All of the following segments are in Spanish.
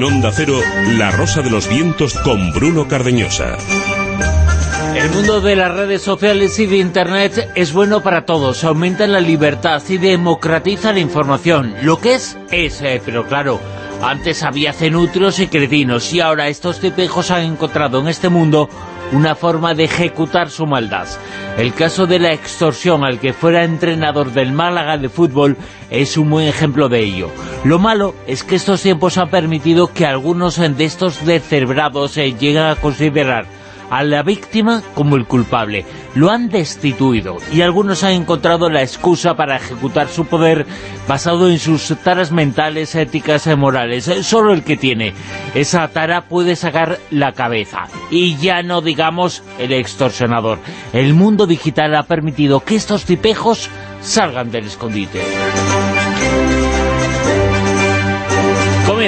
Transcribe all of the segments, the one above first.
En Onda Cero, La Rosa de los Vientos con Bruno Cardeñosa. El mundo de las redes sociales y de Internet es bueno para todos, aumenta la libertad y democratiza la información. Lo que es, es, eh, pero claro, antes había cenutrios y cretinos y ahora estos tipejos han encontrado en este mundo una forma de ejecutar su maldad. El caso de la extorsión al que fuera entrenador del Málaga de fútbol es un buen ejemplo de ello. Lo malo es que estos tiempos han permitido que algunos de estos descerebrados se lleguen a considerar a la víctima como el culpable. Lo han destituido y algunos han encontrado la excusa para ejecutar su poder basado en sus taras mentales, éticas y morales. Solo el que tiene esa tara puede sacar la cabeza. Y ya no digamos el extorsionador. El mundo digital ha permitido que estos tipejos salgan del escondite.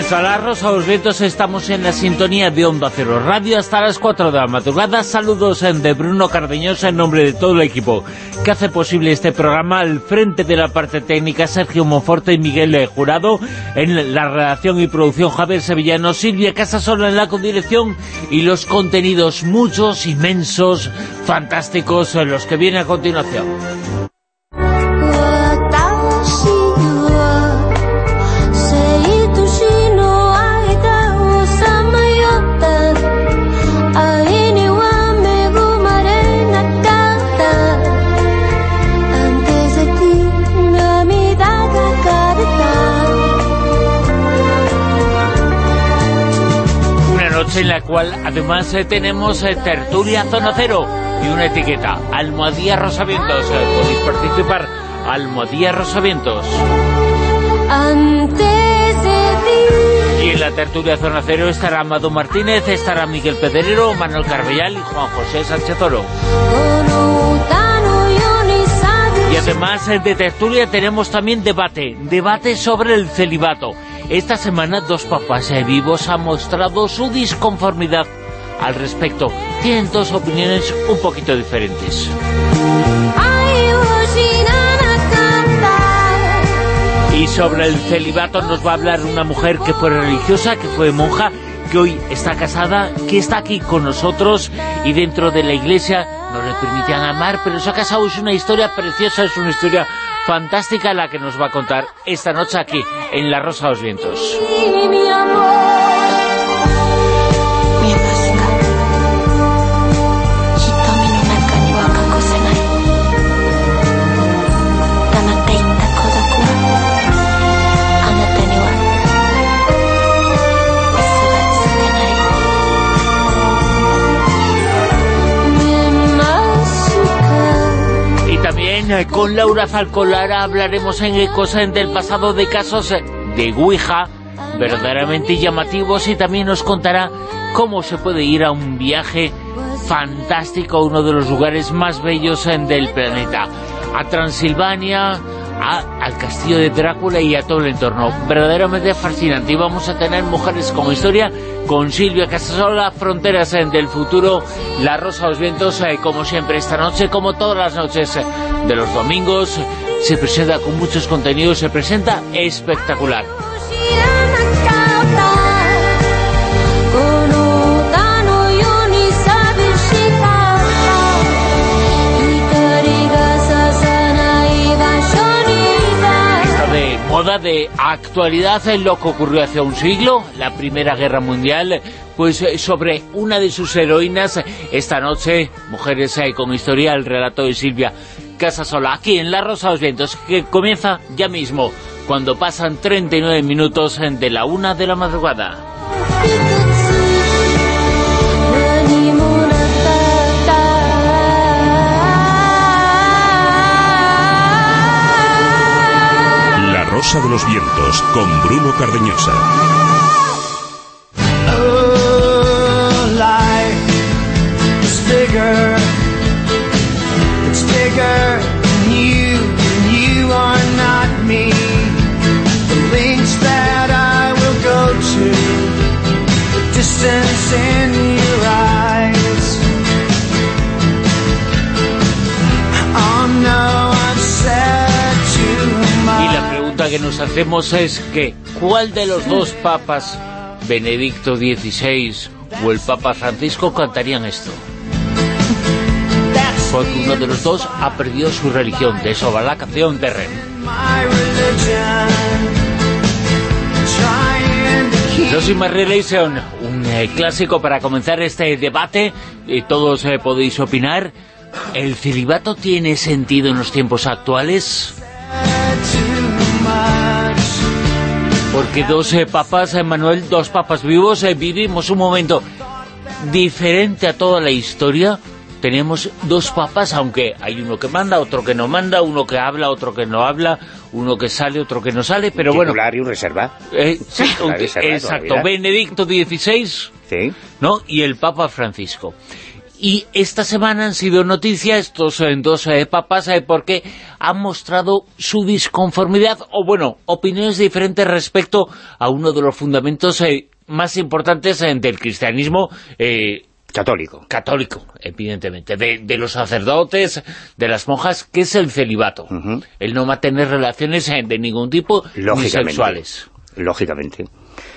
Comienza la Rosa los Vientos, estamos en la sintonía de Onda Cero Radio hasta las 4 de la madrugada. Saludos de Bruno Cardeñosa en nombre de todo el equipo que hace posible este programa. Al frente de la parte técnica, Sergio Monforte y Miguel Jurado. En la redacción y producción, Javier Sevillano, Silvia Casasola en la condirección y los contenidos muchos, inmensos, fantásticos, los que vienen a continuación. En la cual además eh, tenemos eh, tertulia zona cero y una etiqueta, Almohadía Rosavientos. Eh, podéis participar, Almohadía Rosavientos. Y en la tertulia zona cero estará Amado Martínez, estará Miguel Pedrero, Manuel Carbellal y Juan José Sánchez Oro. Y además de tertulia tenemos también debate, debate sobre el celibato. Esta semana dos papás vivos han mostrado su disconformidad al respecto. Tienen dos opiniones un poquito diferentes. Y sobre el celibato nos va a hablar una mujer que fue religiosa, que fue monja, que hoy está casada, que está aquí con nosotros y dentro de la iglesia no le permitían amar, pero se ha casado, es una historia preciosa, es una historia fantástica la que nos va a contar esta noche aquí, en La Rosa de los Vientos. Con Laura Falcolara hablaremos en Ecosen del pasado de casos de Ouija verdaderamente llamativos y también nos contará cómo se puede ir a un viaje fantástico a uno de los lugares más bellos del planeta, a Transilvania, al castillo de Drácula y a todo el entorno. Verdaderamente fascinante. Y vamos a tener mujeres con historia, con Silvia Casasola, Fronteras del Futuro, La Rosa de los Vientos, eh, como siempre esta noche, como todas las noches eh, de los domingos. Se presenta con muchos contenidos, se presenta espectacular. De actualidad en lo que ocurrió hace un siglo, la Primera Guerra Mundial, pues eh, sobre una de sus heroínas, esta noche, Mujeres hay con historia, el relato de Silvia Casasola, aquí en La Rosa de los Vientos, que comienza ya mismo, cuando pasan 39 minutos de la una de la madrugada. De los Vientos con Bruno Cardeñosa. Life is bigger, pregunta que nos hacemos es que ¿cuál de los dos papas Benedicto XVI o el Papa Francisco cantarían esto. Porque uno de los dos ha perdido su religión. De eso va la canción de Ren. Los Relation, un eh, clásico para comenzar este debate. Y todos eh, podéis opinar. ¿El celibato tiene sentido en los tiempos actuales? Porque dos eh, papas, eh, Manuel, dos papas vivos, eh, vivimos un momento diferente a toda la historia. Tenemos dos papas, aunque hay uno que manda, otro que no manda, uno que habla, otro que no habla, uno que sale, otro que no sale, pero bueno... Titular y un reserva. eh, sí, un- reserva exacto. Benedicto XVI, Sí. ¿no? Y el Papa Francisco. Y esta semana han sido noticia estos eh, dos eh, papas eh, porque han mostrado su disconformidad o, bueno, opiniones diferentes respecto a uno de los fundamentos más importantes del cristianismo eh, Católico. católico, evidentemente, de, de los sacerdotes, de las monjas, que es el celibato. Ujú. El no mantener relaciones de ningún tipo, ni sexuales. Lógicamente.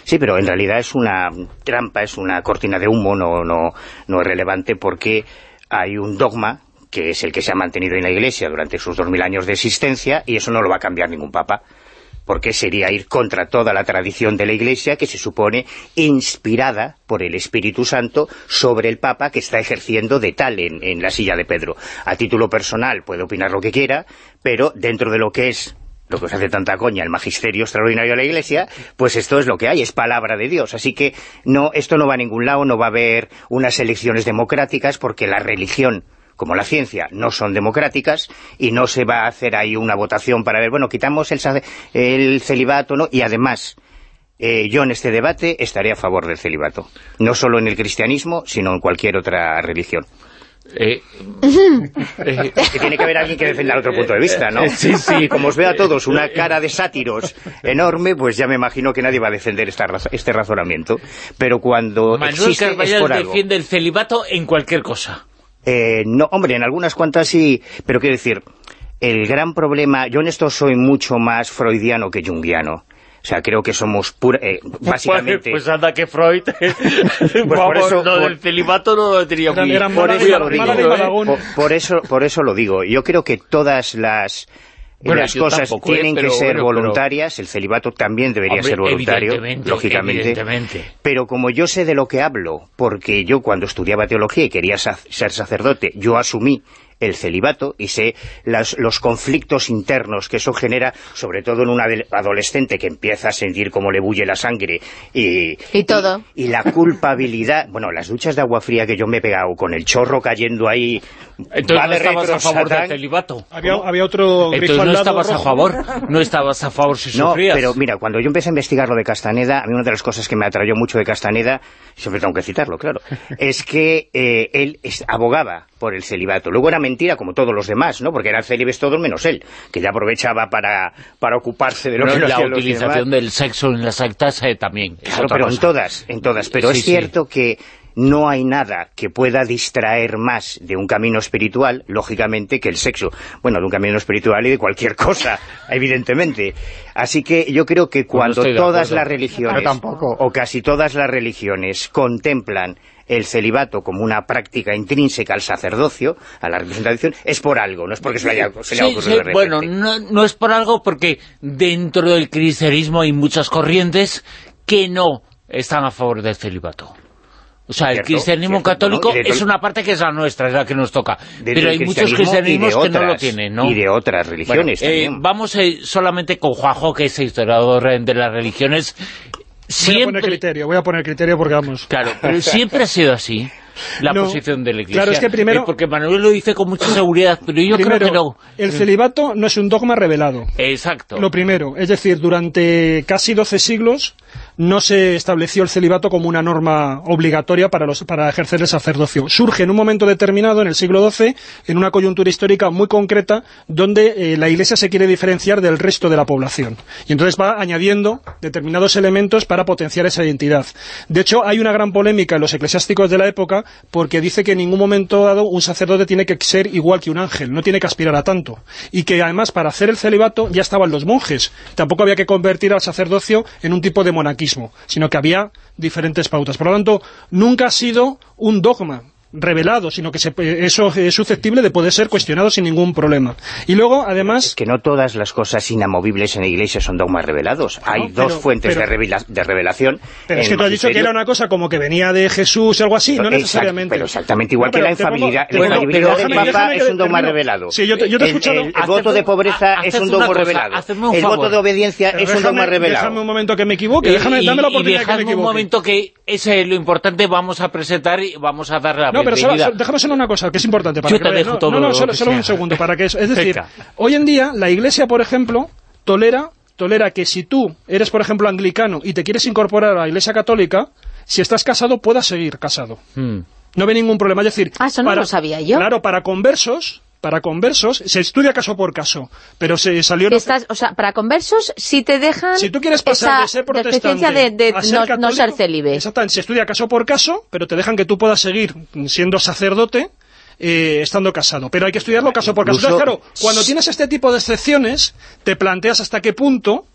Sí, pero en realidad es una trampa, es una cortina de humo, no, no, no es relevante porque hay un dogma que es el que se ha mantenido en la Iglesia durante sus dos mil años de existencia y eso no lo va a cambiar ningún papa porque sería ir contra toda la tradición de la Iglesia que se supone inspirada por el Espíritu Santo sobre el Papa que está ejerciendo de tal en, en la silla de Pedro. A título personal puede opinar lo que quiera, pero dentro de lo que es lo que os hace tanta coña, el magisterio extraordinario de la Iglesia, pues esto es lo que hay, es palabra de Dios. Así que no esto no va a ningún lado, no va a haber unas elecciones democráticas, porque la religión como la ciencia no son democráticas y no se va a hacer ahí una votación para ver, bueno, quitamos el, celibato, ¿no? Y además, eh, yo en este debate estaré a favor del celibato. No solo en el cristianismo, sino en cualquier otra religión. Eh, eh, Que tiene que haber alguien que defienda el otro punto de vista, ¿no? Sí, sí. Y como os veo a todos una cara de sátiros enorme, pues ya me imagino que nadie va a defender esta este razonamiento. Pero cuando Manuel existe es Carvallal por algo. defiende el celibato en cualquier cosa. Eh, no, hombre, en algunas cuantas sí, pero quiero decir, el gran problema, yo en esto soy mucho más freudiano que junguiano. O sea, creo que somos pura, eh, básicamente... Pues anda que Freud, por vamos, eso- lo por- del celibato no lo tenía muy... por eso lo digo, ¿eh? Por, por eso, por eso lo digo. Yo creo que todas las, Bueno, las cosas tampoco, ¿eh? tienen Pero que ser bueno, pero- voluntarias, el celibato también debería Hombre, ser voluntario, evidentemente, lógicamente. evidentemente. Pero como yo sé de lo que hablo, porque yo cuando estudiaba teología y quería ser sacerdote, yo asumí el celibato y sé las- los conflictos internos que eso genera, sobre todo en un ade- adolescente que empieza a sentir cómo le bulle la sangre y, Y todo. y, y la culpabilidad, bueno, las duchas de agua fría que yo me he pegado con el chorro cayendo ahí, Entonces no estabas a favor del celibato. Había, había otro Entonces no estabas a favor, no estabas a favor si No, sufrías. pero mira, cuando yo empecé a investigar lo de Castaneda, a mí una de las cosas que me atrayó mucho de Castaneda, siempre tengo que citarlo, claro, es que eh, él es- abogaba por el celibato. Luego era mentira, como todos los demás, ¿no? Porque eran célibes todos menos él, que ya aprovechaba para, para ocuparse de lo Bueno, que la los utilización demás. del sexo en las actas eh, también. Claro, pero en todas, en todas. Pero Sí, es sí. cierto que no hay nada que pueda distraer más de un camino espiritual, lógicamente, que el sexo. Bueno, de un camino espiritual y de cualquier cosa, evidentemente. Así que yo creo que cuando estoy de todas las religiones, o casi todas las religiones, contemplan el celibato como una práctica intrínseca al sacerdocio, a la representación, es por algo, no es porque se le haya, se le haya Sí, ocurrido sí, bueno, no, no es por algo porque dentro del cristianismo hay muchas corrientes que no están a favor del celibato. O sea, el Cierto, cristianismo cierto, católico es una parte que es la nuestra, es la que nos toca. Pero hay muchos cristianismos que no lo tienen, ¿no? Y de otras religiones Bueno, eh, vamos eh, solamente con Juanjo, que es historiador eh, de las religiones. Voy a poner Siempre, criterio, voy a poner criterio porque vamos. claro, pero siempre ha sido así la No. posición de la Iglesia. Claro, es que primero- Eh, porque Manuel lo dice con mucha seguridad, pero yo Primero, creo que no. el celibato no es un dogma revelado. Exacto. Lo primero, es decir, durante casi 12 siglos no se estableció el celibato como una norma obligatoria para, los, para ejercer el sacerdocio. Surge en un momento determinado, en el siglo XII, en una coyuntura histórica muy concreta, donde eh, la Iglesia se quiere diferenciar del resto de la población. Y entonces va añadiendo determinados elementos para potenciar esa identidad. De hecho, hay una gran polémica en los eclesiásticos de la época, porque dice que en ningún momento dado un sacerdote tiene que ser igual que un ángel, no tiene que aspirar a tanto. Y que además para hacer el celibato ya estaban los monjes. Tampoco había que convertir al sacerdocio en un tipo de monarquía sino que había diferentes pautas. Por lo tanto, nunca ha sido un dogma revelado, sino que se- eso es susceptible de poder ser cuestionado sin ningún problema. Y luego, además... que no todas las cosas inamovibles en la Iglesia son dogmas revelados. Hay pero- dos fuentes pero- de, revela- de revelación. Pero es que tú has dicho que era una cosa como que venía de Jesús o algo así, no necesariamente. pero exactamente igual No, que la te pongo- la del déjame- Papa es un dogma revelado. Sí, yo te, yo te he escuchado... El, voto de pobreza es un dogma revelado. El voto de obediencia es un dogma revelado. Déjame un momento que me equivoque, déjame, dame la que me dejadme un momento que es eh, lo importante, vamos a presentar y vamos a dar la pero solo, solo- déjame solo una cosa que es importante. Para Yo que te dejo no, todo no, no, lo solo, un segundo. para que Es es decir, Venga. hoy en día la Iglesia, por ejemplo, tolera tolera que si tú eres, por ejemplo, anglicano y te quieres incorporar a la Iglesia Católica, si estás casado, puedas seguir casado. Mm. No ve ningún problema. Es decir, Ah, eso no para- lo sabía yo. Claro, para conversos, para conversos, se estudia caso por caso, pero se salió... Estás, o sea, para conversos, si te dejan Si tú quieres pasar de ser protestante de, de a ser no, no católico, ser célibe. Exactamente, se estudia caso por caso, pero te dejan que tú puedas seguir siendo sacerdote eh, estando casado. Pero hay que estudiarlo caso por caso. Incluso- Entonces, claro, cuando tienes este tipo de excepciones, te planteas hasta qué punto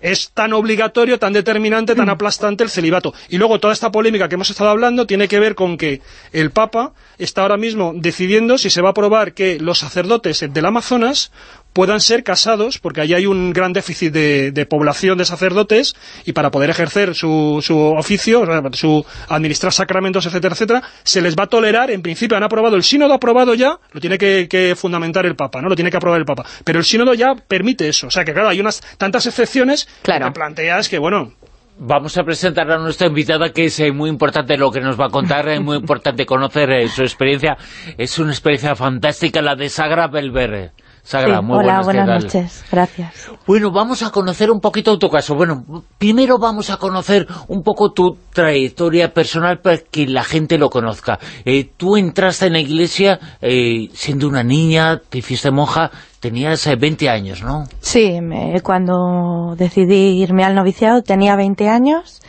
es tan obligatorio, tan determinante, tan aplastante el celibato. Y luego toda esta polémica que hemos estado hablando tiene que ver con que el Papa está ahora mismo decidiendo si se va a aprobar que los sacerdotes del Amazonas puedan ser casados, porque ahí hay un gran déficit de, de población de sacerdotes, y para poder ejercer su, su oficio, su administrar sacramentos, etcétera, etcétera, se les va a tolerar, en principio han aprobado, el sínodo ha aprobado ya, lo tiene que, que fundamentar el Papa, ¿no? Lo tiene que aprobar el Papa. Pero el sínodo ya permite eso. O sea que claro, hay unas tantas excepciones Claro. que te planteas que, bueno, Vamos a presentar a nuestra invitada, que es eh, muy importante lo que nos va a contar, es muy importante conocer eh, su experiencia. Es una experiencia fantástica, la de Sagra Belver. Sagra, Sí, muy hola, buenas, ¿qué buenas noches, gracias. Bueno, vamos a conocer un poquito tu caso. Bueno, primero vamos a conocer un poco tu trayectoria personal para que la gente lo conozca. Eh, tú entraste en la iglesia eh, siendo una niña, te hiciste monja, tenías eh, 20 años, ¿no? Sí, me- cuando decidí irme al noviciado tenía 20 años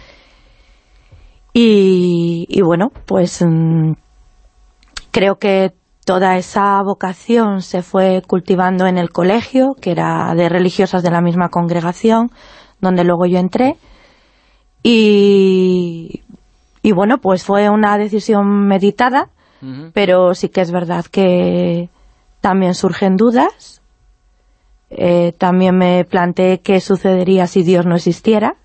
y, y bueno, pues mm, creo que toda esa vocación se fue cultivando en el colegio, que era de religiosas de la misma congregación, donde luego yo entré. Y, y bueno, pues fue una decisión meditada, pero sí que es verdad que también surgen dudas. Eh, también me planteé qué sucedería si Dios no existiera.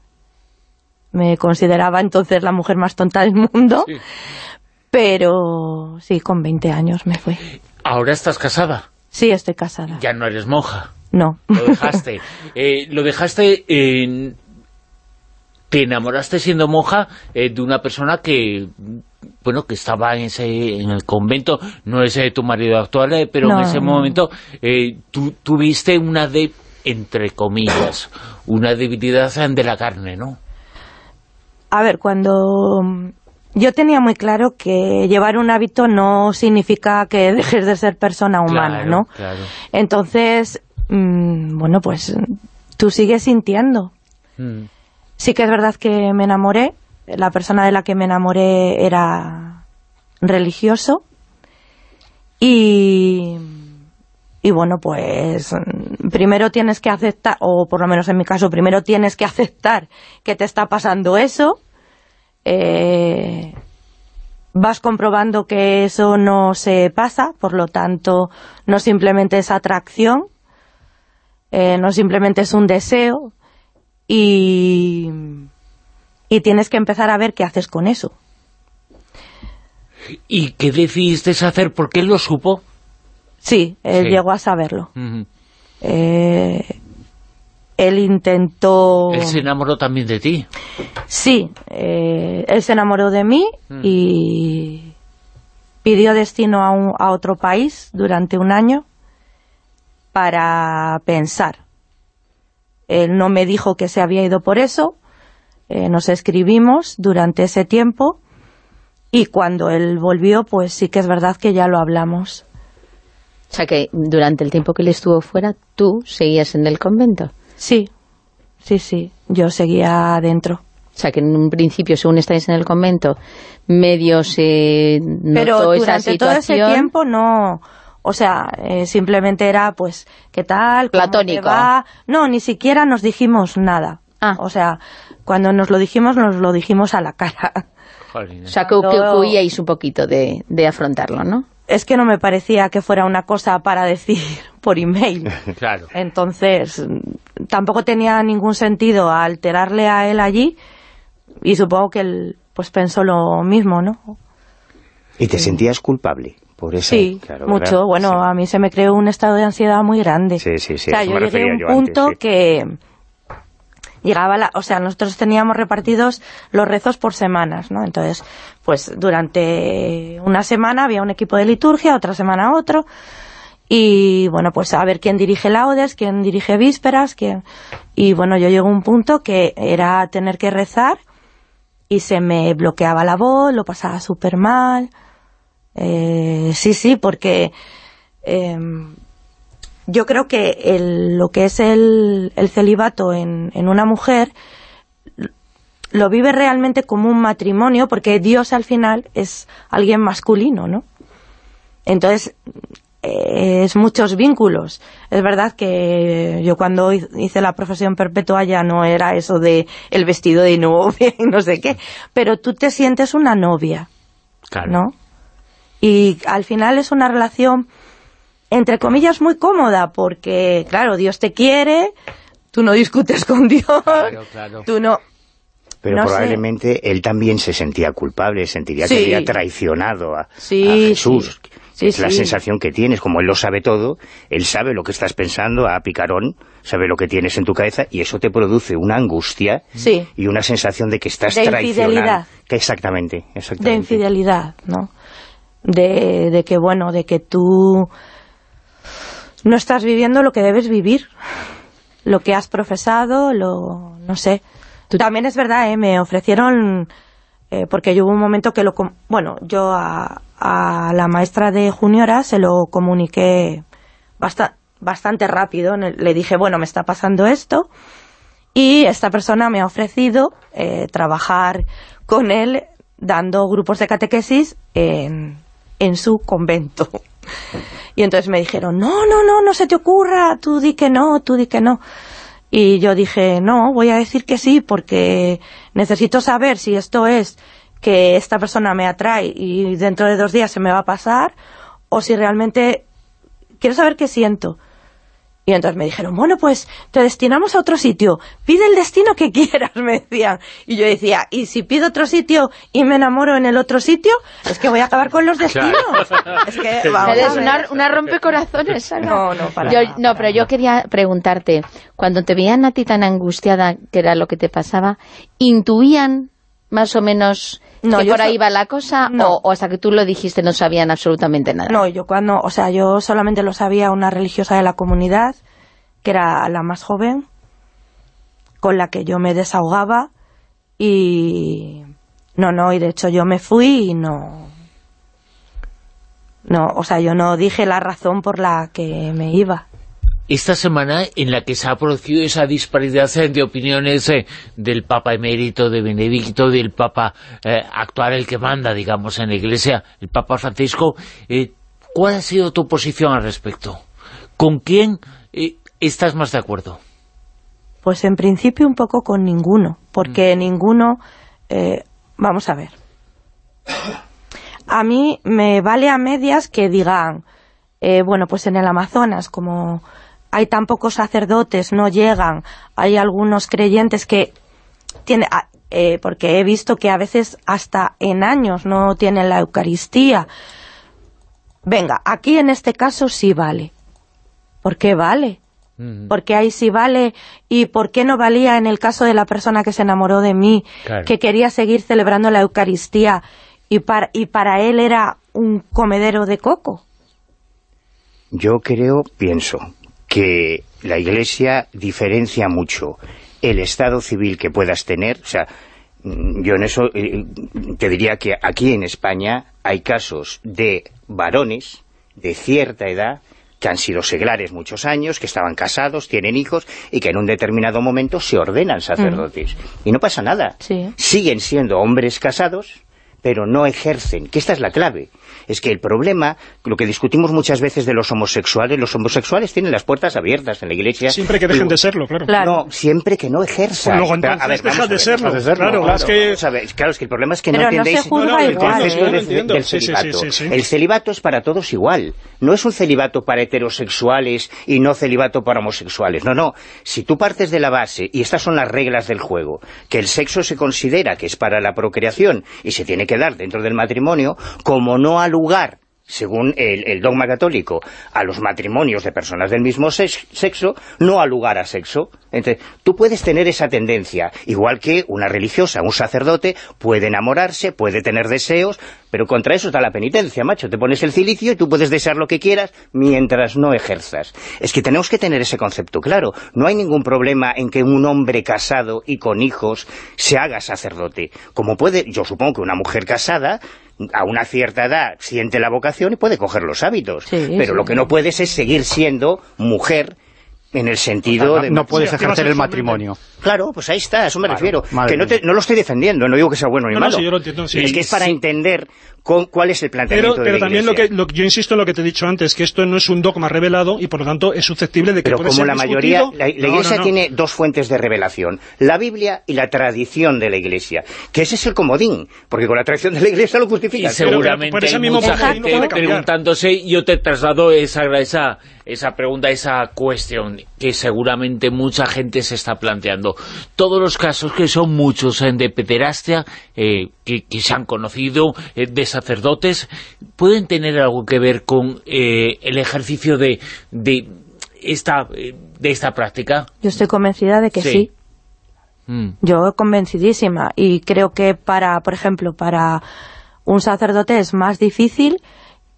Me consideraba entonces la mujer más tonta del mundo. Pero sí, con 20 años me fui. Ahora estás casada, Sí, estoy casada. ya no eres monja. No. Lo dejaste. Eh, lo dejaste. Te enamoraste siendo monja eh, de una persona que, bueno, que estaba en ese en el convento, no es eh, tu marido actual, eh, pero en ese momento eh, tú tuviste una de, entre comillas, una debilidad de la carne, ¿no? A ver, cuando yo tenía muy claro que llevar un hábito no significa que dejes de ser persona humana, Claro, ¿no? claro. Entonces, mm, bueno, pues tú sigues sintiendo. Mm. Sí que es verdad que me enamoré, la persona de la que me enamoré era religioso y, y bueno, pues mm, primero tienes que aceptar, o por lo menos en mi caso, primero tienes que aceptar que te está pasando eso, eh, vas comprobando que eso no se pasa, por lo tanto, no simplemente es atracción, eh, no simplemente es un deseo, y, y tienes que empezar a ver qué haces con eso. ¿Y qué decidiste hacer? ¿Por qué él lo supo? Sí, él Sí. llegó a saberlo. Ujú. Eh, él intentó... Él se enamoró también de ti. Sí, eh, él se enamoró de mí y pidió destino a, un- a otro país durante un año para pensar. Él no me dijo que se había ido por eso, eh, nos escribimos durante ese tiempo y cuando él volvió, pues sí que es verdad que ya lo hablamos. O sea que durante el tiempo que él estuvo fuera, tú seguías en el convento. Sí, sí, sí, yo seguía adentro. O sea que en un principio, según estáis en el convento, medio se Pero notó esa durante todo ese situación. tiempo no... O sea, eh, simplemente era, pues, ¿qué tal? ¿Cómo te Platónico. va? No, ni siquiera nos dijimos nada. Ah. O sea, cuando nos lo dijimos, nos lo dijimos a la cara. O sea, que, que huíais un poquito de, de afrontarlo, ¿no? Es que no me parecía que fuera una cosa para decir por email. Claro. Entonces, tampoco tenía ningún sentido alterarle a él allí y supongo que él pues pensó lo mismo, ¿no? ¿Y te sentías culpable por eso? Sí, Claro, mucho. ¿verdad? Bueno, Sí. a mí se me creó un estado de ansiedad muy grande. Sí, sí, sí, O sea, yo llegué a un punto antes, sí. que llegaba la... O sea, nosotros teníamos repartidos los rezos por semanas, ¿no? Entonces, pues durante una semana había un equipo de liturgia, otra semana otro, y bueno, pues a ver quién dirige laudes, quién dirige vísperas, quién... Y bueno, yo llego a un punto que era tener que rezar y se me bloqueaba la voz, lo pasaba súper mal. Eh, sí, sí, porque eh, yo creo que el- lo que es el, el celibato en, en una mujer lo vive realmente como un matrimonio, porque Dios al final es alguien masculino, ¿no? Entonces, es muchos vínculos. Es verdad que yo cuando hi- hice la profesión perpetua ya no era eso de el vestido de novia y no sé qué, pero tú te sientes una novia, Claro. ¿no? Y al final es una relación, entre comillas, muy cómoda, porque, claro, Dios te quiere, tú no discutes con Dios, Claro, claro. tú no... Pero no sé. probablemente él también se sentía culpable, sentiría que había traicionado a, Sí, a Jesús. sí. Sí, es la sensación que tienes, como él lo sabe todo, él sabe lo que estás pensando a picarón, sabe lo que tienes en tu cabeza y eso te produce una angustia Sí. y una sensación de que estás De traicionando. infidelidad. Que exactamente, exactamente. de infidelidad, ¿no? De, de que, bueno, de que tú no estás viviendo lo que debes vivir, lo que has profesado, lo, no sé. También es verdad, ¿eh? me ofrecieron, eh, porque yo hubo un momento que lo, bueno, yo a, la maestra de juniora se lo comuniqué basta- bastante rápido, le dije, bueno, me está pasando esto, y esta persona me ha ofrecido eh, trabajar con él dando grupos de catequesis en, en su convento. Y entonces me dijeron, no, no, no, no se te ocurra, tú di que no, tú di que no. Y yo dije, no, voy a decir que sí porque necesito saber si esto es que esta persona me atrae y dentro de dos días se me va a pasar o si realmente quiero saber qué siento. Y entonces me dijeron, bueno, pues te destinamos a otro sitio, pide el destino que quieras, me decían. Y yo decía, ¿y si pido otro sitio y me enamoro en el otro sitio? Es que voy a acabar con los destinos. Es que, vamos Eres una, una rompecorazones. No, no, para Yo- nada, no, para pero yo quería preguntarte, cuando te veían a ti tan angustiada, que era lo que te pasaba, ¿intuían más o menos No, que por ahí va la cosa? No. O, o hasta que tú lo dijiste no sabían absolutamente nada? No, yo cuando, o sea, yo solamente lo sabía una religiosa de la comunidad, que era la más joven, con la que yo me desahogaba y no, no, y de hecho yo me fui y no no, o sea, yo no dije la razón por la que me iba. Esta semana en la que se ha producido esa disparidad de opiniones eh, del Papa emérito, de Benedicto, del Papa eh, actual, el que manda, digamos, en la Iglesia, el Papa Francisco, eh, ¿cuál ha sido tu posición al respecto? ¿Con quién eh, estás más de acuerdo? Pues en principio un poco con ninguno, porque ninguno, eh, vamos a ver. A mí me vale a medias que digan, eh, bueno, pues en el Amazonas, como hay tan pocos sacerdotes, no llegan, hay algunos creyentes que tiene, ah, eh, porque he visto que a veces hasta en años no tienen la Eucaristía. Venga, aquí en este caso sí vale. ¿Por qué vale? Porque ahí sí vale y por qué no valía en el caso de la persona que se enamoró de mí, Claro. que quería seguir celebrando la Eucaristía y para, y para él era un comedero de coco. Yo creo, pienso, que la Iglesia diferencia mucho el estado civil que puedas tener, o sea, yo en eso eh, te diría que aquí en España hay casos de varones de cierta edad que han sido seglares muchos años, que estaban casados, tienen hijos, y que en un determinado momento se ordenan sacerdotes. Y no pasa nada. Sí. Siguen siendo hombres casados, pero no ejercen, que esta es la clave. Es que el problema, lo que discutimos muchas veces de los homosexuales, los homosexuales tienen las puertas abiertas en la iglesia. Siempre que dejen Y- de serlo, claro. Claro. No, siempre que no ejerzan. Pues luego Pero, entonces de a ver, serlo. dejas de serlo, Claro, claro. es que- ver, claro, es que el problema es que Pero no entendéis No, no, el celibato. sí, sí. El celibato es para todos igual. No es un celibato para heterosexuales y no celibato para homosexuales. No, no. Si tú partes de la base, y estas son las reglas del juego, que el sexo se considera que es para la procreación y se tiene que dar dentro del matrimonio, como no ha lugar según el, el dogma católico, a los matrimonios de personas del mismo sex- sexo, no ha lugar a sexo. Entonces, tú puedes tener esa tendencia, igual que una religiosa, un sacerdote, puede enamorarse, puede tener deseos, pero contra eso está la penitencia, macho. Te pones el cilicio y tú puedes desear lo que quieras mientras no ejerzas. Es que tenemos que tener ese concepto claro. No hay ningún problema en que un hombre casado y con hijos se haga sacerdote. Como puede, yo supongo que una mujer casada a una cierta edad siente la vocación y puede coger los hábitos. Sí, pero sí. lo que no puedes es seguir siendo mujer en el sentido de... no puedes Sí, ejercer el matrimonio. Claro, pues ahí está, a eso me refiero. Que no, te- mía. no lo estoy defendiendo, no digo que sea bueno ni No, no, malo. sí, yo lo entiendo, sí. Es que es para Sí. entender con- cuál es el Pero, planteamiento de pero la también lo que, lo que- yo insisto en lo que te he dicho antes, que esto no es un dogma revelado y por lo tanto es susceptible de que Pero puede como ser la mayoría, la, la No, Iglesia no, no. tiene dos fuentes de revelación, la Biblia y la tradición de la Iglesia, que ese es el comodín, porque con la tradición de la Iglesia lo Y justifica. Pero- seguramente por ese hay mismo mucha gente preguntándose, yo te traslado esa, esa, esa pregunta, esa cuestión que seguramente mucha gente se está planteando. Todos los casos, que son muchos de pederastia, eh, que, que se han conocido, eh, de sacerdotes, pueden tener algo que ver con eh, el ejercicio de, de, esta, eh, de esta práctica. Yo estoy convencida de que Sí. sí. Mm. Yo convencidísima. Y creo que para, por ejemplo, para un sacerdote es más difícil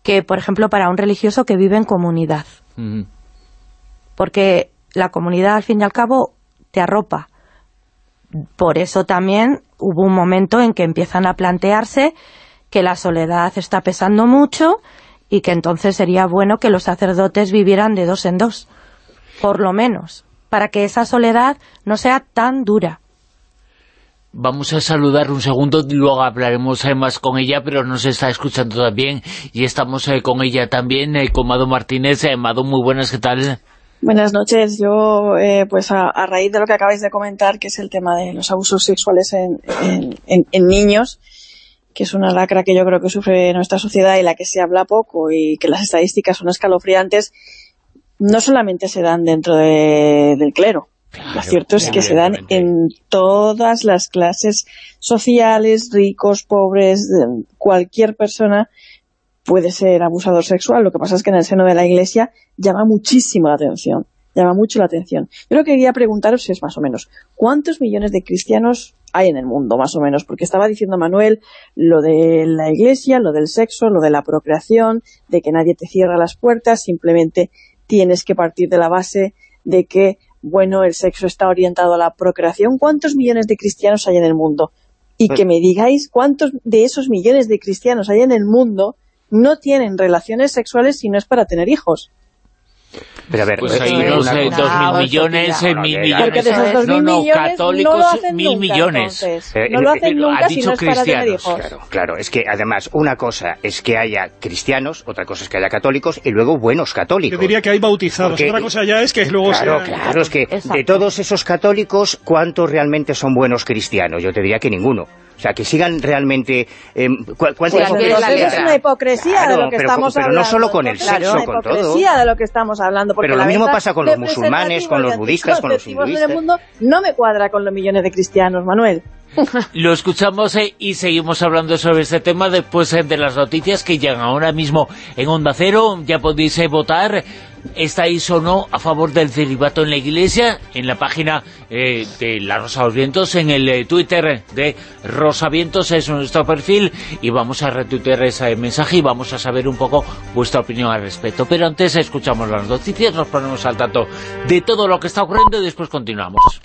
que, por ejemplo, para un religioso que vive en comunidad. Porque la comunidad, al fin y al cabo, te arropa. Por eso también hubo un momento en que empiezan a plantearse que la soledad está pesando mucho y que entonces sería bueno que los sacerdotes vivieran de dos en dos, por lo menos, para que esa soledad no sea tan dura. Vamos a saludar un segundo, luego hablaremos eh, más con ella, pero nos está escuchando también y estamos eh, con ella también, eh, con Mado Martínez. Mado, muy buenas, ¿qué tal? Buenas noches. Yo, eh, pues a, raíz de lo que acabáis de comentar, que es el tema de los abusos sexuales en, niños, que es una lacra que yo creo que sufre nuestra sociedad y la que se habla poco y que las estadísticas son escalofriantes, no solamente se dan dentro de- del clero. Lo cierto es que se dan en todas las clases sociales, ricos, pobres, cualquier persona puede ser abusador sexual. Lo que pasa es que en el seno de la Iglesia llama muchísimo la atención. Llama mucho la atención. Yo lo que quería preguntaros es más o menos, ¿cuántos millones de cristianos hay en el mundo, más o menos? Porque estaba diciendo Manuel lo de la Iglesia, lo del sexo, lo de la procreación, de que nadie te cierra las puertas, simplemente tienes que partir de la base de que, bueno, el sexo está orientado a la procreación. ¿Cuántos millones de cristianos hay en el mundo? Y que me digáis cuántos de esos millones de cristianos hay en el mundo no tienen relaciones sexuales si no es para tener hijos. Pero a ver, Pues eh, hay eh, dos, eh, dos mil No, millones, eh, No, mil no, millones. Esos dos no, mil no, millones católicos, no lo hacen mil nunca, millones. entonces. Eh, no lo eh, hacen eh, nunca ha si dicho no para tener cristianos. Claro, claro, es que además una cosa es que haya cristianos, otra cosa es que haya católicos y luego buenos católicos. Yo diría que hay bautizados. Porque- Otra cosa ya es que luego Claro, sea... claro, es que Exacto. de todos esos católicos, ¿cuántos realmente son buenos cristianos? Yo te diría que ninguno. O sea, que sigan realmente... Eh, ¿cu- ¿Cuánta Pues hipocresía? la es una hipocresía Claro, de lo que pero- estamos pero no hablando. solo con el sexo, es con todo. hipocresía de lo que estamos hablando. Porque Pero lo mismo pasa con los musulmanes, con los budistas, con los hinduistas. mundo no me cuadra con los millones de cristianos, Manuel. Lo escuchamos eh, y seguimos hablando sobre este tema después eh, de las noticias que llegan ahora mismo en Onda Cero. Ya podéis eh, votar. ¿Estáis o no a favor del celibato en la Iglesia? En la página eh, de La Rosa los Vientos, en el Twitter de Rosa Vientos es nuestro perfil y vamos a retuitear ese mensaje y vamos a saber un poco vuestra opinión al respecto. Pero antes escuchamos las noticias, nos ponemos al tanto de todo lo que está ocurriendo y después continuamos.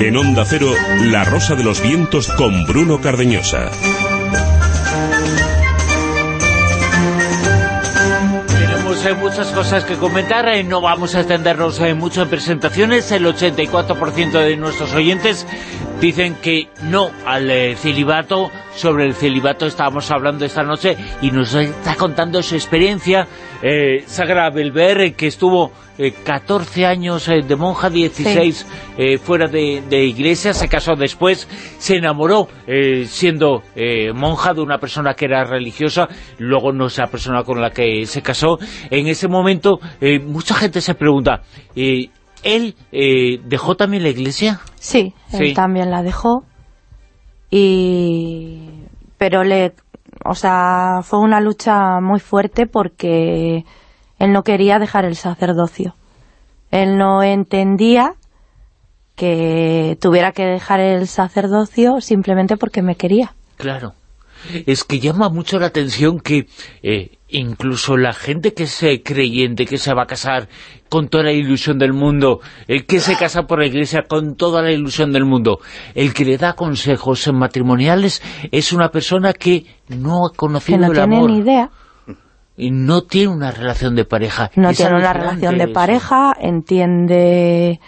En Onda Cero, La Rosa de los Vientos con Bruno Cardeñosa. Hay muchas cosas que comentar, eh, no vamos a extendernos eh, mucho en presentaciones, el 84% de nuestros oyentes dicen que no al eh, celibato, sobre el celibato estábamos hablando esta noche y nos está contando su experiencia eh, Sagra Belver, que estuvo eh, 14 años eh, de monja, 16 eh, fuera de, de iglesia, se casó después, se enamoró eh, siendo monja de una persona que era religiosa, luego no es la persona con la que se casó. En ese momento, mucha gente se pregunta, ¿él dejó también la iglesia? Sí, Sí. él también la dejó. Y... Pero le... O sea, fue una lucha muy fuerte porque él no quería dejar el sacerdocio. Él no entendía que tuviera que dejar el sacerdocio simplemente porque me quería. Claro. Es que llama mucho la atención que eh, incluso la gente que es creyente, que se va a casar con toda la ilusión del mundo, el que se casa por la iglesia con toda la ilusión del mundo, el que le da consejos matrimoniales es una persona que no ha Que conocido no el tiene amor ni idea. y no tiene una relación de pareja. No Es tiene una relación de eso. pareja, entiende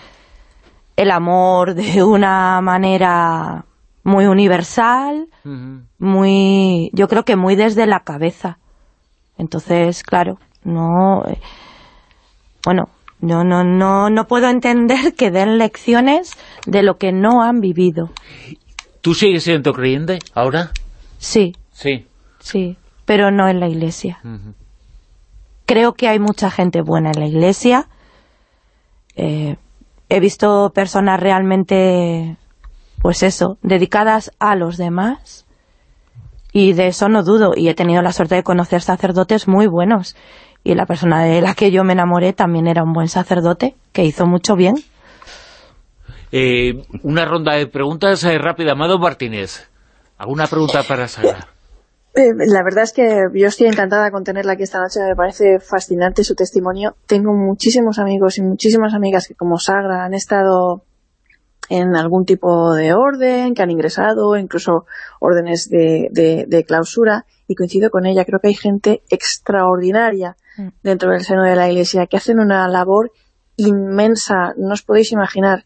el amor de una manera muy universal, muy yo creo que muy desde la cabeza entonces claro no eh, bueno yo no no no puedo entender que den lecciones de lo que no han vivido. ¿Tú sigues siendo creyente ahora? sí. Sí. sí pero no en la iglesia. Creo que hay mucha gente buena en la iglesia. Eh, he visto personas realmente pues eso dedicadas a los demás y de eso no dudo y he tenido la suerte de conocer sacerdotes muy buenos y la persona de la que yo me enamoré también era un buen sacerdote que hizo mucho bien Eh, una ronda de preguntas eh, rápida. Amado Martínez, ¿alguna pregunta para Sara? Eh, la verdad es que yo estoy encantada con tenerla aquí esta noche, me parece fascinante su testimonio. Tengo muchísimos amigos y muchísimas amigas que como Sagra han estado en algún tipo de orden, que han ingresado, incluso órdenes de, de- de clausura, y coincido con ella, creo que hay gente extraordinaria Mm. dentro del seno de la Iglesia, que hacen una labor inmensa, no os podéis imaginar.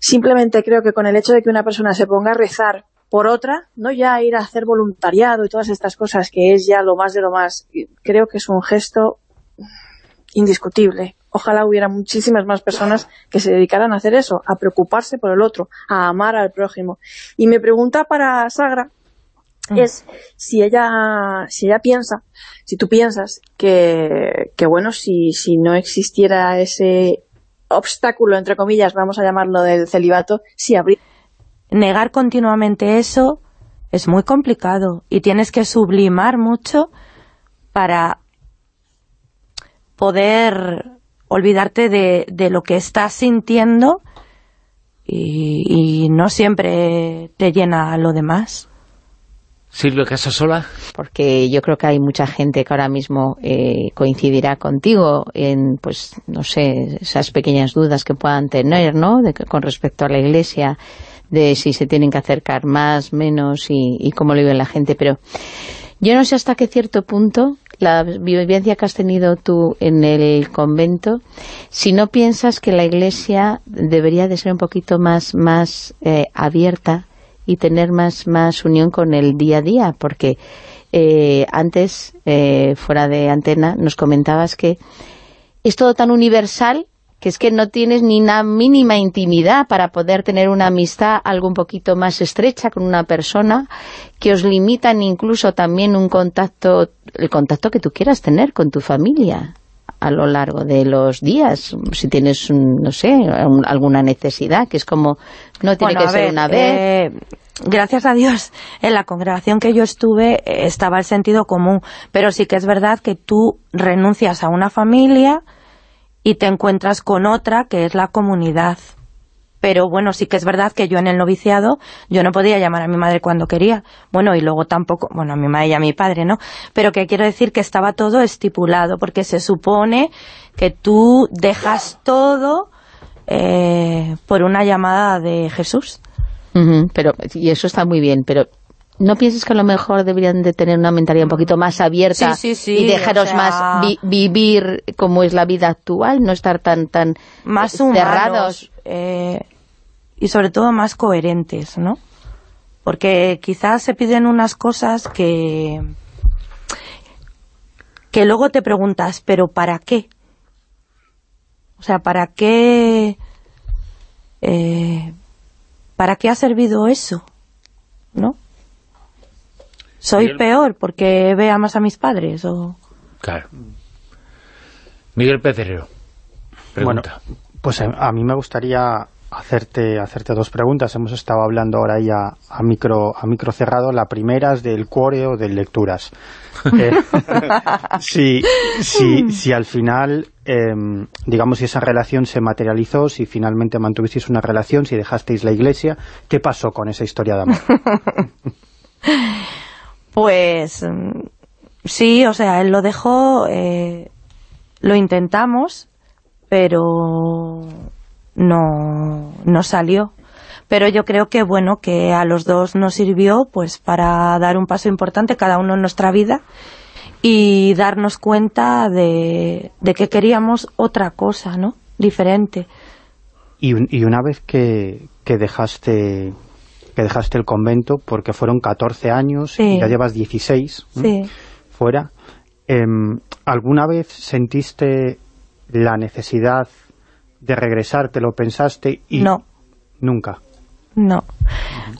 Simplemente creo que con el hecho de que una persona se ponga a rezar por otra, no ya ir a hacer voluntariado y todas estas cosas, que es ya lo más de lo más, creo que es un gesto indiscutible. Ojalá hubiera muchísimas más personas que se dedicaran a hacer eso, a preocuparse por el otro, a amar al prójimo. Y mi pregunta para Sagra es si ella si ella piensa, si tú piensas que, que bueno, si, si no existiera ese obstáculo, entre comillas, vamos a llamarlo del celibato, si habría negar continuamente eso es muy complicado y tienes que sublimar mucho para poder olvidarte de, de lo que estás sintiendo y, y no siempre te llena lo demás. Silvia Casasola. porque yo creo que hay mucha gente que ahora mismo eh, coincidirá contigo en, pues, no sé, esas pequeñas dudas que puedan tener, ¿no?, de que- con respecto a la Iglesia, de si se tienen que acercar más, menos y, y cómo lo vive la gente, pero yo no sé hasta qué cierto punto la vivencia que has tenido tú en el convento, si no piensas que la Iglesia debería de ser un poquito más, más eh, abierta y tener más, más unión con el día a día, porque eh, antes, eh, fuera de antena, nos comentabas que es todo tan universal que es que no tienes ni una mínima intimidad para poder tener una amistad algo un poquito más estrecha con una persona, que os limitan incluso también un contacto, el contacto que tú quieras tener con tu familia a lo largo de los días, si tienes, no sé, un- alguna necesidad, que es como, no tiene Bueno, que ser ver, una vez. eh, gracias a Dios, en la congregación que yo estuve eh, estaba el sentido común, pero sí que es verdad que tú renuncias a una familia y te encuentras con otra que es la comunidad. Pero bueno, sí que es verdad que yo en el noviciado, yo no podía llamar a mi madre cuando quería. Bueno, y luego tampoco, bueno, a mi madre y a mi padre, ¿no? Pero que quiero decir que estaba todo estipulado, porque se supone que tú dejas todo eh, por una llamada de Jesús. Pero y eso está muy bien, pero ¿No piensas que a lo mejor deberían de tener una mentalidad un poquito más abierta Sí, sí, sí, y dejaros o sea- más vi- vivir como es la vida actual, no estar tan tan más eh, humanos cerrados? eh, y sobre todo más coherentes, ¿no? Porque quizás se piden unas cosas que que luego te preguntas, ¿pero para qué? O sea, ¿para qué eh, para qué ha servido eso? ¿No? ¿Soy Miguel. peor porque vea más a mis padres? o Claro. Miguel Pedrero. Bueno, Pregunta. pues eh, a mí me gustaría hacerte hacerte dos preguntas. Hemos estado hablando ahora ya a micro a micro cerrado. La primera es del cuore o de lecturas. Eh, si, si, si al final, em, digamos, si esa relación se materializó, si finalmente mantuvisteis una relación, si dejasteis la iglesia, ¿qué pasó con esa historia de amor? Pues mm, sí, o sea, él lo dejó, eh, lo intentamos, pero no, no salió. Pero yo creo que, bueno, que a los dos nos sirvió pues para dar un paso importante, cada uno en nuestra vida, y darnos cuenta de, de que queríamos otra cosa, ¿no? Diferente. Y, un- y una vez que dejaste que dejaste el convento, porque fueron 14 años, Sí. y ya llevas 16 ¿m? Sí. fuera, em, ¿alguna vez sentiste la necesidad de regresar, te lo pensaste? Y No. Nunca. No.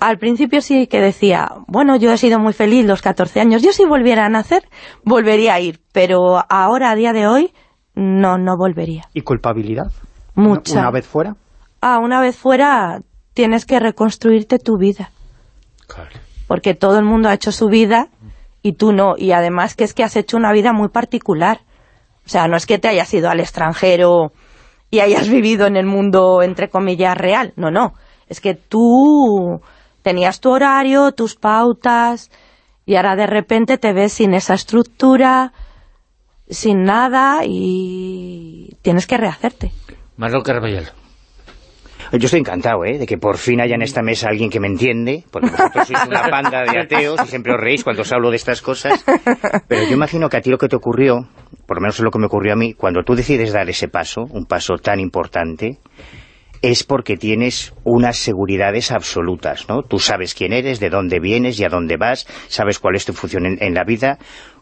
Al principio sí que decía, bueno, yo he sido muy feliz los 14 años, yo si volviera a nacer, volvería a ir, pero ahora, a día de hoy, no, no volvería. ¿Y culpabilidad? Mucha. Una vez fuera. Ah, una vez fuera, tienes que reconstruirte tu vida, Claro. porque todo el mundo ha hecho su vida y tú no, y además que es que has hecho una vida muy particular. O sea, no es que te hayas ido al extranjero y hayas vivido en el mundo, entre comillas, real, no, no. Es que tú tenías tu horario, tus pautas, y ahora de repente te ves sin esa estructura, sin nada, y tienes que rehacerte. Marlo Carvallal. Yo estoy encantado, ¿eh? De que por fin haya en esta mesa alguien que me entiende, porque vosotros sois una panda de ateos y siempre os reís cuando os hablo de estas cosas. Pero yo imagino que a ti lo que te ocurrió, por lo menos es lo que me ocurrió a mí, cuando tú decides dar ese paso, un paso tan importante, es porque tienes unas seguridades absolutas, ¿no? Tú sabes quién eres, de dónde vienes y a dónde vas, sabes cuál es tu función en, en la vida.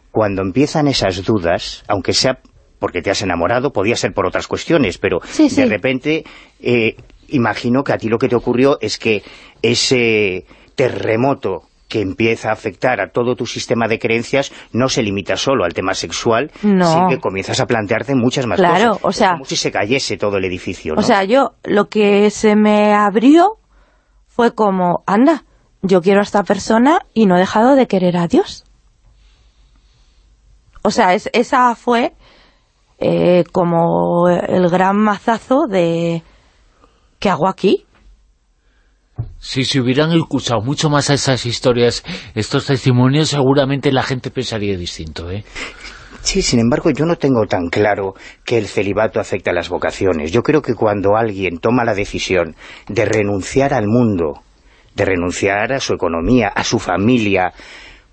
Cuando empiezan esas dudas, aunque sea porque te has enamorado, podía ser por otras cuestiones, pero Sí, sí. de repente eh, imagino que a ti lo que te ocurrió es que ese terremoto que empieza a afectar a todo tu sistema de creencias no se limita solo al tema sexual, No. sino que comienzas a plantearte muchas más Claro, cosas. o sea- es como si se cayese todo el edificio, ¿no? O sea, yo lo que se me abrió fue como, anda, yo quiero a esta persona y no he dejado de querer a Dios. O sea, es, esa fue eh, como el gran mazazo de ¿qué hago aquí? Si se hubieran escuchado mucho más a esas historias, estos testimonios, seguramente la gente pensaría distinto, ¿eh? Sí, sin embargo, yo no tengo tan claro que el celibato afecta a las vocaciones. Yo creo que cuando alguien toma la decisión de renunciar al mundo, de renunciar a su economía, a su familia,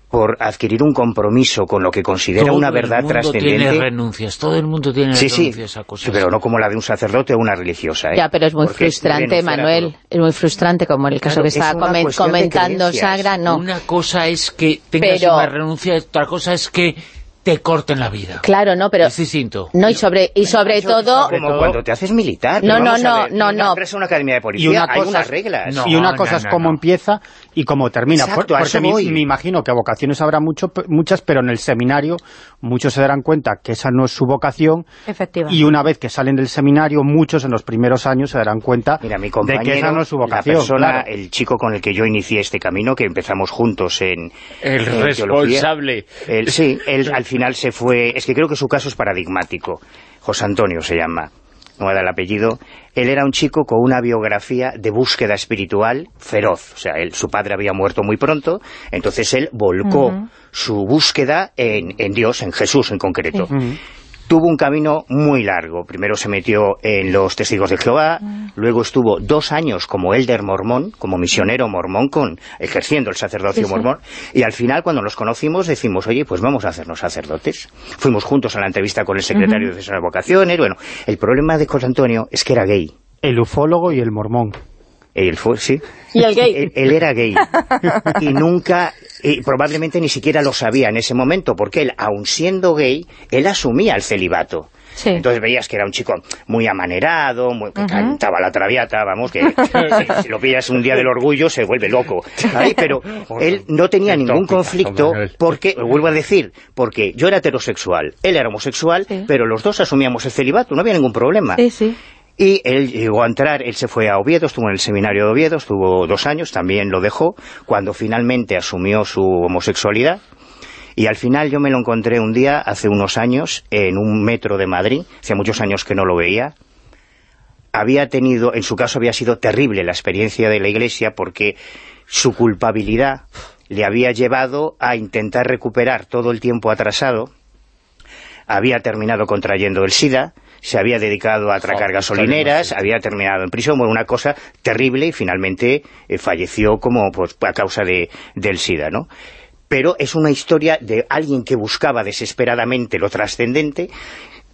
por adquirir un compromiso con lo que considera Todo una el verdad mundo tiene trascendente... renuncias, todo el mundo tiene Sí, sí, renuncias a cosas. sí, pero no como la de un sacerdote o una religiosa. ¿eh? Ya, pero es muy Porque frustrante, renunciar a Manuel. todo. Es muy frustrante, como el caso Claro, que es estaba una de comentando. Sagra. No, Una cosa es que tengas Pero- una renuncia, otra cosa es que te corten la vida. claro, no, pero... Es distinto. No, y sobre, y sobre todo... Como cuando te haces militar. No, no, no, ver, no, si no. una academia de Y policía, una hay cosa unas es- reglas. No, y una no, cosa es no, cómo no. empieza y cómo termina. Exacto, Por- a porque eso me, imagino que vocaciones habrá mucho, muchas, pero en el seminario muchos se darán cuenta que esa no es su vocación Efectivamente. y una vez que salen del seminario, muchos en los primeros años se darán cuenta Mira, mi de que esa no es su la vocación. persona, claro. el chico con el que yo inicié este camino, que empezamos juntos en El en teología, responsable. él- sí, él al final se fue... Es que creo que su caso es paradigmático. José Antonio se llama, no me da el apellido. Él era un chico con una biografía de búsqueda espiritual feroz. O sea, él, su padre había muerto muy pronto, entonces él volcó su búsqueda en, en Dios, en Jesús en concreto. Tuvo un camino muy largo. Primero se metió en los Testigos de Jehová, luego estuvo dos años como elder mormón, como misionero mormón, con ejerciendo el sacerdocio mormón, y al final, cuando nos conocimos, decimos, oye, pues vamos a hacernos sacerdotes. Fuimos juntos a la entrevista con el secretario de esas vocaciones. Bueno, el problema de José Antonio es que era gay. El ufólogo y el mormón. Él fue, sí. Y el gay. Él, él era gay. y nunca, y probablemente ni siquiera lo sabía en ese momento, porque él, aun siendo gay, él asumía el celibato. Sí. Entonces veías que era un chico muy amanerado, muy, que cantaba la traviata, vamos, que si, si lo pillas un día del orgullo se vuelve loco. Pero él no tenía ningún conflicto porque, vuelvo a decir, porque yo era heterosexual, él era homosexual, Sí. pero los dos asumíamos el celibato, no había ningún problema. Sí, sí. Y él llegó a entrar, él se fue a Oviedo, estuvo en el seminario de Oviedo, estuvo dos años, también lo dejó, cuando finalmente asumió su homosexualidad. Y al final yo me lo encontré un día, hace unos años, en un metro de Madrid, hacía muchos años que no lo veía. Había tenido, en su caso había sido terrible la experiencia de la Iglesia porque su culpabilidad le había llevado a intentar recuperar todo el tiempo atrasado había terminado contrayendo el SIDA, se había dedicado a atracar gasolineras, había terminado en prisión, bueno, una cosa terrible y finalmente eh, falleció como pues, a causa de, del SIDA, ¿no? Pero es una historia de alguien que buscaba desesperadamente lo trascendente,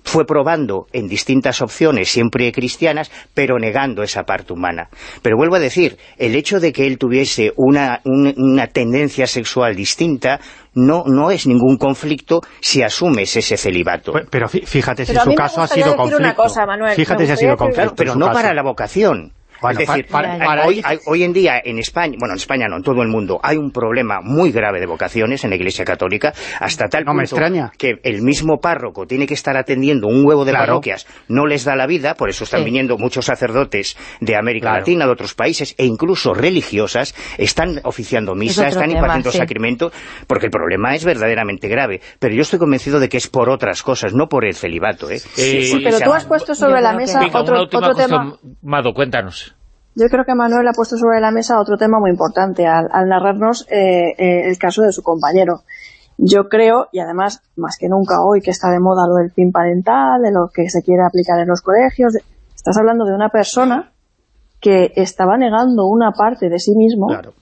fue probando en distintas opciones, siempre cristianas, pero negando esa parte humana. Pero vuelvo a decir, el hecho de que él tuviese una, un- una tendencia sexual distinta no, no es ningún conflicto si asumes ese celibato. Pero fí- fíjate si Pero su caso ha sido conflicto. una cosa, Manuel, Fíjate si ha sido conflicto. Pero no caso. para la vocación. Bueno, es decir, para- para hoy, ir- hay- hoy en día en España, bueno, en España no, en todo el mundo, hay un problema muy grave de vocaciones en la Iglesia Católica, hasta tal No me punto extraña. que el mismo párroco tiene que estar atendiendo un huevo de Claro. parroquias, no les da la vida, por eso están Sí. viniendo muchos sacerdotes de América Claro. Latina, de otros países, e incluso religiosas, están oficiando misa, otro están tema, impartiendo sí. sacramentos, porque el problema es verdaderamente grave. Pero yo estoy convencido de que es por otras cosas, no por el celibato. ¿eh? Sí, pero tú has puesto sobre la mesa otro, tema. cuestión, Mado, cuéntanos. Yo creo que Manuel ha puesto sobre la mesa otro tema muy importante al, al narrarnos eh, eh, el caso de su compañero. Yo creo, y además, más que nunca hoy que está de moda lo del PIN parental, de lo que se quiere aplicar en los colegios, de- estás hablando de una persona que estaba negando una parte de sí mismo. Claro.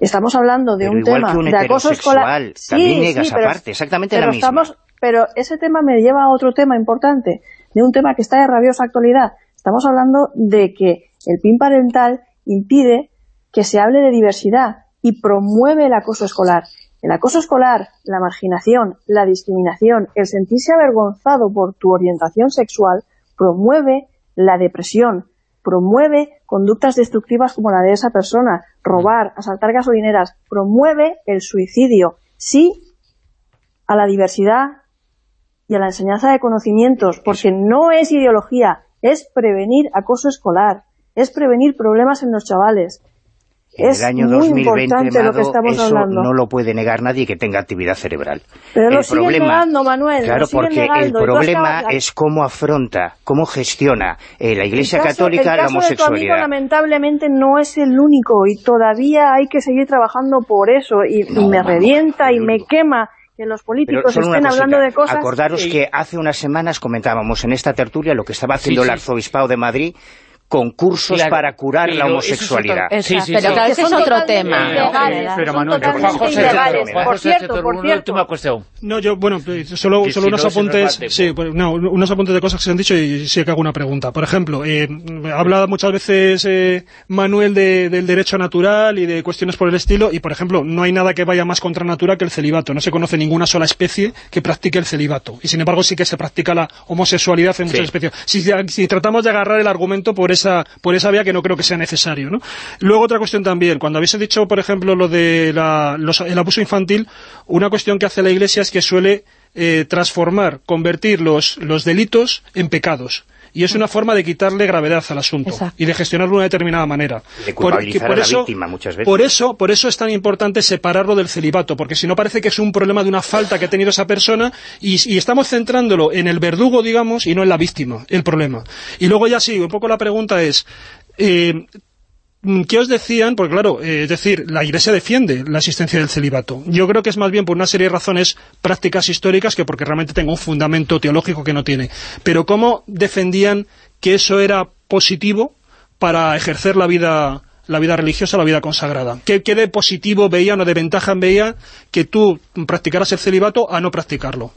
Estamos hablando de Pero un igual tema que un de acoso escolar. también niega esa pero- exactamente pero la misma. estamos- pero ese tema me lleva a otro tema importante, de un tema que está de rabiosa actualidad. Estamos hablando de que el PIN parental impide que se hable de diversidad y promueve el acoso escolar. El acoso escolar, la marginación, la discriminación, el sentirse avergonzado por tu orientación sexual, promueve la depresión, promueve conductas destructivas como la de esa persona, robar, asaltar gasolineras, promueve el suicidio. Sí a la diversidad y a la enseñanza de conocimientos, porque no es ideología, es prevenir acoso escolar, es prevenir problemas en los chavales. En es el año muy 2020, importante lo que estamos eso hablando. no lo puede negar nadie que tenga actividad cerebral. Pero lo el siguen problema, negando, Manuel, Claro, lo siguen porque negando. el problema es cómo afronta, cómo gestiona eh, la Iglesia El caso- Católica el la de tu amigo, homosexualidad. lamentablemente, no es el único y todavía hay que seguir trabajando por eso. Y, y me revienta y me quema que los políticos estén cosita, hablando de cosas... Acordaros que hace unas semanas comentábamos en esta tertulia lo que estaba haciendo Sí, el sí. arzobispado de Madrid concursos Claro, para curar la eso es homosexualidad. otra- Sí, sí, pero sí. ese es otro tema. ilegales, Pero, Manuel, Juan José Juan Por José cierto, Cetero, por una cierto, última cuestión. No, yo, bueno, eh, solo, solo si unos no, apuntes, sí, pues, no, unos apuntes de cosas que se han dicho y sí que hago una pregunta. Por ejemplo, eh, habla muchas veces eh, Manuel de- del derecho natural y de cuestiones por el estilo, y por ejemplo, no hay nada que vaya más contra natura que el celibato. No se conoce ninguna sola especie que practique el celibato. Y sin embargo sí que se practica la homosexualidad en muchas especies. Si, si tratamos de agarrar el argumento por por esa vía que no creo que sea necesario, ¿no? Luego otra cuestión también, cuando habéis dicho, por ejemplo, lo de la- los- el abuso infantil, una cuestión que hace la Iglesia es que suele eh, transformar, convertir los, los delitos en pecados. Y es una forma de quitarle gravedad al asunto Exacto. y de gestionarlo de una determinada manera. De culpabilizar a la víctima muchas veces. Por eso, por eso es tan importante separarlo del celibato, porque si no parece que es un problema de una falta que ha tenido esa persona y, y estamos centrándolo en el verdugo, digamos, y no en la víctima, el problema. Y luego ya sí, un poco la pregunta es... eh, ¿qué os decían? Porque claro, eh, es decir, la Iglesia defiende la existencia del celibato. Yo creo que es más bien por una serie de razones prácticas históricas que porque realmente tenga un fundamento teológico que no tiene. Pero ¿cómo defendían que eso era positivo para ejercer la vida la vida religiosa, la vida consagrada. ¿Qué, qué de positivo veían o de ventaja veía que tú practicaras el celibato a no practicarlo?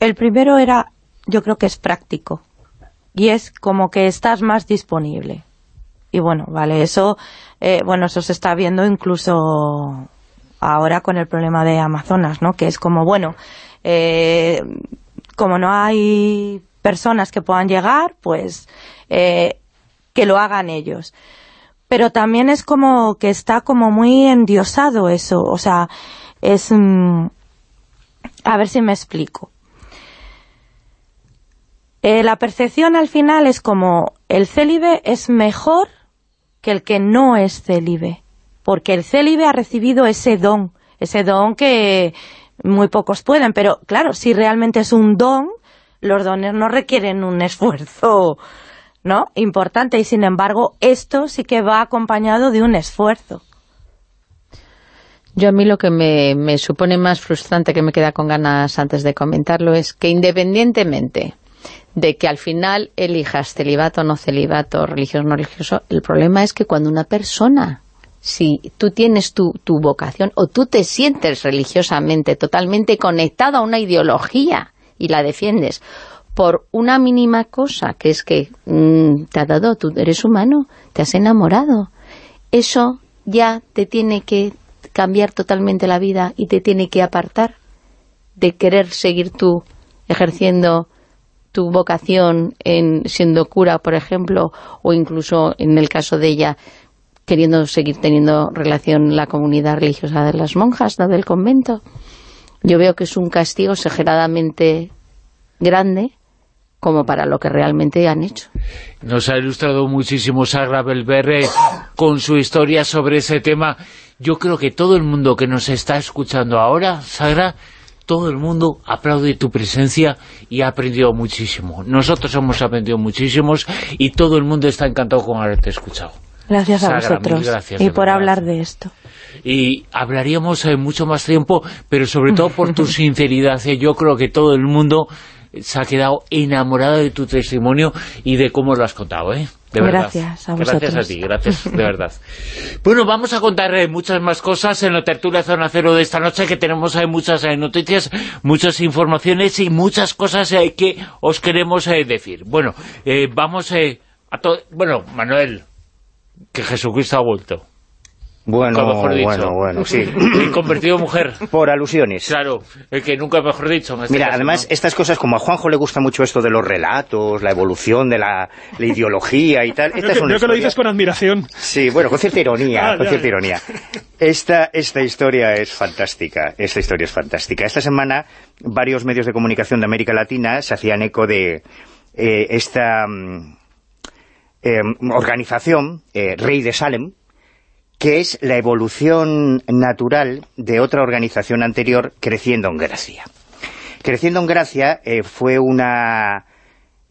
El primero era, yo creo que es práctico, y es como que estás más disponible. Y bueno, vale, eso, eh, bueno, eso se está viendo incluso ahora con el problema de Amazonas, ¿no? Que es como, bueno, eh, como no hay personas que puedan llegar, pues eh, que lo hagan ellos. Pero también es como que está como muy endiosado eso, o sea, es... mm, a ver si me explico. Eh, la percepción al final es como el célibe es mejor que el que no es célibe, porque el célibe ha recibido ese don, ese don que muy pocos pueden, pero claro, si realmente es un don, los dones no requieren un esfuerzo ¿no? importante y sin embargo esto sí que va acompañado de un esfuerzo. Yo a mí lo que me, me supone más frustrante, que me queda con ganas antes de comentarlo, es que independientemente de que al final elijas celibato o no celibato, religioso o no religioso, el problema es que cuando una persona, si tú tienes tu, tu vocación o tú te sientes religiosamente totalmente conectado a una ideología y la defiendes por una mínima cosa, que es que mm, te ha dado, tú eres humano, te has enamorado, eso ya te tiene que cambiar totalmente la vida y te tiene que apartar de querer seguir tú ejerciendo tu vocación en siendo cura, por ejemplo, o incluso en el caso de ella queriendo seguir teniendo relación la comunidad religiosa de las monjas, ¿no? del convento. Yo veo que es un castigo exageradamente grande como para lo que realmente han hecho. Nos ha ilustrado muchísimo Sagra Belberre con su historia sobre ese tema. Yo creo que todo el mundo que nos está escuchando ahora, Sagra, todo el mundo aplaude tu presencia y ha aprendido muchísimo. Nosotros hemos aprendido muchísimos y todo el mundo está encantado con haberte escuchado. Gracias a Sagra, vosotros gracias, y por verdad. hablar de esto. y hablaríamos eh, mucho más tiempo, pero sobre todo por tu sinceridad. eh, Yo creo que todo el mundo se ha quedado enamorado de tu testimonio y de cómo lo has contado, ¿eh? De verdad. Gracias a Gracias a vosotros. ti, gracias, de verdad. Bueno, vamos a contar eh, muchas más cosas en la tertulia Zona Cero de esta noche, que tenemos eh, muchas eh, noticias, muchas informaciones y muchas cosas eh, que os queremos eh, decir. Bueno, eh, vamos eh, a todo... Bueno, Manuel, que Jesucristo ha vuelto. Bueno, Nunca mejor dicho. bueno, bueno, sí. Y convertido en mujer. Por alusiones. Claro, el que nunca mejor dicho. este Mira, caso, además, ¿no? estas cosas, como a Juanjo le gusta mucho esto de los relatos, la evolución de la, la ideología y tal, esta Creo es que, creo que lo dices con admiración. Sí, bueno, con cierta ironía, Ah, con ya, cierta ya. ironía. Esta, esta historia es fantástica, esta historia es fantástica. Esta semana, varios medios de comunicación de América Latina se hacían eco de eh, esta mm, eh, organización, eh, Rey de Salem, que es la evolución natural de otra organización anterior, Creciendo en Gracia. Creciendo en Gracia eh, fue una...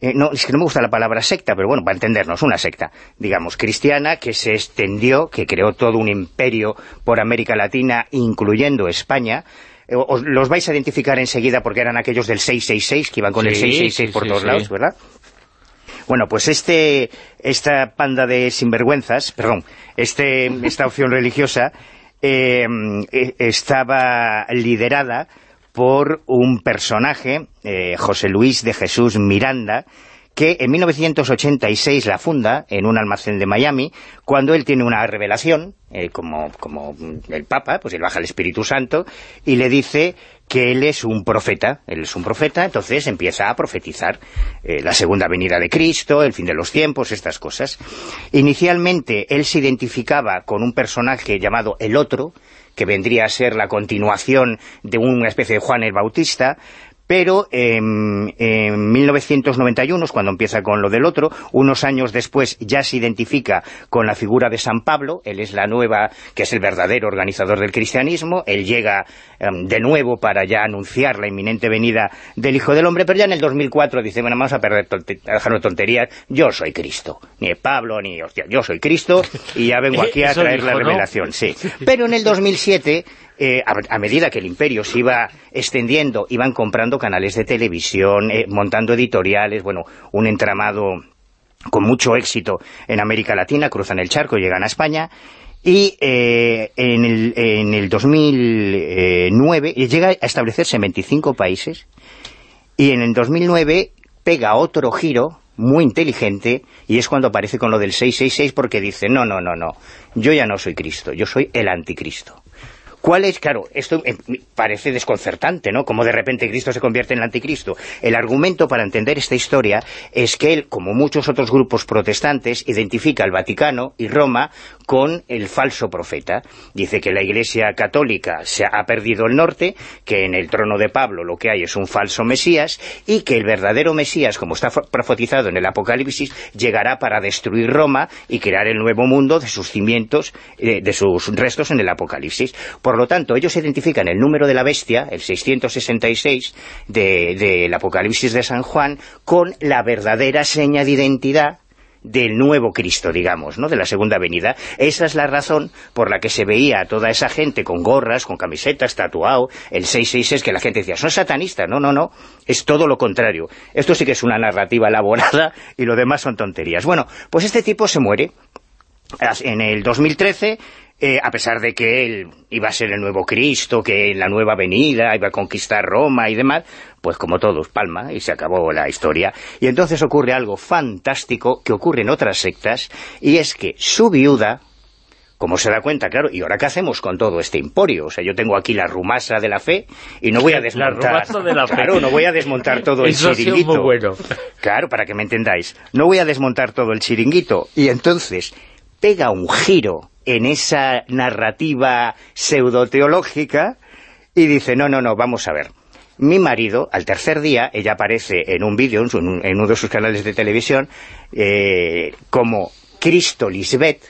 eh, no, es que no me gusta la palabra secta, pero bueno, para entendernos, una secta, digamos, cristiana, que se extendió, que creó todo un imperio por América Latina, incluyendo España. Eh, os- los vais a identificar enseguida porque eran aquellos del 666, que iban con el Sí, 666 sí, por sí, todos lados, ¿verdad? Bueno, pues este esta panda de sinvergüenzas, perdón, este, esta opción religiosa eh, eh, estaba liderada por un personaje, eh, José Luis de Jesús Miranda, que en 1986 la funda en un almacén de Miami, cuando él tiene una revelación, eh, como, como el Papa, pues él baja el Espíritu Santo, y le dice que él es un profeta, él es un profeta, entonces empieza a profetizar eh, la segunda venida de Cristo, el fin de los tiempos, estas cosas. Inicialmente él se identificaba con un personaje llamado El Otro, que vendría a ser la continuación de una especie de Juan el Bautista, Pero em, en 1991 es cuando empieza con lo del otro, unos años después ya se identifica con la figura de San Pablo, él es la nueva, que es el verdadero organizador del cristianismo, él llega em, de nuevo para ya anunciar la inminente venida del Hijo del Hombre, pero ya en el 2004 dice, bueno, vamos a, perder a dejarnos tonterías, yo soy Cristo, ni Pablo, ni hostia, yo soy Cristo, y ya vengo aquí a traer la revelación, sí. Pero en el 2007 eh, a, medida que el imperio se iba extendiendo, iban comprando canales de televisión, eh, montando editoriales, bueno, un entramado con mucho éxito en América Latina, cruzan el charco, llegan a España, y eh, en, el, en el 2009 llega a establecerse en 25 países, y en el 2009 pega otro giro muy inteligente y es cuando aparece con lo del 666 porque dice, no, no, no, no, yo ya no soy Cristo, yo soy el anticristo. ¿Cuál es? Claro, esto eh, parece desconcertante, ¿no? Como de repente Cristo se convierte en el anticristo. El argumento para entender esta historia es que él, como muchos otros grupos protestantes, identifica al Vaticano y Roma con el falso profeta. Dice que la Iglesia católica se ha perdido el norte, que en el trono de Pablo lo que hay es un falso Mesías y que el verdadero Mesías, como está profetizado en el Apocalipsis, llegará para destruir Roma y crear el nuevo mundo de sus cimientos, eh, de sus restos en el Apocalipsis. Por lo tanto, ellos identifican el número de la bestia, el 666 de- del Apocalipsis de San Juan, con la verdadera seña de identidad del nuevo Cristo, digamos, ¿no? de la segunda venida. Esa es la razón por la que se veía a toda esa gente con gorras, con camisetas, tatuado, el 666, que la gente decía, son satanistas. No, no, no, es todo lo contrario. Esto sí que es una narrativa elaborada y lo demás son tonterías. Bueno, pues este tipo se muere en el 2013, eh, a pesar de que él iba a ser el nuevo Cristo, que en la nueva venida iba a conquistar Roma y demás, pues como todos, palma, y se acabó la historia. Y entonces ocurre algo fantástico que ocurre en otras sectas, y es que su viuda, como se da cuenta, claro, ¿y ahora qué hacemos con todo este emporio? O sea, yo tengo aquí la rumasa de la fe y no voy a La desmontar... rumasa de la fe. Claro, no voy a desmontar todo el chiringuito. muy bueno. Claro, para que me entendáis. No voy a desmontar todo el chiringuito. Y entonces pega un giro en esa narrativa pseudoteológica y dice, no, no, no, vamos a ver. Mi marido, al tercer día, ella aparece en un vídeo, en, uno de sus canales de televisión, eh, como Cristo Lisbeth,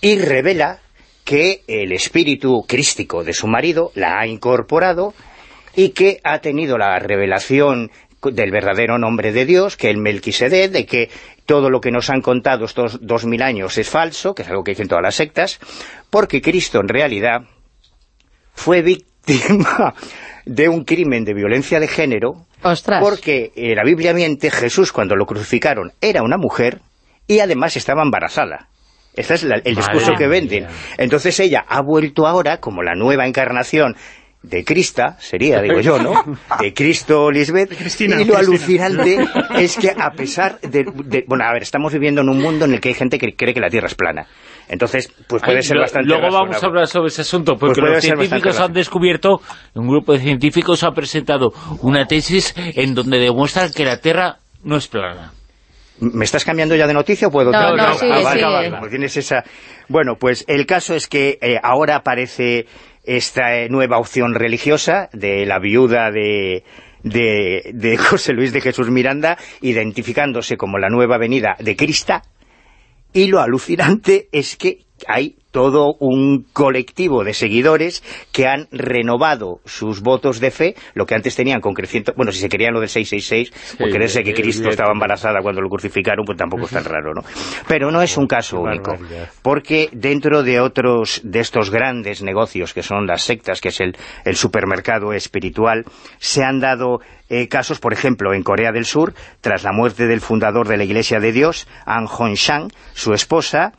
y revela que el espíritu crístico de su marido la ha incorporado y que ha tenido la revelación del verdadero nombre de Dios, que el Melquisedec, de que todo lo que nos han contado estos dos mil años es falso, que es algo que dicen todas las sectas, porque Cristo en realidad fue víctima de un crimen de violencia de género, Ostras. porque eh, la Biblia miente, Jesús cuando lo crucificaron era una mujer y además estaba embarazada. Este es la- el discurso Madre que venden. mía. Entonces ella ha vuelto ahora como la nueva encarnación de Crista, sería, digo yo, ¿no? De Cristo Lisbeth. Cristina, y lo Cristina. alucinante es que a pesar de, de- Bueno, a ver, estamos viviendo en un mundo en el que hay gente que cree que la Tierra es plana. Entonces, pues puede Ay, ser lo- bastante Luego vamos a hablar sobre ese asunto, Pues porque los científicos han descubierto, un grupo de científicos ha presentado una tesis en donde demuestran que la Tierra no es plana. ¿Me estás cambiando ya de noticia o puedo...? No, no, sigue, Ah, vale, sigue. vale, tienes esa... Bueno, pues el caso es que eh, ahora aparece esta eh, nueva opción religiosa de la viuda de, de, de José Luis de Jesús Miranda, identificándose como la nueva venida de Crista, y lo alucinante es que hay todo un colectivo de seguidores que han renovado sus votos de fe, lo que antes tenían con creciente... Bueno, si se querían lo del 666, por creerse que Cristo estaba embarazada cuando lo crucificaron, pues tampoco es tan raro, ¿no? Pero no es un caso único, porque dentro de otros de estos grandes negocios que son las sectas, que es el, el supermercado espiritual, se han dado eh, casos, por ejemplo, en Corea del Sur, tras la muerte del fundador de la Iglesia de Dios, An Hong Shang, su esposa,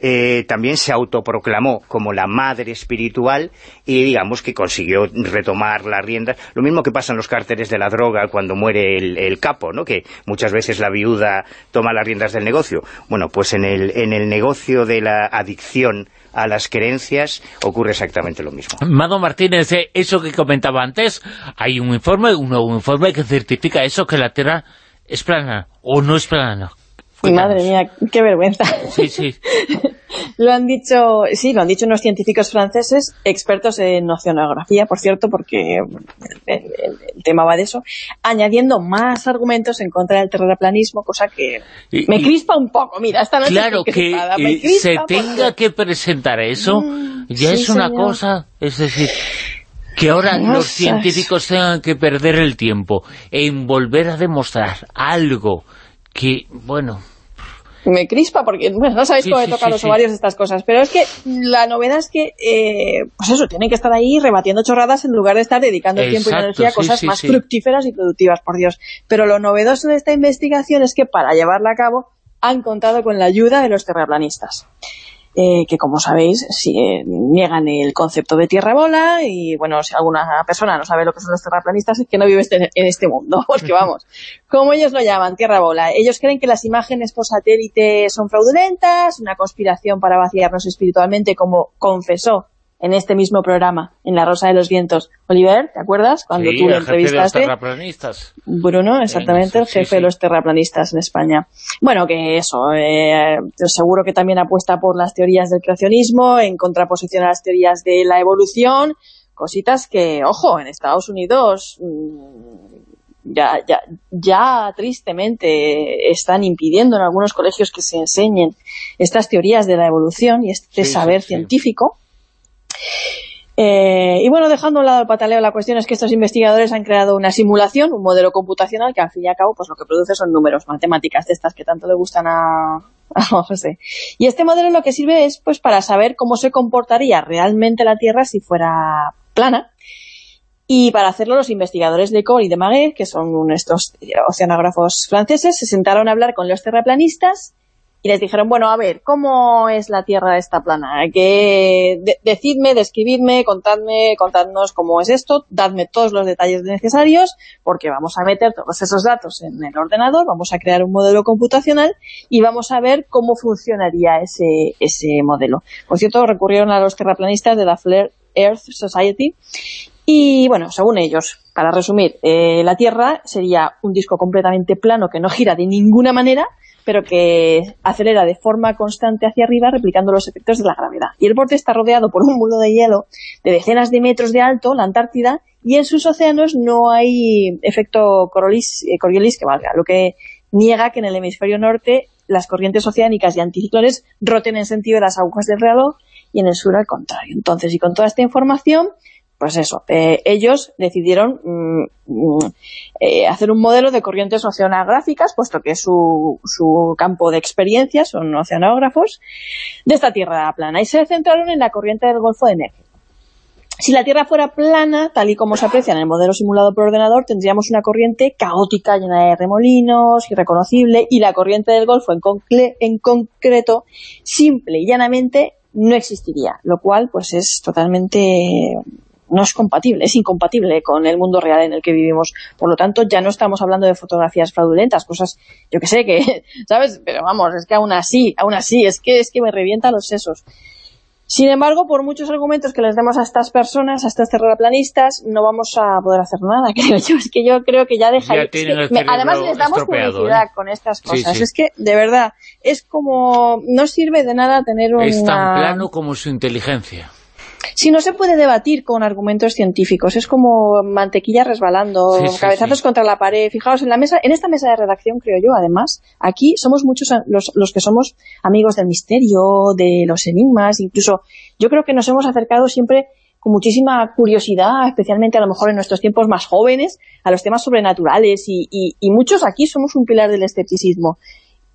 eh, también se autoproclamó como la madre espiritual y digamos que consiguió retomar las riendas. Lo mismo que pasa en los cárteles de la droga cuando muere el, el capo, ¿no? que muchas veces la viuda toma las riendas del negocio. Bueno, pues en el, en el negocio de la adicción a las creencias ocurre exactamente lo mismo. Mado Martínez, eh, eso que comentaba antes, hay un informe, un nuevo informe que certifica eso, que la Tierra es plana o no es plana. Madre mía, qué vergüenza. Sí, sí. Lo han dicho, sí, lo han dicho unos científicos franceses, expertos en oceanografía, por cierto, porque el, el- el tema va de eso, añadiendo más argumentos en contra del terraplanismo, cosa que Y- me y- crispa un poco. Mira, esta noche Claro, que eh, se porque- tenga que presentar eso, Mm, ya sí, es una señor. cosa, es decir, que ahora los científicos tengan que perder el tiempo en volver a demostrar algo que, bueno, me crispa porque bueno, no sabéis Sí, cómo sí, me toca sí, los ovarios estas cosas, pero es que la novedad es que, eh, pues eso, tienen que estar ahí rebatiendo chorradas en lugar de estar dedicando tiempo y energía a cosas más fructíferas y productivas, por Dios. Pero lo novedoso de esta investigación es que para llevarla a cabo han contado con la ayuda de los terraplanistas. Eh, que como sabéis sí, eh, niegan el concepto de tierra bola y bueno, si alguna persona no sabe lo que son los terraplanistas es que no vive este- en este mundo, porque vamos, como ellos lo llaman, tierra bola. Ellos creen que las imágenes por satélite son fraudulentas, una conspiración para vaciarnos espiritualmente, como confesó en este mismo programa, en La Rosa de los Vientos. Oliver, ¿te acuerdas? Cuando sí, tú el jefe de los entrevistaste. terraplanistas. Bruno, exactamente, el jefe sí. de los terraplanistas en España. Bueno, que eso, eh, seguro que también apuesta por las teorías del creacionismo, en contraposición a las teorías de la evolución, cositas que, ojo, en Estados Unidos mm, ya, ya, ya tristemente están impidiendo en algunos colegios que se enseñen estas teorías de la evolución y este sí, saber sí. científico. Eh, y bueno, dejando a un lado el pataleo, la cuestión es que estos investigadores han creado una simulación, un modelo computacional que al fin y al cabo pues lo que produce son números, matemáticas de estas que tanto le gustan a, José. Y este modelo lo que sirve es pues para saber cómo se comportaría realmente la Tierra si fuera plana. Y para hacerlo los investigadores de Cole y de Maguet, que son estos oceanógrafos franceses, se sentaron a hablar con los terraplanistas y les dijeron, bueno, a ver, ¿cómo es la Tierra esta plana? Que de- decidme, describidme, contadme, contadnos cómo es esto, dadme todos los detalles necesarios, porque vamos a meter todos esos datos en el ordenador, vamos a crear un modelo computacional y vamos a ver cómo funcionaría ese, ese modelo. Por cierto, recurrieron a los terraplanistas de la Flat Earth Society y bueno, según ellos, para resumir, eh, la Tierra sería un disco completamente plano que no gira de ninguna manera, pero que acelera de forma constante hacia arriba replicando los efectos de la gravedad. Y el borde está rodeado por un muro de hielo de decenas de metros de alto, la Antártida, y en sus océanos no hay efecto Coriolis, eh, Coriolis que valga, lo que niega que en el hemisferio norte las corrientes oceánicas y anticiclones roten en sentido de las agujas del reloj y en el sur al contrario. Entonces, y con toda esta información, pues eso, eh, ellos decidieron mm, mm, eh, hacer un modelo de corrientes oceanográficas, puesto que su, su campo de experiencia, son oceanógrafos, de esta Tierra plana, y se centraron en la corriente del Golfo de México. Si la Tierra fuera plana, tal y como se aprecia en el modelo simulado por ordenador, tendríamos una corriente caótica, llena de remolinos, irreconocible, y la corriente del Golfo en, concle- en concreto, simple y llanamente, no existiría, lo cual pues es totalmente no es compatible, es incompatible con el mundo real en el que vivimos. Por lo tanto, ya no estamos hablando de fotografías fraudulentas, cosas, yo que sé, que, ¿sabes? Pero vamos, es que aún así, aún así, es que, es que me revienta los sesos. Sin embargo, por muchos argumentos que les demos a estas personas, a estos terraplanistas, no vamos a poder hacer nada, creo yo. Es que yo creo que ya deja... Ya es que además les damos estropeado, publicidad ¿eh? con estas cosas. sí. Es que, de verdad, es como... No sirve de nada tener una... Es tan plano como su inteligencia. Si no se puede debatir con argumentos científicos, es como mantequilla resbalando, Sí, sí, cabezazos sí. contra la pared. Fijaos, en la mesa, en esta mesa de redacción, creo yo, además, aquí somos muchos los, los que somos amigos del misterio, de los enigmas, incluso yo creo que nos hemos acercado siempre con muchísima curiosidad, especialmente a lo mejor en nuestros tiempos más jóvenes, a los temas sobrenaturales y, y- y muchos aquí somos un pilar del escepticismo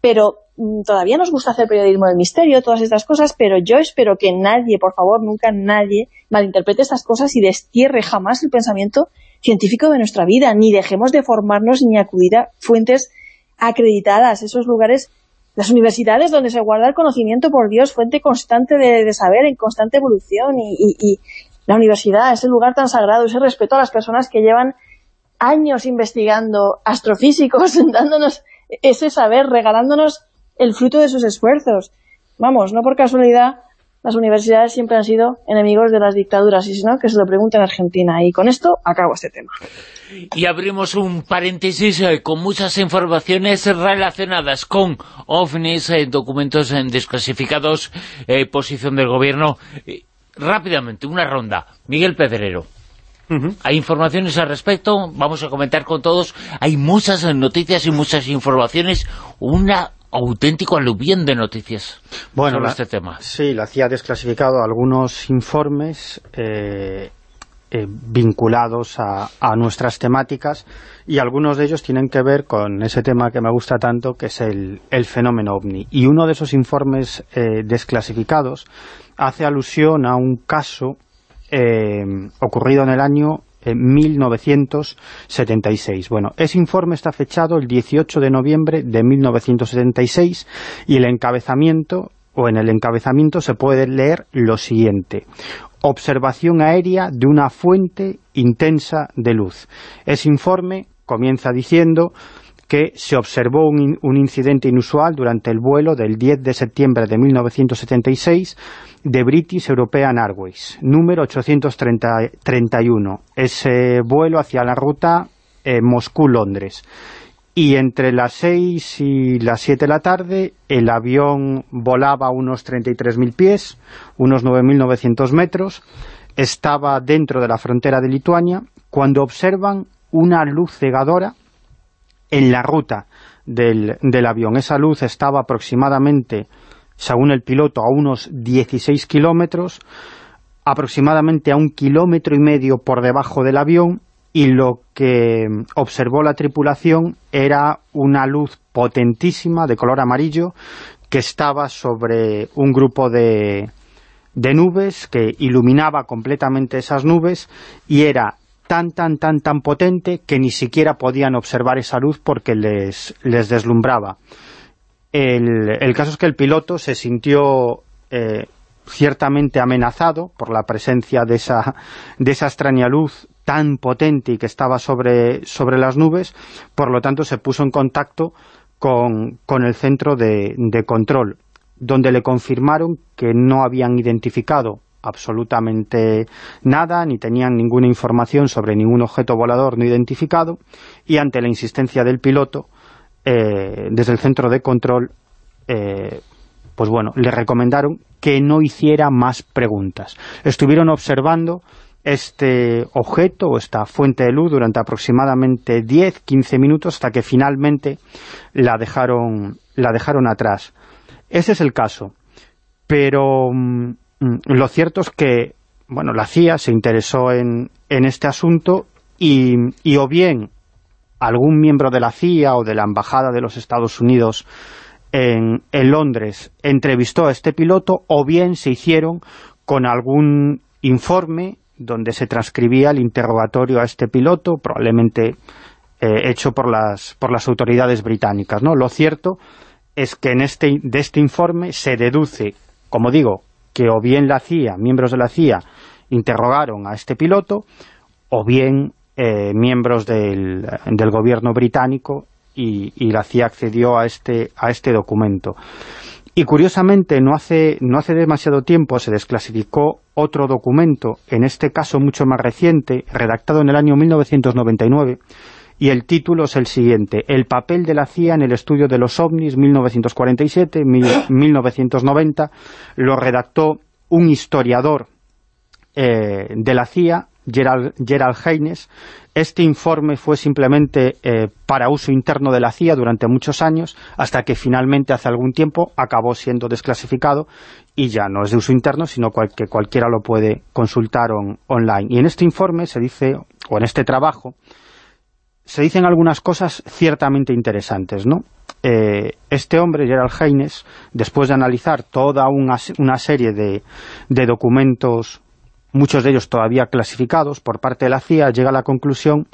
pero todavía nos gusta hacer periodismo del misterio, todas estas cosas, pero yo espero que nadie, por favor, nunca nadie malinterprete estas cosas y destierre jamás el pensamiento científico de nuestra vida, ni dejemos de formarnos ni acudir a fuentes acreditadas, esos lugares, las universidades donde se guarda el conocimiento, por Dios, fuente constante de, de saber, en constante evolución, y, y- y la universidad, ese lugar tan sagrado, ese respeto a las personas que llevan años investigando, astrofísicos, dándonos ese saber, regalándonos el fruto de sus esfuerzos. Vamos, no por casualidad, las universidades siempre han sido enemigos de las dictaduras, y si no, que se lo pregunten en Argentina. Y con esto acabo este tema. Y abrimos un paréntesis eh, con muchas informaciones relacionadas con ovnis, eh, documentos eh, desclasificados, eh, posición del gobierno. Eh, rápidamente, una ronda. Miguel Pedrero. Hay informaciones al respecto, vamos a comentar con todos. Hay muchas noticias y muchas informaciones. Una auténtico aluvión de noticias Bueno, sobre la- este tema. Sí, la CIA ha desclasificado algunos informes eh, eh, vinculados a, a nuestras temáticas y algunos de ellos tienen que ver con ese tema que me gusta tanto, que es el, el fenómeno OVNI. Y uno de esos informes eh, desclasificados hace alusión a un caso eh, ocurrido en el año 1976. Bueno, ese informe está fechado el 18 de noviembre de 1976 y el encabezamiento, o en el encabezamiento se puede leer lo siguiente. Observación aérea de una fuente intensa de luz. Ese informe comienza diciendo que se observó un, in- un incidente inusual durante el vuelo del 10 de septiembre de 1976 de British European Airways, número 831. Ese vuelo hacia la ruta eh, Moscú-Londres. Y entre las 6 y las 7 de la tarde el avión volaba a unos 33.000 pies, unos 9.900 metros, estaba dentro de la frontera de Lituania, cuando observan una luz cegadora en la ruta del, del avión. Esa luz estaba aproximadamente, según el piloto, a unos 16 kilómetros, aproximadamente a un kilómetro y medio por debajo del avión, y lo que observó la tripulación era una luz potentísima de color amarillo que estaba sobre un grupo de, de nubes que iluminaba completamente esas nubes y era tan, tan, tan, tan potente que ni siquiera podían observar esa luz porque les, les deslumbraba. El, el caso es que el piloto se sintió eh, ciertamente amenazado por la presencia de esa, de esa extraña luz tan potente y que estaba sobre, sobre las nubes, por lo tanto se puso en contacto con, con el centro de, de control, donde le confirmaron que no habían identificado absolutamente nada, ni tenían ninguna información sobre ningún objeto volador no identificado, y ante la insistencia del piloto, eh, desde el centro de control, eh, pues bueno, le recomendaron que no hiciera más preguntas. Estuvieron observando este objeto o esta fuente de luz durante aproximadamente 10-15 minutos hasta que finalmente la dejaron, la dejaron atrás. Ese es el caso. Pero mm, lo cierto es que bueno, la CIA se interesó en, en este asunto y, y o bien algún miembro de la CIA o de la Embajada de los Estados Unidos en, en Londres entrevistó a este piloto o bien se hicieron con algún informe donde se transcribía el interrogatorio a este piloto, probablemente eh, hecho por las, por las autoridades británicas. ¿no? Lo cierto es que en este, de este informe se deduce, como digo, que o bien la CIA, miembros de la CIA, interrogaron a este piloto, o bien eh, miembros del, gobierno británico y, y la CIA accedió a este, a este documento. Y curiosamente, no hace, no hace demasiado tiempo se desclasificó otro documento, en este caso mucho más reciente, redactado en el año 1999, y el título es el siguiente, El papel de la CIA en el estudio de los ovnis 1947-1990, lo redactó un historiador eh, de la CIA, Gerald, Gerald Haynes. Este informe fue simplemente eh, para uso interno de la CIA durante muchos años, hasta que finalmente hace algún tiempo acabó siendo desclasificado y ya no es de uso interno, sino cual, que cualquiera lo puede consultar on, online. Y en este informe se dice, o en este trabajo, se dicen algunas cosas ciertamente interesantes, ¿no? Eh, este hombre, Gerald Haynes, después de analizar toda una, una serie de, de documentos muchos de ellos todavía clasificados por parte de la CIA, llega a la conclusión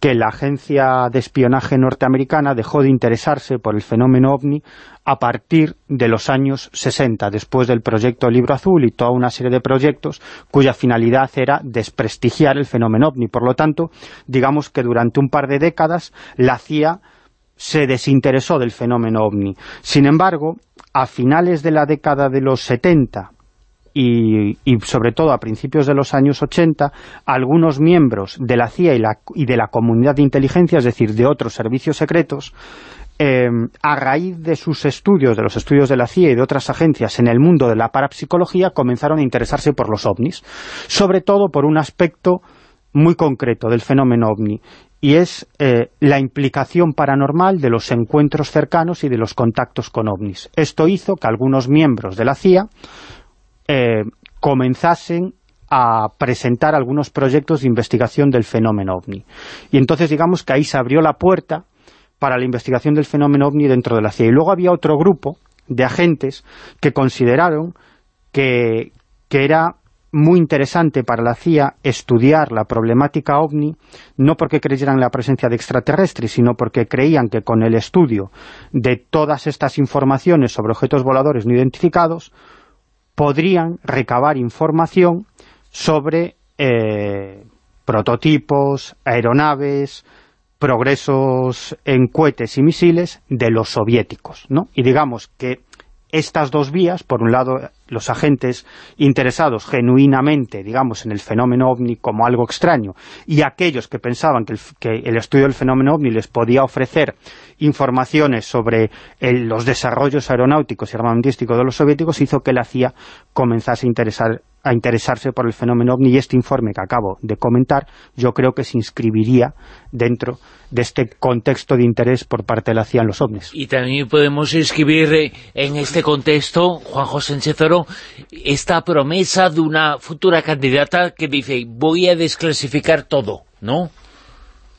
que la agencia de espionaje norteamericana dejó de interesarse por el fenómeno OVNI a partir de los años 60, después del proyecto Libro Azul y toda una serie de proyectos cuya finalidad era desprestigiar el fenómeno OVNI. Por lo tanto, digamos que durante un par de décadas la CIA se desinteresó del fenómeno OVNI. Sin embargo, a finales de la década de los 70, y, sobre todo a principios de los años 80, algunos miembros de la CIA y, la, y de la comunidad de inteligencia, es decir, de otros servicios secretos, eh, a raíz de sus estudios, de los estudios de la CIA y de otras agencias en el mundo de la parapsicología, comenzaron a interesarse por los ovnis, sobre todo por un aspecto muy concreto del fenómeno ovni, y es eh, la implicación paranormal de los encuentros cercanos y de los contactos con ovnis. Esto hizo que algunos miembros de la CIA eh, comenzasen a presentar algunos proyectos de investigación del fenómeno OVNI. Y entonces digamos que ahí se abrió la puerta para la investigación del fenómeno OVNI dentro de la CIA. Y luego había otro grupo de agentes que consideraron que, que era muy interesante para la CIA estudiar la problemática OVNI, no porque creyeran en la presencia de extraterrestres, sino porque creían que con el estudio de todas estas informaciones sobre objetos voladores no identificados, podrían recabar información sobre eh, prototipos, aeronaves, progresos en cohetes y misiles de los soviéticos, ¿no? Y digamos que estas dos vías, por un lado los agentes interesados genuinamente, digamos, en el fenómeno OVNI como algo extraño, y aquellos que pensaban que el, estudio del fenómeno OVNI les podía ofrecer informaciones sobre el, los desarrollos aeronáuticos y armamentísticos de los soviéticos, hizo que la CIA comenzase a interesar a interesarse por el fenómeno OVNI y este informe que acabo de comentar yo creo que se inscribiría dentro de este contexto de interés por parte de la CIA en los OVNIs. Y también podemos inscribir eh, en este contexto, Juan José Oro, esta promesa de una futura candidata que dice voy a desclasificar todo, ¿no?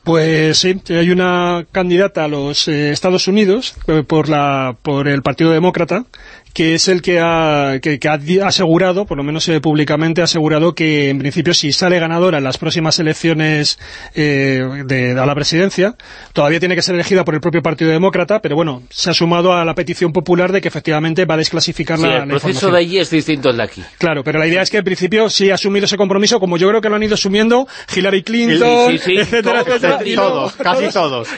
Pues sí, hay una candidata a los eh, Estados Unidos eh, por, la, por el Partido Demócrata que es el que ha, que, que ha asegurado, por lo menos eh, públicamente, ha asegurado que en principio si sale ganadora en las próximas elecciones eh, de, a la presidencia, todavía tiene que ser elegida por el propio Partido Demócrata, pero bueno, se ha sumado a la petición popular de que efectivamente va a desclasificar Sí, la, el proceso de allí es distinto al de aquí. Claro, pero la idea es que en principio sí ha asumido ese compromiso, como yo creo que lo han ido asumiendo Hillary Clinton, Sí, sí, sí, etcétera, etcétera. y casi todos. Casi Eh, todos.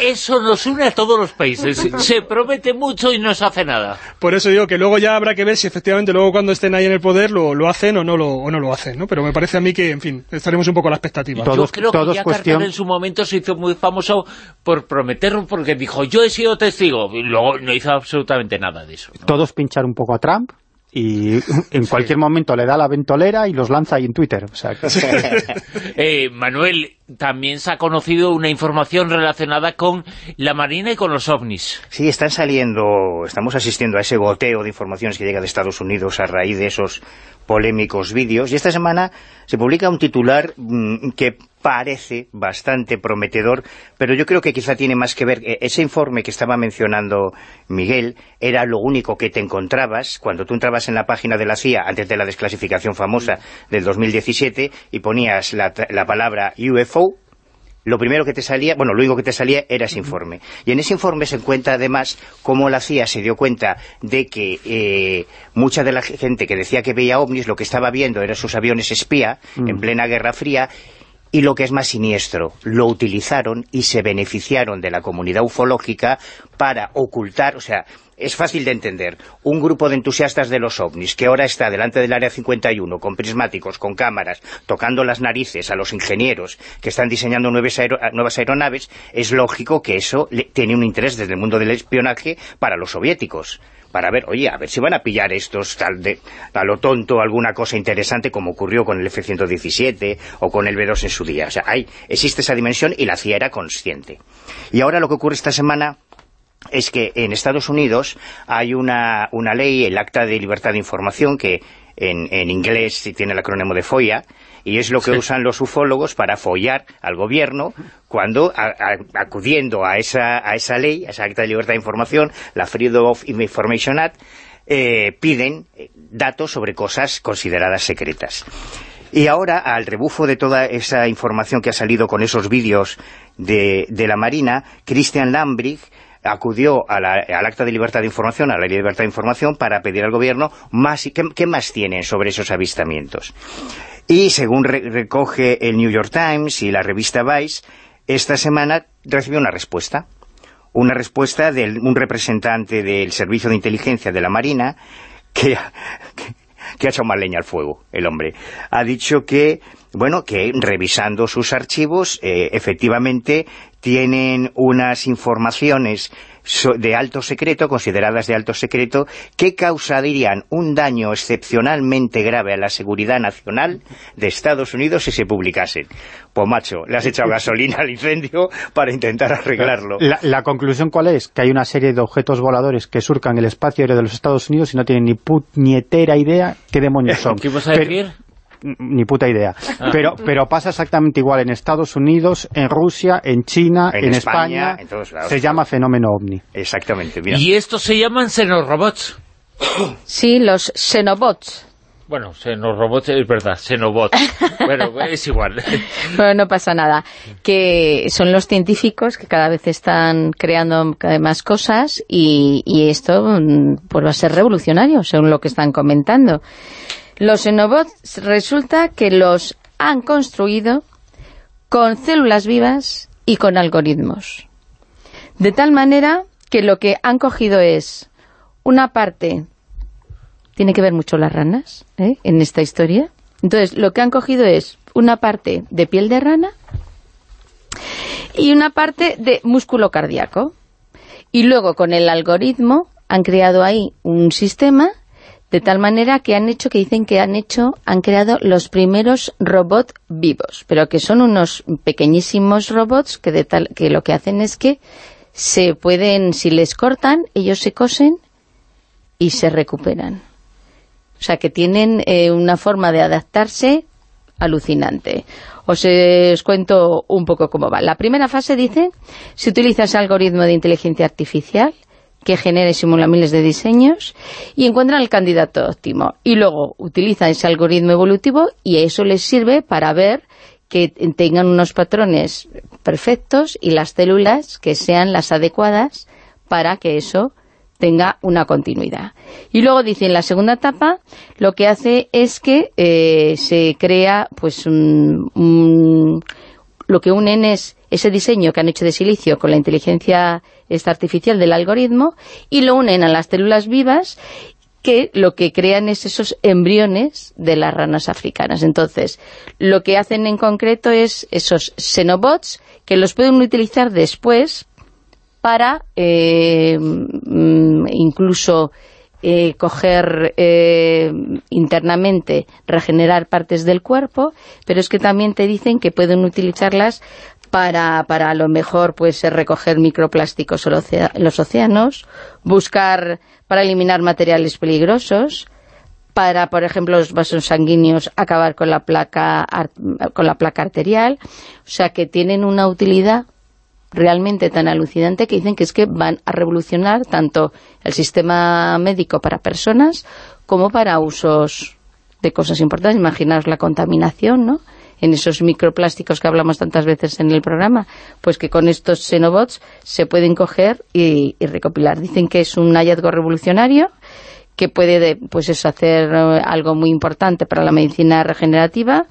Eso nos une a todos los países. Se promete mucho y no se hace nada. Por eso digo que luego ya habrá que ver si efectivamente luego cuando estén ahí en el poder lo, lo hacen o no lo, o no lo hacen, ¿no? Pero me parece a mí que, en fin, estaremos un poco a la expectativa. Todo- Todos- yo creo que todos ya cuestión- Carter en su momento se hizo muy famoso por prometerlo, porque dijo, yo he sido testigo, y luego no hizo absolutamente nada de eso. ¿no? Todos pinchar un poco a Trump y en cualquier momento le da la ventolera y los lanza ahí en Twitter. O sea, que- Eh, Manuel, también se ha conocido una información relacionada con la Marina y con los ovnis. Sí, están saliendo, estamos asistiendo a ese goteo de informaciones que llega de Estados Unidos a raíz de esos polémicos vídeos. Y esta semana se publica un titular mm, que parece bastante prometedor, pero yo creo que quizá tiene más que ver. eh, Ese informe que estaba mencionando Miguel era lo único que te encontrabas cuando tú entrabas en la página de la CIA antes de la desclasificación famosa del 2017 y ponías la, la palabra UFO, lo primero que te salía, bueno, lo único que te salía era ese informe. Y en ese informe se encuentra además cómo la CIA se dio cuenta de que eh, mucha de la gente que decía que veía ovnis, lo que estaba viendo eran sus aviones espía en plena Guerra Fría, y lo que es más siniestro, lo utilizaron y se beneficiaron de la comunidad ufológica para ocultar, o sea, es fácil de entender, un grupo de entusiastas de los ovnis que ahora está delante del Área 51 con prismáticos, con cámaras, tocando las narices a los ingenieros que están diseñando nuevas, aero- nuevas aeronaves, es lógico que eso le- tiene un interés desde el mundo del espionaje para los soviéticos para ver, oye, a ver si van a pillar estos tal de, a lo tonto alguna cosa interesante como ocurrió con el F-117 o con el B-2 en su día. O sea, hay, existe esa dimensión y la CIA era consciente. Y ahora lo que ocurre esta semana es que en Estados Unidos hay una, una ley, el Acta de Libertad de Información, que en, en inglés tiene el acrónimo de FOIA, y es lo que usan los ufólogos para follar al gobierno cuando, a- a- acudiendo a esa, a esa ley, a esa Acta de Libertad de Información, la Freedom of Information Act, eh, piden datos sobre cosas consideradas secretas. Y ahora, al rebufo de toda esa información que ha salido con esos vídeos de, de la Marina, Christian Lambrig acudió a la- al Acta de Libertad de Información, a la de Libertad de Información, para pedir al gobierno más, ¿qué, qué más tienen sobre esos avistamientos? Y según re- recoge el New York Times y la revista Vice, esta semana recibió una respuesta. Una respuesta de un representante del Servicio de Inteligencia de la Marina que, que, que ha echado más leña al fuego, el hombre. Ha dicho que, bueno, que revisando sus archivos, eh, efectivamente tienen unas informaciones de alto secreto, consideradas de alto secreto, que causarían un daño excepcionalmente grave a la seguridad nacional de Estados Unidos si se publicasen. Pues macho, le has echado gasolina al incendio para intentar arreglarlo. La, la conclusión cuál es? Que hay una serie de objetos voladores que surcan el espacio aéreo de los Estados Unidos y no tienen ni puñetera idea qué demonios son. ¿Qué ibas a Pero- decir? Ni puta idea. Ah. Pero pero pasa exactamente igual en Estados Unidos, en Rusia, en China, En en, España, España. en todos lados. se llama fenómeno ovni. Exactamente, mira. Y estos se llaman xenorobots. Sí, los xenobots. Bueno, xenorobots es verdad, xenobots. bueno, es igual. Bueno, no pasa nada. Que son los científicos que cada vez están creando más cosas y, y esto mm, pues va a ser revolucionario, según lo que están comentando. Los xenobots resulta que los han construido con células vivas y con algoritmos. De tal manera que lo que han cogido es una parte... Tiene que ver mucho las ranas ¿eh? en esta historia. Entonces, lo que han cogido es una parte de piel de rana y una parte de músculo cardíaco. Y luego, con el algoritmo, han creado ahí un sistema de tal manera que han hecho, que dicen que han hecho, han creado los primeros robots vivos, pero que son unos pequeñísimos robots que, de tal, que lo que hacen es que se pueden, si les cortan, ellos se cosen y se recuperan. O sea, que tienen eh, una forma de adaptarse alucinante. Os, eh, cuento un poco cómo va. La primera fase dice, se utiliza ese algoritmo de inteligencia artificial que genera y simula miles de diseños y encuentran el candidato óptimo. Y luego utiliza ese algoritmo evolutivo y eso les sirve para ver que tengan unos patrones perfectos y las células que sean las adecuadas para que eso tenga una continuidad. Y luego dice en la segunda etapa lo que hace es que eh, se crea pues un- lo que unen es ese diseño que han hecho de silicio con la inteligencia esta artificial del algoritmo y lo unen a las células vivas que lo que crean es esos embriones de las ranas africanas. Entonces, lo que hacen en concreto es esos xenobots que los pueden utilizar después para eh, mm, incluso eh, coger eh, internamente, regenerar partes del cuerpo, pero es que también te dicen que pueden utilizarlas para, para a lo mejor pues eh, recoger microplásticos en los océanos, buscar para eliminar materiales peligrosos, para, por ejemplo, los vasos sanguíneos acabar con la placa con la placa arterial, o sea que tienen una utilidad realmente tan alucinante que dicen que es que van a revolucionar tanto el sistema médico para personas como para usos de cosas importantes. Imaginaos la contaminación, ¿no? En esos microplásticos que hablamos tantas veces en el programa, pues que con estos xenobots se pueden coger y, recopilar. Dicen que es un hallazgo revolucionario que puede de- pues eso hacer eh, algo muy importante para la medicina regenerativa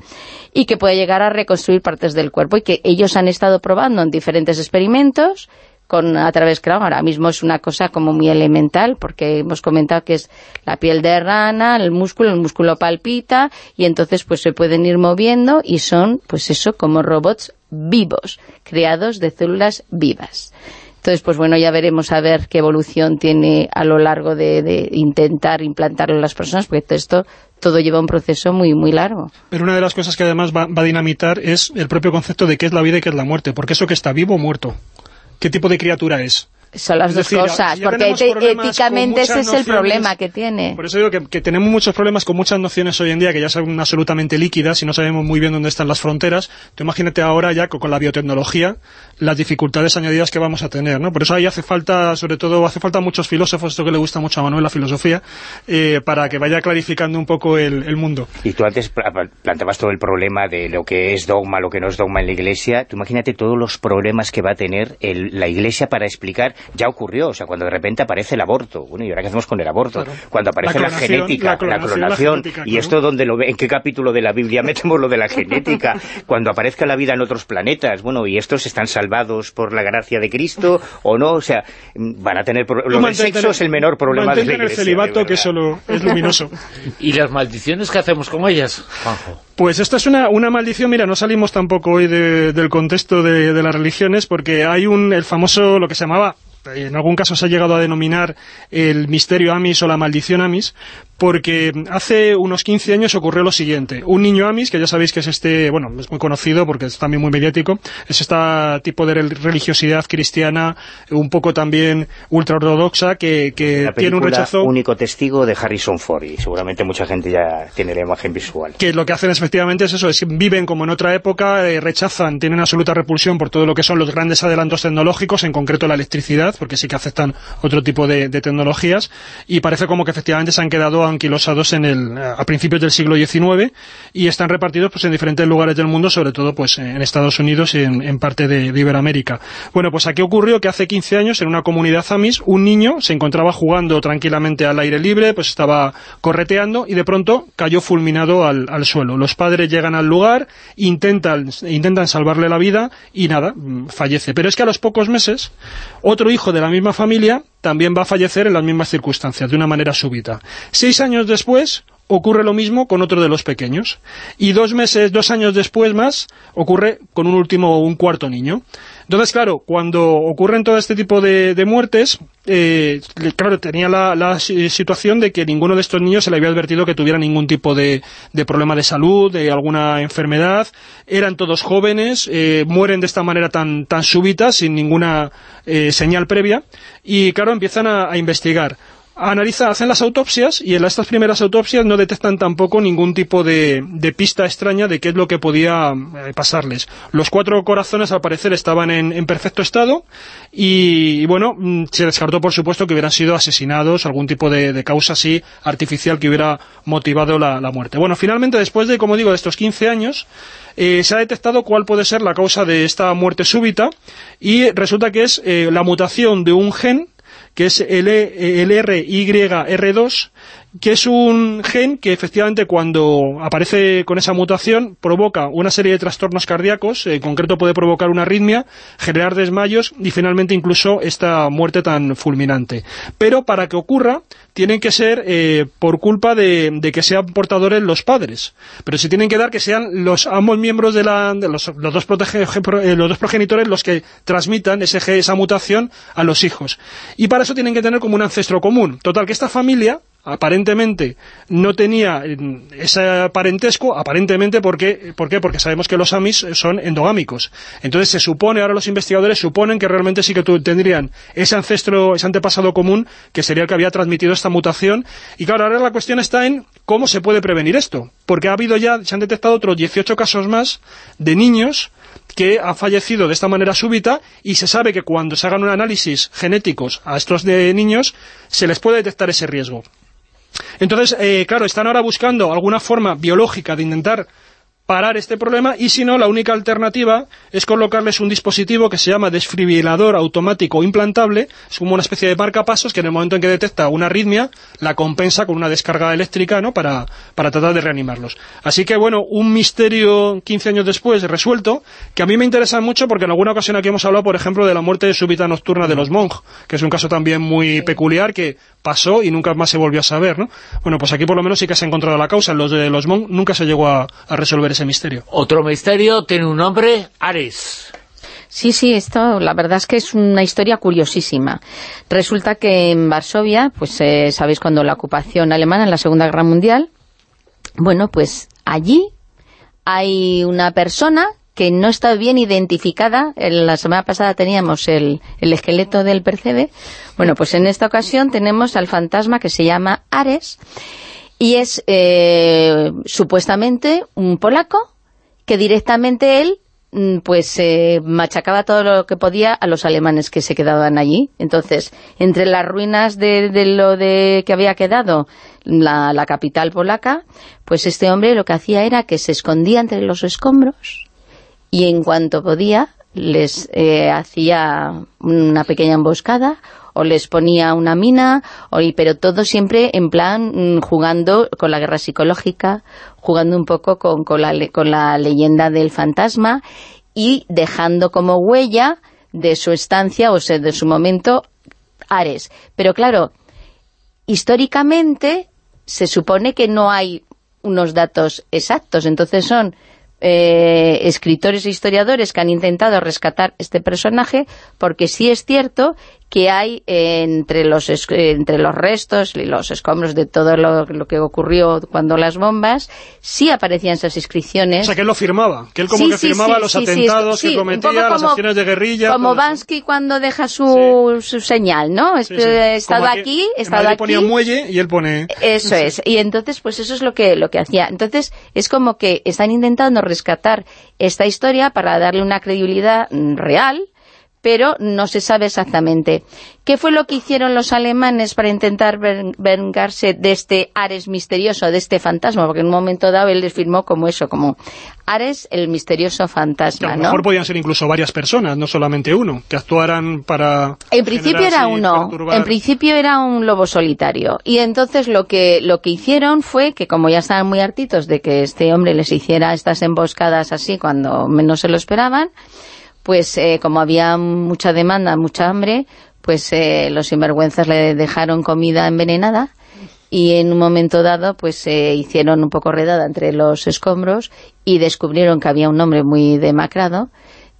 y que puede llegar a reconstruir partes del cuerpo y que ellos han estado probando en diferentes experimentos con a través, claro, ahora mismo es una cosa como muy elemental, porque hemos comentado que es la piel de rana, el músculo, el músculo palpita, y entonces pues se pueden ir moviendo y son, pues eso, como robots vivos, creados de células vivas. Entonces, pues bueno, ya veremos a ver qué evolución tiene a lo largo de, de intentar implantarlo en las personas, porque esto todo lleva un proceso muy muy largo. Pero una de las cosas que además va, va a dinamitar es el propio concepto de qué es la vida y qué es la muerte. Porque eso que está vivo o muerto. ¿Qué tipo de criatura es? Son las Es dos decir, cosas, porque éticamente ese es el nociones- problema que tiene. Por eso digo que, que tenemos muchos problemas con muchas nociones hoy en día que ya son absolutamente líquidas y no sabemos muy bien dónde están las fronteras. Tú imagínate ahora ya con, con la biotecnología las dificultades añadidas que vamos a tener, ¿no? Por eso ahí hace falta, sobre todo, hace falta muchos filósofos, esto que le gusta mucho a Manuel, la filosofía, eh, para que vaya clarificando un poco el, el mundo. Y tú antes pla- pla- planteabas todo el problema de lo que es dogma, lo que no es dogma en la Iglesia. Tú imagínate todos los problemas que va a tener el- la Iglesia para explicar ya ocurrió, o sea, cuando de repente aparece el aborto, bueno, ¿y ahora qué hacemos con el aborto? Claro. Cuando aparece La la, clonación, genética, la la clonación, clonación, la genética, y claro. esto donde lo ve, en qué capítulo de la Biblia metemos lo de la genética, cuando aparezca la vida en otros planetas, bueno, ¿y estos están salvados por la gracia de Cristo o no? O sea, van a tener... Lo del Mantente sexo es el menor problema de la el Iglesia, de celibato, que verdad. eso lo- es luminoso. ¿Y las maldiciones que hacemos con ellas, Juanjo? Pues esto es una, una maldición, mira, no salimos tampoco hoy de- del contexto de, de las religiones, porque hay un, el famoso, lo que se llamaba, en algún caso se ha llegado a denominar el misterio Amis o la maldición Amis, porque hace unos 15 años ocurrió lo siguiente. Un niño Amis, que ya sabéis que es este, bueno, es muy conocido porque es también muy mediático, es este tipo de rel- religiosidad cristiana, un poco también ultraortodoxa, que, que tiene un rechazo... único testigo de Harrison Ford, y seguramente mucha gente ya tiene la imagen visual. que lo que hacen efectivamente es eso, es viven como en otra época, eh, rechazan, tienen absoluta repulsión por todo lo que son los grandes adelantos tecnológicos, en concreto la electricidad, porque sí que aceptan otro tipo de, de tecnologías, y parece como que efectivamente se han quedado anquilosados en el, a principios del siglo XIX, y están repartidos pues en diferentes lugares del mundo, sobre todo pues en Estados Unidos y en, parte de, de Iberoamérica. Bueno, pues aquí ocurrió que hace 15 años, en una comunidad Amis, un niño se encontraba jugando tranquilamente al aire libre, pues estaba correteando, y de pronto cayó fulminado al, al suelo. Los padres llegan al lugar, intentan, intentan salvarle la vida, y nada, mm, fallece. Pero es que a los pocos meses, otro hijo de la misma familia también va a fallecer en las mismas circunstancias, de una manera súbita. Seis años después, ocurre lo mismo con otro de los pequeños. Y dos meses, dos años después más, ocurre con un último, un cuarto niño. Entonces, claro, cuando ocurren todo este tipo de, muertes, eh, claro, tenía la, la si- situación de que ninguno de estos niños se le había advertido que tuviera ningún tipo de, problema de salud, de alguna enfermedad, eran todos jóvenes, eh, mueren de esta manera tan, tan súbita, sin ninguna eh, señal previa, y claro, empiezan a investigar analiza, hacen las autopsias y en estas primeras autopsias no detectan tampoco ningún tipo de, de pista extraña de qué es lo que podía eh, pasarles. Los cuatro corazones al parecer estaban en, en perfecto estado y, y, bueno, mm, se descartó por supuesto que hubieran sido asesinados, algún tipo de, de causa así artificial que hubiera motivado la, la muerte. Bueno, finalmente después de, como digo, de estos 15 años, eh, se ha detectado cuál puede ser la causa de esta muerte súbita y resulta que es eh, la mutación de un gen que es el, E- el RYR2, que es un gen que efectivamente cuando aparece con esa mutación provoca una serie de trastornos cardíacos, en concreto puede provocar una arritmia, generar desmayos y finalmente incluso esta muerte tan fulminante. Pero para que ocurra, tienen que ser eh, por culpa de, que sean portadores los padres. Pero se tienen que dar que sean los ambos miembros de, la, los, los dos protege- pro- eh, los dos progenitores los que transmitan ese, esa mutación a los hijos. Y para eso tienen que tener como un ancestro común. Total, que esta familia aparentemente no tenía mm, ese parentesco, aparentemente porque, ¿por? Porque sabemos que los amis son endogámicos. Entonces se supone, ahora los investigadores suponen que realmente sí que tendrían ese ancestro, ese antepasado común, que sería el que había transmitido esta mutación. Y claro, ahora la cuestión está en cómo se puede prevenir esto. Porque ha habido ya, se han detectado otros 18 casos más de niños que han fallecido de esta manera súbita y se sabe que cuando se hagan un análisis genéticos a estos de niños se les puede detectar ese riesgo. Entonces, eh, claro, están ahora buscando alguna forma biológica de intentar parar este problema y si no, la única alternativa es colocarles un dispositivo que se llama desfibrilador automático implantable, es como una especie de marcapasos que en el momento en que detecta una arritmia la compensa con una descarga eléctrica ¿no? para, para tratar de reanimarlos. Así que bueno, un misterio 15 años después resuelto, que a mí me interesa mucho porque en alguna ocasión aquí hemos hablado, por ejemplo, de la muerte súbita nocturna de los Monk, que es un caso también muy peculiar que pasó y nunca más se volvió a saber, ¿no? Bueno, pues aquí por lo menos sí que se ha encontrado la causa, en los de los Monk nunca se llegó a, a resolver ese misterio. Otro misterio tiene un nombre, Ares. Sí, sí, esto la verdad es que es una historia curiosísima. Resulta que en Varsovia, pues eh, sabéis cuando la ocupación alemana en la Segunda Guerra Mundial, bueno, pues allí hay una persona que no está bien identificada. En La semana pasada teníamos el, el esqueleto del Percebe. Bueno, pues en esta ocasión tenemos al fantasma que se llama Ares y es eh, supuestamente un polaco que directamente él mm, pues eh, machacaba todo lo que podía a los alemanes que se quedaban allí. Entonces, entre las ruinas de, lo de que había quedado la, la capital polaca, pues este hombre lo que hacía era que se escondía entre los escombros y en cuanto podía les eh, hacía una pequeña emboscada o les ponía una mina, o, pero todo siempre en plan mm, jugando con la guerra psicológica, jugando un poco con, con, la, con la leyenda del fantasma y dejando como huella de su estancia, o sea, de su momento, Ares. Pero claro, históricamente se supone que no hay unos datos exactos, entonces son eh, escritores e historiadores que han intentado rescatar este personaje porque sí es cierto que hay entre los entre los restos y los escombros de todo lo, lo que ocurrió cuando las bombas sí aparecían esas O inscripciones sea, que él lo firmaba, que él como Sí, que sí, firmaba sí, los atentados que cometía, las acciones de guerrilla... como. Bansky cuando deja su, su señal, ¿no? Este. He estado Como aquí, he estado aquí. ponía muelle y él pone... Eso es, y entonces pues eso es lo que, lo que hacía. Entonces es como que están intentando rescatar esta historia para darle una credibilidad mm, real, pero no se sabe exactamente. ¿Qué fue lo que hicieron los alemanes para intentar ven- vengarse de este Ares misterioso, de este fantasma? Porque en un momento dado él les firmó como eso, como Ares el misterioso Que fantasma, a lo ¿no? mejor podían ser incluso varias personas, no solamente uno, que actuaran para... En principio era uno, perturbar. en principio era un lobo solitario. Y entonces lo que, lo que hicieron fue que como ya estaban muy hartitos de que este hombre les hiciera estas emboscadas así cuando menos se lo esperaban, pues eh, como había mucha demanda, mucha hambre, pues eh, los sinvergüenzas le dejaron comida envenenada y en un momento dado pues se hicieron un poco redada entre los escombros y descubrieron que había un hombre muy demacrado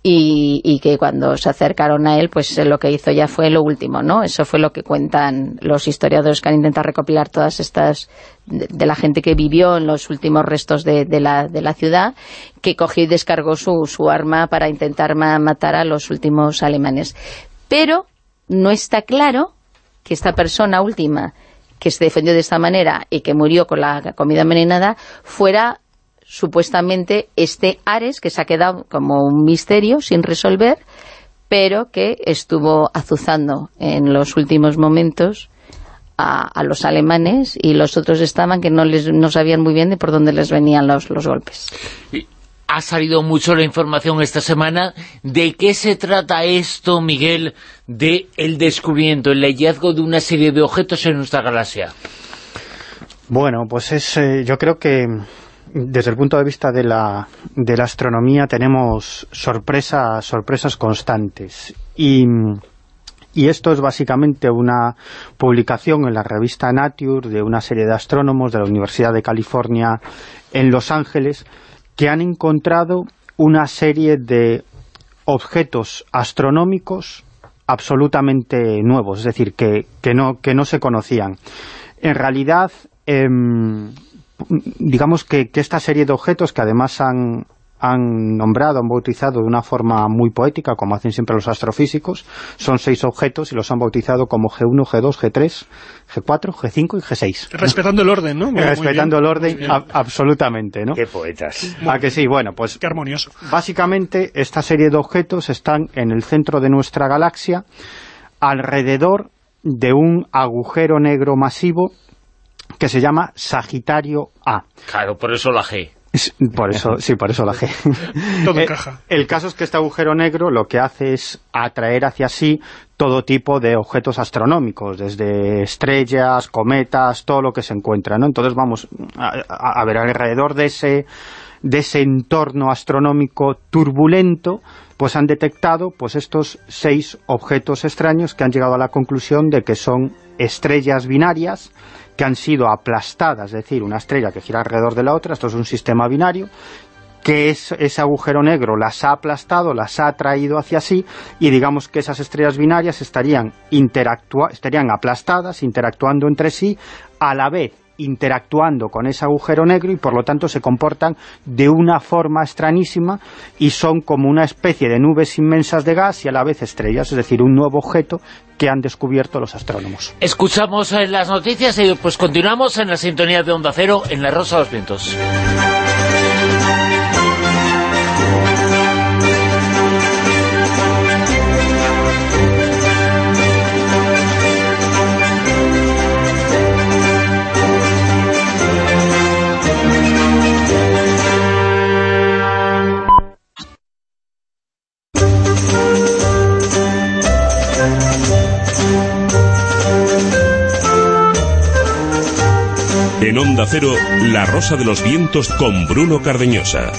y, y que cuando se acercaron a él, pues lo que hizo ya fue lo último, ¿no? Eso fue lo que cuentan los historiadores que han intentado recopilar todas estas, de, de la gente que vivió en los últimos restos de, de la, de la ciudad, que cogió y descargó su, su arma para intentar ma- matar a los últimos alemanes. Pero no está claro que esta persona última que se defendió de esta manera y que murió con la comida envenenada fuera supuestamente este Ares que se ha quedado como un misterio sin resolver pero que estuvo azuzando en los últimos momentos a, a los alemanes y los otros estaban que no les no sabían muy bien de por dónde les venían los, los golpes. Y Ha salido mucho la información esta semana. ¿De qué se trata esto, Miguel, de el descubrimiento, el hallazgo de una serie de objetos en nuestra galaxia? Bueno, pues es, eh, yo creo que desde el punto de vista de la, de la astronomía tenemos sorpresas, sorpresas constantes. Y, y esto es básicamente una publicación en la revista Nature de una serie de astrónomos de la Universidad de California en Los Ángeles que han encontrado una serie de objetos astronómicos absolutamente nuevos, es decir, que, que, no, que no se conocían. En realidad, em, digamos que, que esta serie de objetos que además han, han nombrado, han bautizado de una forma muy poética, como hacen siempre los astrofísicos, son seis objetos y los han bautizado como G1, G2, G3, G4, G5 y G6. Respetando el orden, ¿no? Muy- muy Respetando bien, el orden, a- absolutamente, ¿no? Qué poetas. ¿A que sí? Bueno, pues Qué armonioso. Básicamente, esta serie de objetos están en el centro de nuestra galaxia, alrededor de un agujero negro masivo que se llama Sagitario A. Claro, por eso la G. Por eso, sí, por eso la G. Todo Eh, encaja. El caso es que este agujero negro lo que hace es atraer hacia sí todo tipo de objetos astronómicos, desde estrellas, cometas, todo lo que se encuentra, ¿no? Entonces vamos a, a- a ver alrededor de ese de ese entorno astronómico turbulento, pues han detectado pues estos seis objetos extraños que han llegado a la conclusión de que son estrellas binarias que han sido aplastadas, es decir, una estrella que gira alrededor de la otra, esto es un sistema binario, que es, ese agujero negro las ha aplastado, las ha atraído hacia sí, y digamos que esas estrellas binarias estarían, estarían aplastadas, interactuando entre sí, a la vez interactuando con ese agujero negro y por lo tanto se comportan de una forma extrañísima y son como una especie de nubes inmensas de gas y a la vez estrellas, es decir, un nuevo objeto que han descubierto los astrónomos. Escuchamos eh, las noticias y pues continuamos en la sintonía de Onda Cero en La Rosa de los Vientos. Onda Cero, La Rosa de los Vientos con Bruno Cardeñosa.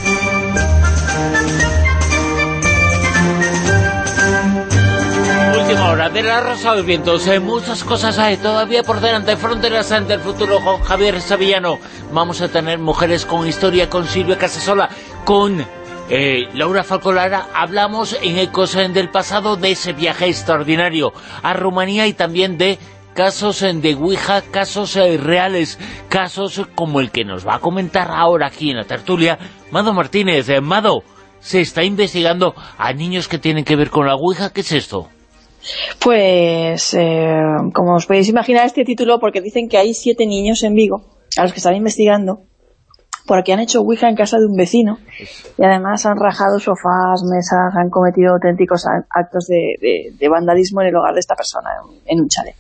Última hora de la Rosa de los Vientos. Eh, muchas cosas hay todavía por delante. Fronteras ante el futuro con Javier Sevillano. Vamos a tener mujeres con historia con Silvia Casasola, con eh, Laura Falcolara. Hablamos en Ecos del pasado de ese viaje extraordinario a Rumanía y también de casos eh, de Ouija, casos eh, reales, casos como el que nos va a comentar ahora aquí en la tertulia Mado Martínez. Eh, Mado, se está investigando a niños que tienen que ver con la Ouija. ¿Qué es esto? Pues, eh, como os podéis imaginar este título, porque dicen que hay siete niños en Vigo, a los que están investigando, porque han hecho Ouija en casa de un vecino, y además han rajado sofás, mesas, han cometido auténticos actos de, de- vandalismo en el hogar de esta persona, en un chalet.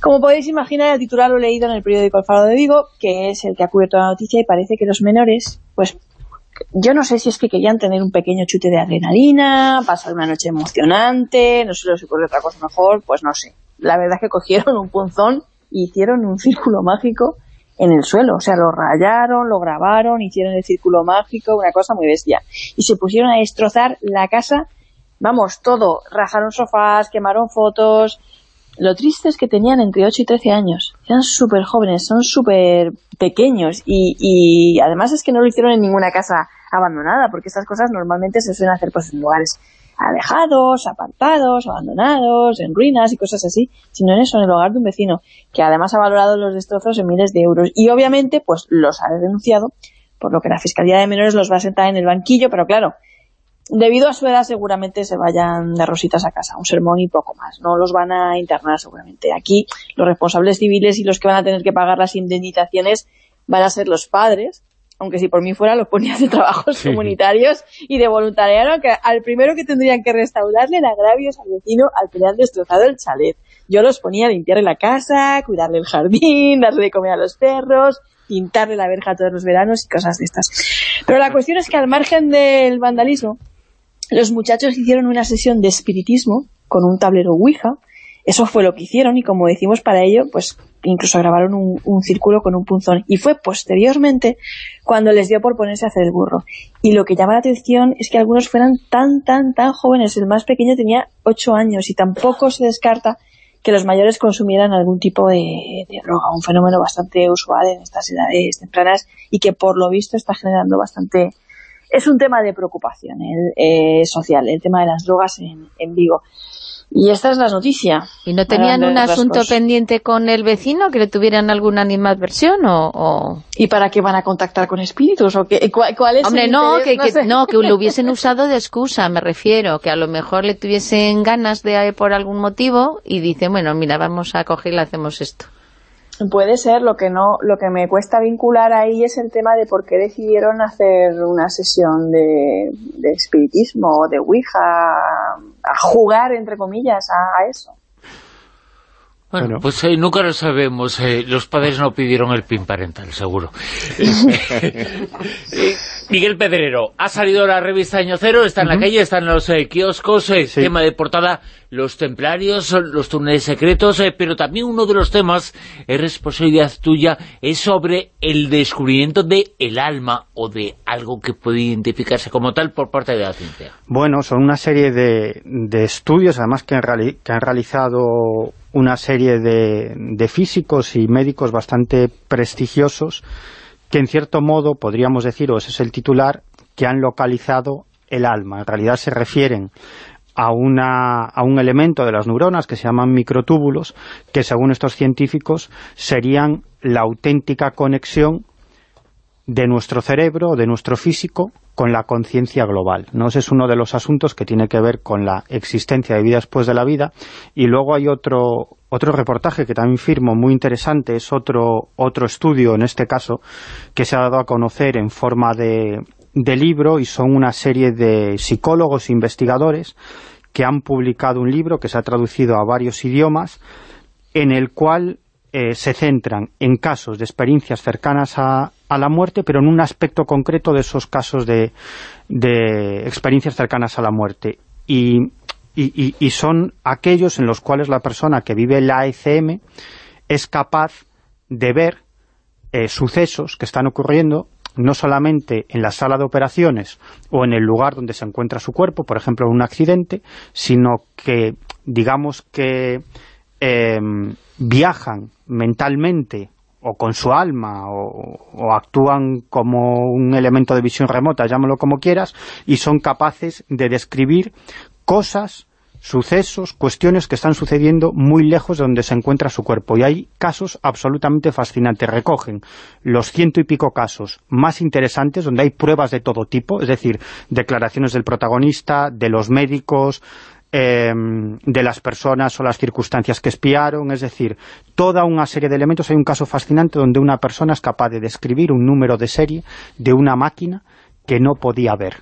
Como podéis imaginar, el titular lo he leído en el periódico El Faro de Vigo, que es el que ha cubierto la noticia, y parece que los menores, pues yo no sé si es que querían tener un pequeño chute de adrenalina, pasar una noche emocionante, no sé si ocurre otra cosa mejor, pues no sé. La verdad es que cogieron un punzón hicieron un círculo mágico en el suelo, o sea, lo rayaron, lo grabaron, hicieron el círculo mágico, una cosa muy bestia. Y se pusieron a destrozar la casa, vamos, todo, rajaron sofás, quemaron fotos, lo triste es que tenían entre 8 y 13 años. Eran súper jóvenes, son súper pequeños. Y, y además es que no lo hicieron en ninguna casa abandonada, porque estas cosas normalmente se suelen hacer pues, en lugares alejados, apartados, abandonados, en ruinas y cosas así, sino en eso, en el hogar de un vecino, que además ha valorado los destrozos en miles de euros. Y obviamente, pues los ha denunciado, por lo que la Fiscalía de Menores los va a sentar en el banquillo, pero claro, debido a su edad seguramente se vayan de rositas a casa, un sermón y poco más, no los van a internar seguramente. Aquí los responsables civiles y los que van a tener que pagar las indemnizaciones van a ser los padres, aunque si por mí fuera los ponía de trabajos Sí. comunitarios y de voluntariado, que al primero que tendrían que restaurarle en agravios al vecino al que le han destrozado el chalet. Yo los ponía a limpiarle la casa, cuidarle el jardín, darle de comer a los perros, pintarle la verja todos los veranos y cosas de estas. Pero la cuestión es que al margen del vandalismo, los muchachos hicieron una sesión de espiritismo con un tablero Ouija. Eso fue lo que hicieron y como decimos para ello, pues incluso grabaron un, círculo con un punzón. Y fue posteriormente cuando les dio por ponerse a hacer el burro. Y lo que llama la atención es que algunos fueran tan, tan, tan jóvenes. El más pequeño tenía 8 años y tampoco se descarta que los mayores consumieran algún tipo de, de droga, un fenómeno bastante usual en estas edades tempranas y que por lo visto está generando bastante... Es un tema de preocupación el, eh, social, el tema de las drogas en, en Vigo. Y esta es la noticia. ¿Y no tenían un asunto pendiente con el vecino, que le tuvieran alguna animadversión o...? o- ¿Y para qué van a contactar con espíritus? ¿O qué, cuál, cuál es Hombre, el no, que, interés? que- sé. no, que lo hubiesen usado de excusa, me refiero, que a lo mejor le tuviesen ganas de por algún motivo y dicen, bueno, mira, vamos a coger y le hacemos esto. Puede ser, lo que no, lo que me cuesta vincular ahí es el tema de por qué decidieron hacer una sesión de, de espiritismo o de Ouija, a jugar, entre comillas, a, a eso. Bueno, Bueno. pues eh, nunca lo sabemos. eh, los padres no pidieron el PIN parental, seguro. Miguel Pedrero, ha salido la revista Año Cero, está en la calle, está en los eh, kioscos, eh, Sí. tema de portada, los templarios, los túneles secretos, eh, pero también uno de los temas, es responsabilidad tuya, es sobre el descubrimiento de el alma o de algo que puede identificarse como tal por parte de la ciencia. Bueno, son una serie de, de estudios, además que han, reali- que han realizado una serie de, de físicos y médicos bastante prestigiosos, que en cierto modo, podríamos decir, o ese es el titular, que han localizado el alma. En realidad se refieren a, una, a un elemento de las neuronas que se llaman microtúbulos, que según estos científicos serían la auténtica conexión de nuestro cerebro, de nuestro físico, con la conciencia global. ¿no? Ese es uno de los asuntos que tiene que ver con la existencia de vida después de la vida. Y luego hay otro, otro reportaje que también firmo muy interesante, es otro, otro estudio, en este caso, que se ha dado a conocer en forma de, de libro y son una serie de psicólogos e investigadores que han publicado un libro que se ha traducido a varios idiomas en el cual eh, se centran en casos de experiencias cercanas a, a la muerte, pero en un aspecto concreto de esos casos de, de experiencias cercanas a la muerte. Y, son aquellos en los cuales la persona que vive la ECM es capaz de ver eh, sucesos que están ocurriendo no solamente en la sala de operaciones o en el lugar donde se encuentra su cuerpo, por ejemplo, en un accidente, sino que, digamos que eh, viajan mentalmente o con su alma o, o, actúan como un elemento de visión remota, llámalo como quieras, y son capaces de describir cosas sucesos, cuestiones que están sucediendo muy lejos de donde se encuentra su cuerpo. Y hay casos absolutamente fascinantes. Recogen los ciento y pico casos más interesantes, donde hay pruebas de todo tipo, es decir, declaraciones del protagonista, de los médicos, eh, de las personas o las circunstancias que espiaron, es decir, toda una serie de elementos. Hay un caso fascinante donde una persona es capaz de describir un número de serie de una máquina que no podía ver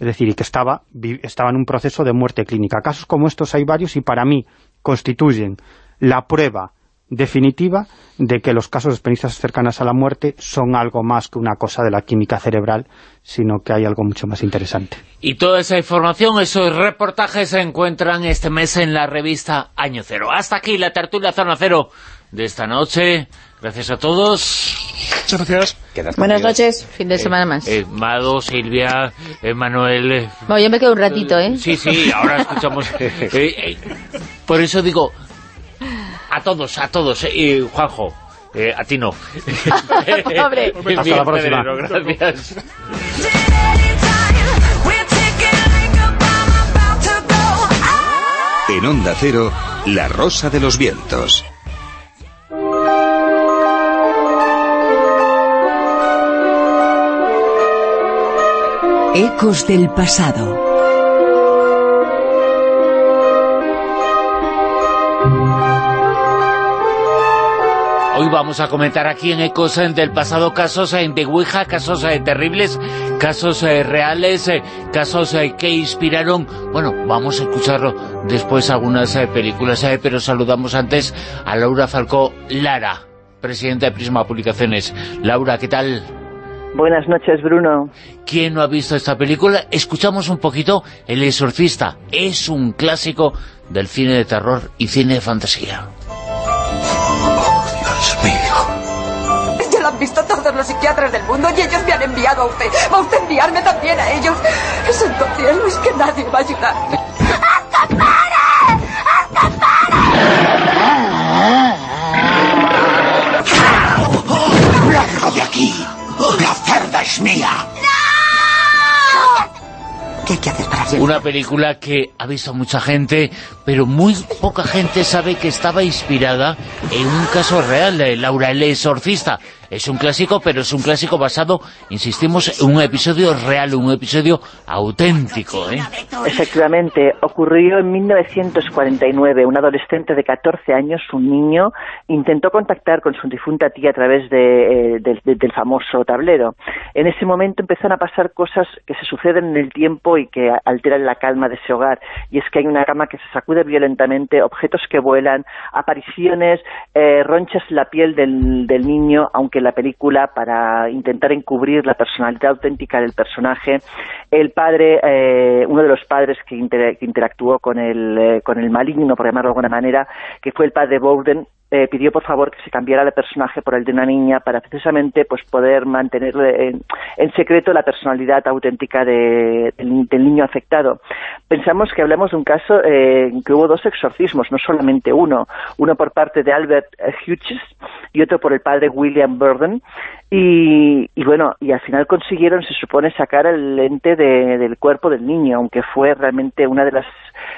es decir, y que estaba, estaba en un proceso de muerte clínica. Casos como estos hay varios y para mí constituyen la prueba definitiva de que los casos de experiencias cercanas a la muerte son algo más que una cosa de la química cerebral, sino que hay algo mucho más interesante. Y toda esa información, esos reportajes se encuentran este mes en la revista Año Cero. Hasta aquí la tertulia Zona Cero de esta noche. Gracias a todos. Muchas gracias. Buenas noches. Fin de semana más. Eh, Mado, Silvia, eh, Manuel... Eh, bueno, yo me quedo un ratito, ¿eh? Sí, sí, ahora escuchamos... por eso digo, a todos, a todos. Juanjo, a ti no. Hombre. Hasta la próxima. Gracias. En Onda Cero, La Rosa de los Vientos. Ecos del pasado. Hoy vamos a comentar aquí en Ecos del pasado casos de Ouija, casos terribles, casos reales, casos que inspiraron... Bueno, vamos a escucharlo después algunas películas, pero saludamos antes a Laura Falcó Lara, presidenta de Prisma Publicaciones. Laura, ¿qué tal? Buenas noches, Bruno. ¿Quién no ha visto esta película? Escuchamos un poquito El exorcista. Es un clásico del cine de terror y cine de fantasía. Dios mío. Ya lo han visto todos los psiquiatras del mundo y ellos me han enviado a usted. ¿Va a usted enviarme también a ellos? Santo cielo, es que nadie va a ayudarme. ¡Hasta pare! ¡Hasta pare! ¡Largo de aquí! ¡La cerda es mía! ¿Qué hay que hacer para hacer? Una película que ha visto mucha gente, pero muy poca gente sabe que estaba inspirada en un caso real de Laura el exorcista. Es un clásico, pero es un clásico basado, insistimos, en un episodio real, un episodio auténtico, ¿eh? Efectivamente, ocurrió en 1949. Un adolescente de 14 años, un niño, intentó contactar con su difunta tía a través de, eh, de, de, del famoso tablero. En ese momento empezaron a pasar cosas que se suceden en el tiempo y que alteran la calma de ese hogar. Y es que hay una cama que se sacude violentamente, objetos que vuelan, apariciones, eh, ronchas en la piel del, del niño, aunque la película, para intentar encubrir la personalidad auténtica del personaje, el padre, eh, uno de los padres que interactuó con el, eh, con el maligno, por llamarlo de alguna manera, que fue el padre Bowden, eh, pidió por favor que se cambiara de personaje por el de una niña para precisamente pues poder mantener en, en secreto la personalidad auténtica de, del, del, niño afectado. Pensamos que hablamos de un caso eh, que hubo dos exorcismos, no solamente uno, uno por parte de Albert Hughes y otro por el padre William Burden, y, y, bueno, y al final consiguieron, se supone, sacar el lente de, del cuerpo del niño, aunque fue realmente una de las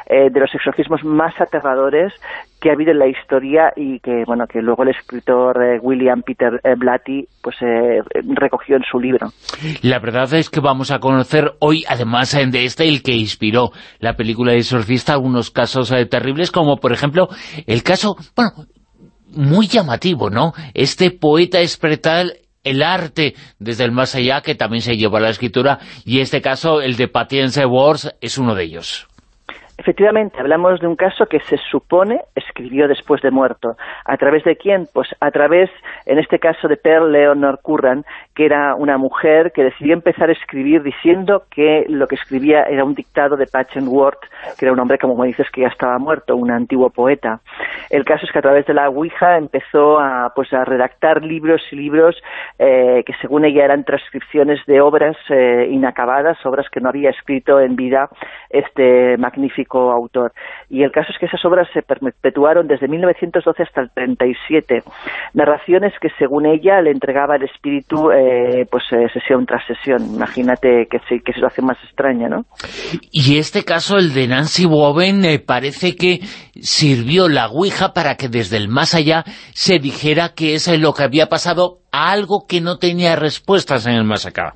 eh, de los exorcismos más aterradores que ha habido en la historia y que bueno que luego el escritor eh, William Peter eh, Blatty pues eh, recogió en su libro. La verdad es que vamos a conocer hoy, además de este, el que inspiró la película de Exorcista, algunos casos terribles, como por ejemplo el caso, bueno, muy llamativo, ¿no? Este poeta espretal el arte desde el más allá, que también se lleva a la escritura, y este caso, el de Patience Wars, es uno de ellos. Efectivamente, hablamos de un caso que se supone escribió después de muerto. ¿A través de quién? Pues a través, en este caso, de Pearl Leonard Curran, que era una mujer que decidió empezar a escribir diciendo que lo que escribía era un dictado de Patchen Ward, que era un hombre, como me dices, que ya estaba muerto, un antiguo poeta. El caso es que a través de la Ouija empezó a, pues, a redactar libros y libros eh, que según ella eran transcripciones de obras eh, inacabadas, obras que no había escrito en vida este magnífico autor. Y el caso es que esas obras se perpetuaron desde 1912 hasta el 37. Narraciones que, según ella, le entregaba el espíritu eh, pues eh, sesión tras sesión. Imagínate qué, qué situación más extraña, ¿no? Y este caso, el de Nancy Woven, eh, parece que sirvió la Ouija para que desde el más allá se dijera que es lo que había pasado a algo que no tenía respuestas en el más acá.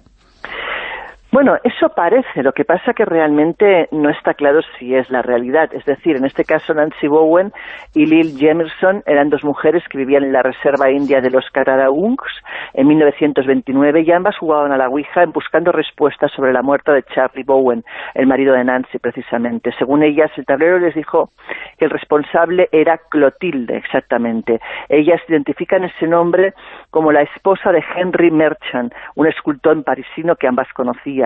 Bueno, eso parece, lo que pasa que realmente no está claro si es la realidad. Es decir, en este caso Nancy Bowen y Lil Jemerson eran dos mujeres que vivían en la reserva india de los Kararaungs en 1929 y ambas jugaban a la Ouija buscando respuestas sobre la muerte de Charlie Bowen, el marido de Nancy precisamente. Según ellas, el tablero les dijo que el responsable era Clotilde, exactamente. Ellas identifican ese nombre como la esposa de Henry Merchant, un escultor parisino que ambas conocían.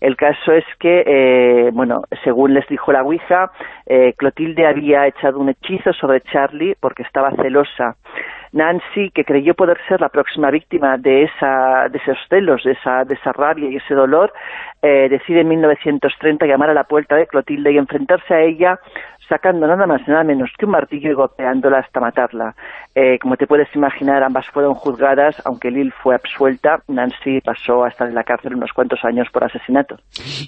El caso es que, eh, bueno, según les dijo la Ouija, eh, Clotilde había echado un hechizo sobre Charlie porque estaba celosa. Nancy, que creyó poder ser la próxima víctima de, esa, de esos celos, de esa, de esa rabia y ese dolor, eh, decide en 1930 llamar a la puerta de Clotilde y enfrentarse a ella sacando nada más y nada menos que un martillo y golpeándola hasta matarla. Eh, como te puedes imaginar, ambas fueron juzgadas, aunque Lil fue absuelta, Nancy pasó a estar en la cárcel unos cuantos años por asesinato.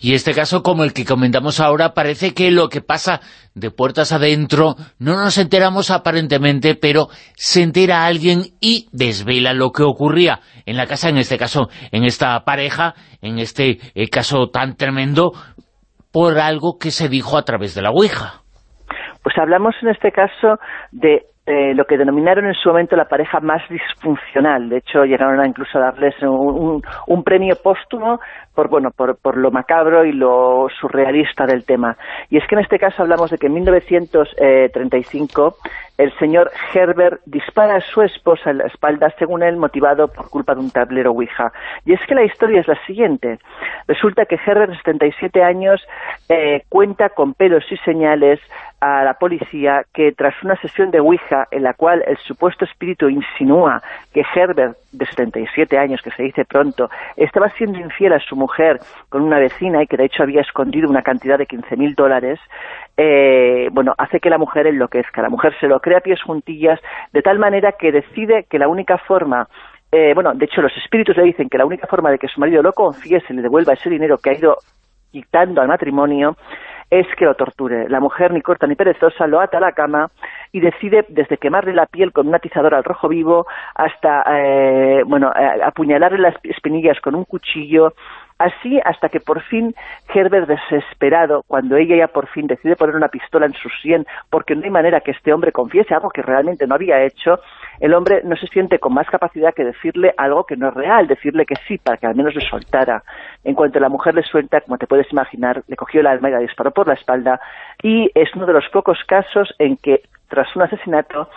Y este caso, como el que comentamos ahora, parece que lo que pasa de puertas adentro, no nos enteramos aparentemente, pero se entera alguien y desvela lo que ocurría en la casa, en este caso, en esta pareja, en este eh, caso tan tremendo, por algo que se dijo a través de la Ouija. Pues hablamos en este caso de eh, lo que denominaron en su momento la pareja más disfuncional. De hecho, llegaron a incluso a darles un, un premio póstumo por, bueno, por, por, lo macabro y lo surrealista del tema. Y es que en este caso hablamos de que en 1935 el señor Herbert dispara a su esposa en la espalda, según él, motivado por culpa de un tablero Ouija. Y es que la historia es la siguiente. Resulta que Herbert, de 77 años, eh, cuenta con pelos y señales a la policía que tras una sesión de Ouija en la cual el supuesto espíritu insinúa que Herbert, de 77 años, que se dice pronto, estaba siendo infiel a su mujer con una vecina y que de hecho había escondido una cantidad de 15.000 dólares, eh, bueno, hace que la mujer enloquezca. La mujer se lo cree a pies juntillas de tal manera que decide que la única forma eh, bueno, de hecho los espíritus le dicen que la única forma de que su marido lo confiese, le devuelva ese dinero que ha ido quitando al matrimonio, es que lo torture. La mujer, ni corta ni perezosa, lo ata a la cama y decide desde quemarle la piel con un atizador al rojo vivo hasta, eh, bueno, apuñalarle las espinillas con un cuchillo, Así hasta que por fin Herbert, desesperado, cuando ella ya por fin decide poner una pistola en su sien, porque no hay manera que este hombre confiese algo que realmente no había hecho, el hombre no se siente con más capacidad que decirle algo que no es real, decirle que sí, para que al menos le soltara. En cuanto la mujer le suelta, como te puedes imaginar, le cogió el arma y la disparó por la espalda, y es uno de los pocos casos en que tras un asesinato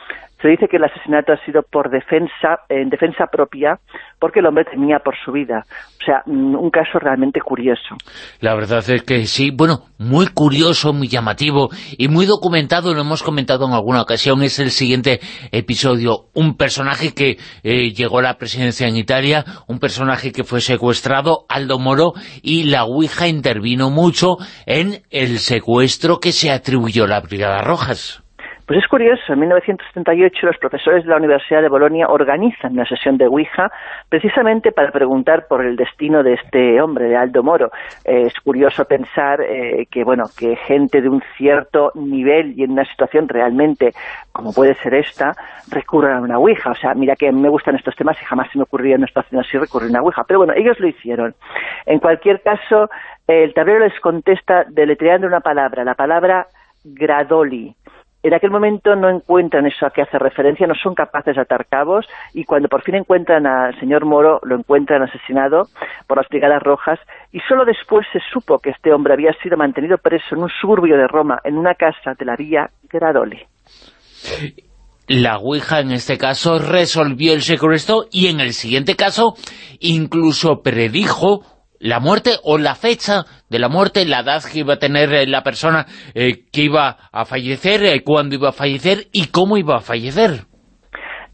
se dice que el asesinato ha sido por defensa, en defensa propia, porque el hombre temía por su vida. O sea, mm, un caso realmente curioso. La verdad es que sí, bueno, muy curioso, muy llamativo y muy documentado, lo hemos comentado en alguna ocasión, es el siguiente episodio. Un personaje que eh, llegó a la presidencia en Italia, un personaje que fue secuestrado, Aldo Moro, y la Ouija intervino mucho en el secuestro que se atribuyó a la Brigada Rojas. Pues es curioso, en 1978 los profesores de la Universidad de Bolonia organizan una sesión de Ouija precisamente para preguntar por el destino de este hombre, de Aldo Moro. Eh, es curioso pensar eh, que, bueno, que gente de un cierto nivel y en una situación realmente como puede ser esta, recurran a una Ouija. O sea, mira que me gustan estos temas y jamás se me ocurría en una situación así recurrir a una Ouija. Pero bueno, ellos lo hicieron. En cualquier caso, el tablero les contesta deletreando una palabra, la palabra Gradoli En aquel momento no encuentran eso a que hace referencia, no son capaces de atar cabos y cuando por fin encuentran al señor Moro, lo encuentran asesinado por las Brigadas Rojas y solo después se supo que este hombre había sido mantenido preso en un suburbio de Roma, en una casa de la vía Gradoli. La Ouija en este caso resolvió el secuestro y en el siguiente caso incluso predijo la muerte o la fecha de la muerte, la edad que iba a tener eh, la persona eh, que iba a fallecer, eh, cuándo iba a fallecer y cómo iba a fallecer.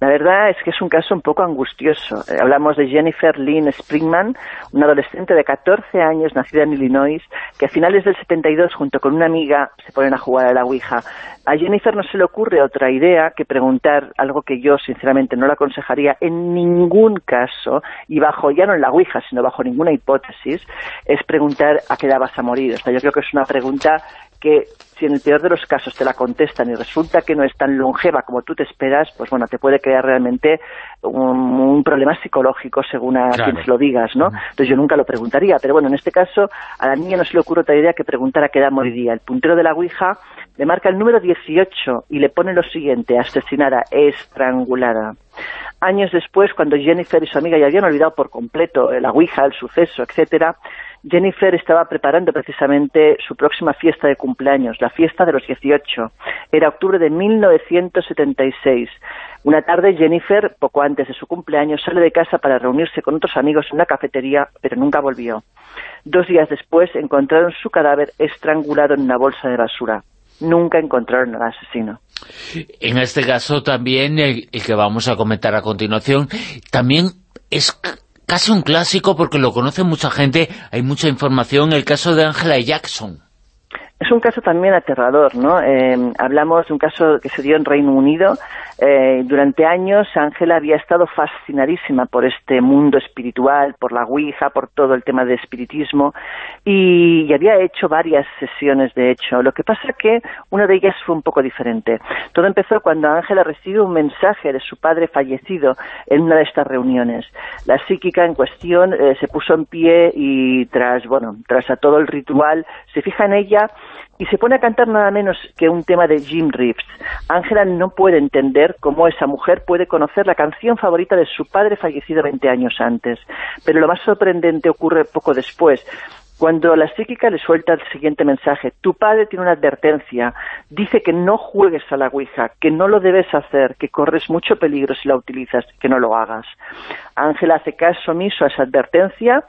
La verdad es que es un caso un poco angustioso. Eh, hablamos de Jennifer Lynn Springman, una adolescente de 14 años, nacida en Illinois, que a finales del 72, junto con una amiga, se ponen a jugar a la Ouija. A Jennifer no se le ocurre otra idea que preguntar algo que yo, sinceramente, no le aconsejaría en ningún caso, y bajo, ya no en la Ouija, sino bajo ninguna hipótesis, es preguntar a qué edad vas a morir. O sea, yo creo que es una pregunta que si en el peor de los casos te la contestan y resulta que no es tan longeva como tú te esperas, pues bueno, te puede crear realmente un, un problema psicológico según a Claro. quien se lo digas, ¿no? Entonces yo nunca lo preguntaría, pero bueno, en este caso a la niña no se le ocurre otra idea que preguntar a qué edad moriría. El puntero de la Ouija le marca el número 18 y le pone lo siguiente, asesinada, estrangulada. Años después, cuando Jennifer y su amiga ya habían olvidado por completo la Ouija, el suceso, etcétera, Jennifer estaba preparando precisamente su próxima fiesta de cumpleaños, la fiesta de los 18. Era octubre de 1976. Una tarde Jennifer, poco antes de su cumpleaños, sale de casa para reunirse con otros amigos en una cafetería, pero nunca volvió. Dos días después encontraron su cadáver estrangulado en una bolsa de basura. Nunca encontraron al asesino. En este caso también, el, el que vamos a comentar a continuación, también es casi un clásico porque lo conoce mucha gente, hay mucha información, el caso de Angela Jackson. Es un caso también aterrador, ¿no? Eh, hablamos de un caso que se dio en Reino Unido. Eh, durante años Ángela había estado fascinadísima por este mundo espiritual, por la Ouija, por todo el tema de espiritismo y, había hecho varias sesiones, de hecho. Lo que pasa que una de ellas fue un poco diferente. Todo empezó cuando Ángela recibió un mensaje de su padre fallecido en una de estas reuniones. La psíquica en cuestión eh, se puso en pie y tras, bueno, tras a todo el ritual, se fija en ella y se pone a cantar nada menos que un tema de Jim Reeves. Ángela no puede entender cómo esa mujer puede conocer la canción favorita de su padre fallecido 20 años antes. Pero lo más sorprendente ocurre poco después. Cuando la psíquica le suelta el siguiente mensaje, tu padre tiene una advertencia, dice que no juegues a la Ouija, que no lo debes hacer, que corres mucho peligro si la utilizas, que no lo hagas. Ángela hace caso omiso a esa advertencia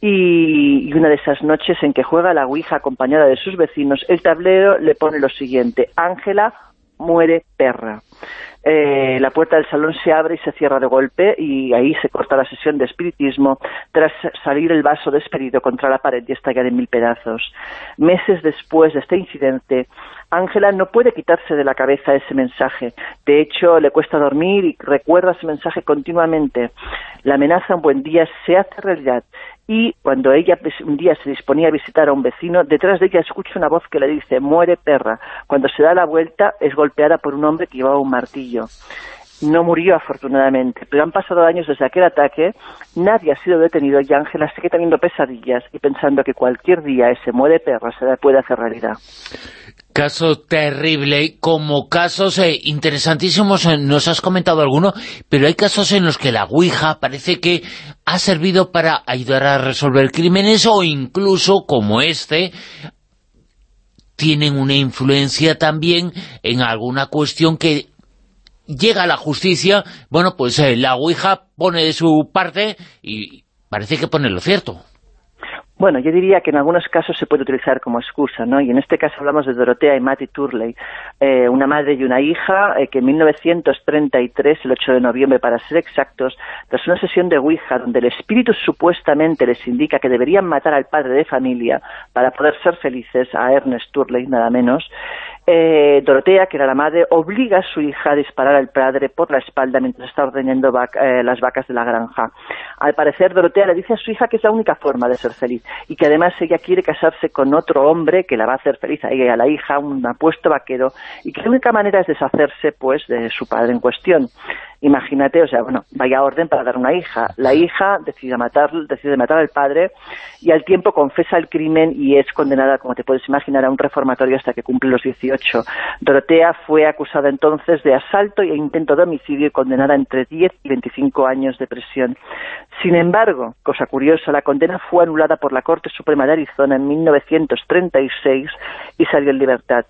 y, una de esas noches en que juega la Ouija acompañada de sus vecinos, el tablero le pone lo siguiente, Ángela muere perra. Eh, la puerta del salón se abre y se cierra de golpe y ahí se corta la sesión de espiritismo tras salir el vaso despedido contra la pared y estallar en mil pedazos. Meses después de este incidente, Ángela no puede quitarse de la cabeza ese mensaje. De hecho, le cuesta dormir y recuerda ese mensaje continuamente. La amenaza un buen día se hace realidad y cuando ella un día se disponía a visitar a un vecino, detrás de ella escucha una voz que le dice, muere perra. Cuando se da la vuelta es golpeada por un hombre que llevaba un martillo. No murió afortunadamente, pero han pasado años desde aquel ataque, nadie ha sido detenido y Ángela sigue teniendo pesadillas y pensando que cualquier día ese muere perra se la puede hacer realidad. Caso terrible, como casos eh, interesantísimos, eh, nos has comentado alguno, pero hay casos en los que la Ouija parece que ha servido para ayudar a resolver crímenes o incluso, como este, tienen una influencia también en alguna cuestión que llega a la justicia, bueno, pues eh, la Ouija pone de su parte y parece que pone lo cierto. Bueno, yo diría que en algunos casos se puede utilizar como excusa, ¿no? Y en este caso hablamos de Dorotea y Matty Turley, eh, una madre y una hija eh, que en 1933, el 8 de noviembre para ser exactos, tras una sesión de Ouija donde el espíritu supuestamente les indica que deberían matar al padre de familia para poder ser felices, a Ernest Turley nada menos, eh, Dorotea, que era la madre, obliga a su hija a disparar al padre por la espalda mientras está ordeñando vac- eh, las vacas de la granja. Al parecer, Dorotea le dice a su hija que es la única forma de ser feliz y que además ella quiere casarse con otro hombre que la va a hacer feliz a ella y a la hija, un apuesto vaquero, y que la única manera es deshacerse pues de su padre en cuestión. Imagínate, o sea, bueno, vaya orden para dar una hija. La hija decide matar, decide matar al padre y al tiempo confesa el crimen y es condenada, como te puedes imaginar, a un reformatorio hasta que cumple los 18. Dorotea fue acusada entonces de asalto e intento de homicidio y condenada entre 10 y 25 años de prisión. Sin embargo, cosa curiosa, la condena fue anulada por la Corte Suprema de Arizona en 1936 y salió en libertad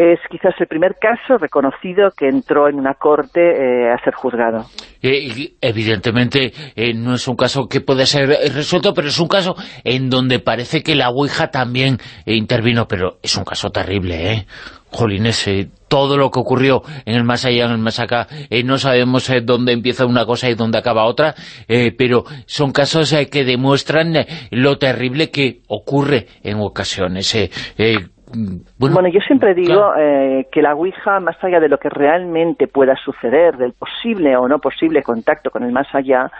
es quizás el primer caso reconocido que entró en una corte eh, a ser juzgado. Eh, evidentemente eh, no es un caso que pueda ser resuelto, pero es un caso en donde parece que la Ouija también intervino, pero es un caso terrible, ¿eh? Jolines, todo lo que ocurrió en el más allá, en el más acá, no sabemos dónde empieza una cosa y dónde acaba otra, pero son casos que demuestran lo terrible que ocurre en ocasiones. Bueno, yo siempre digo eh, que la Ouija, más allá de lo que realmente pueda suceder, del posible o no posible contacto con el más allá,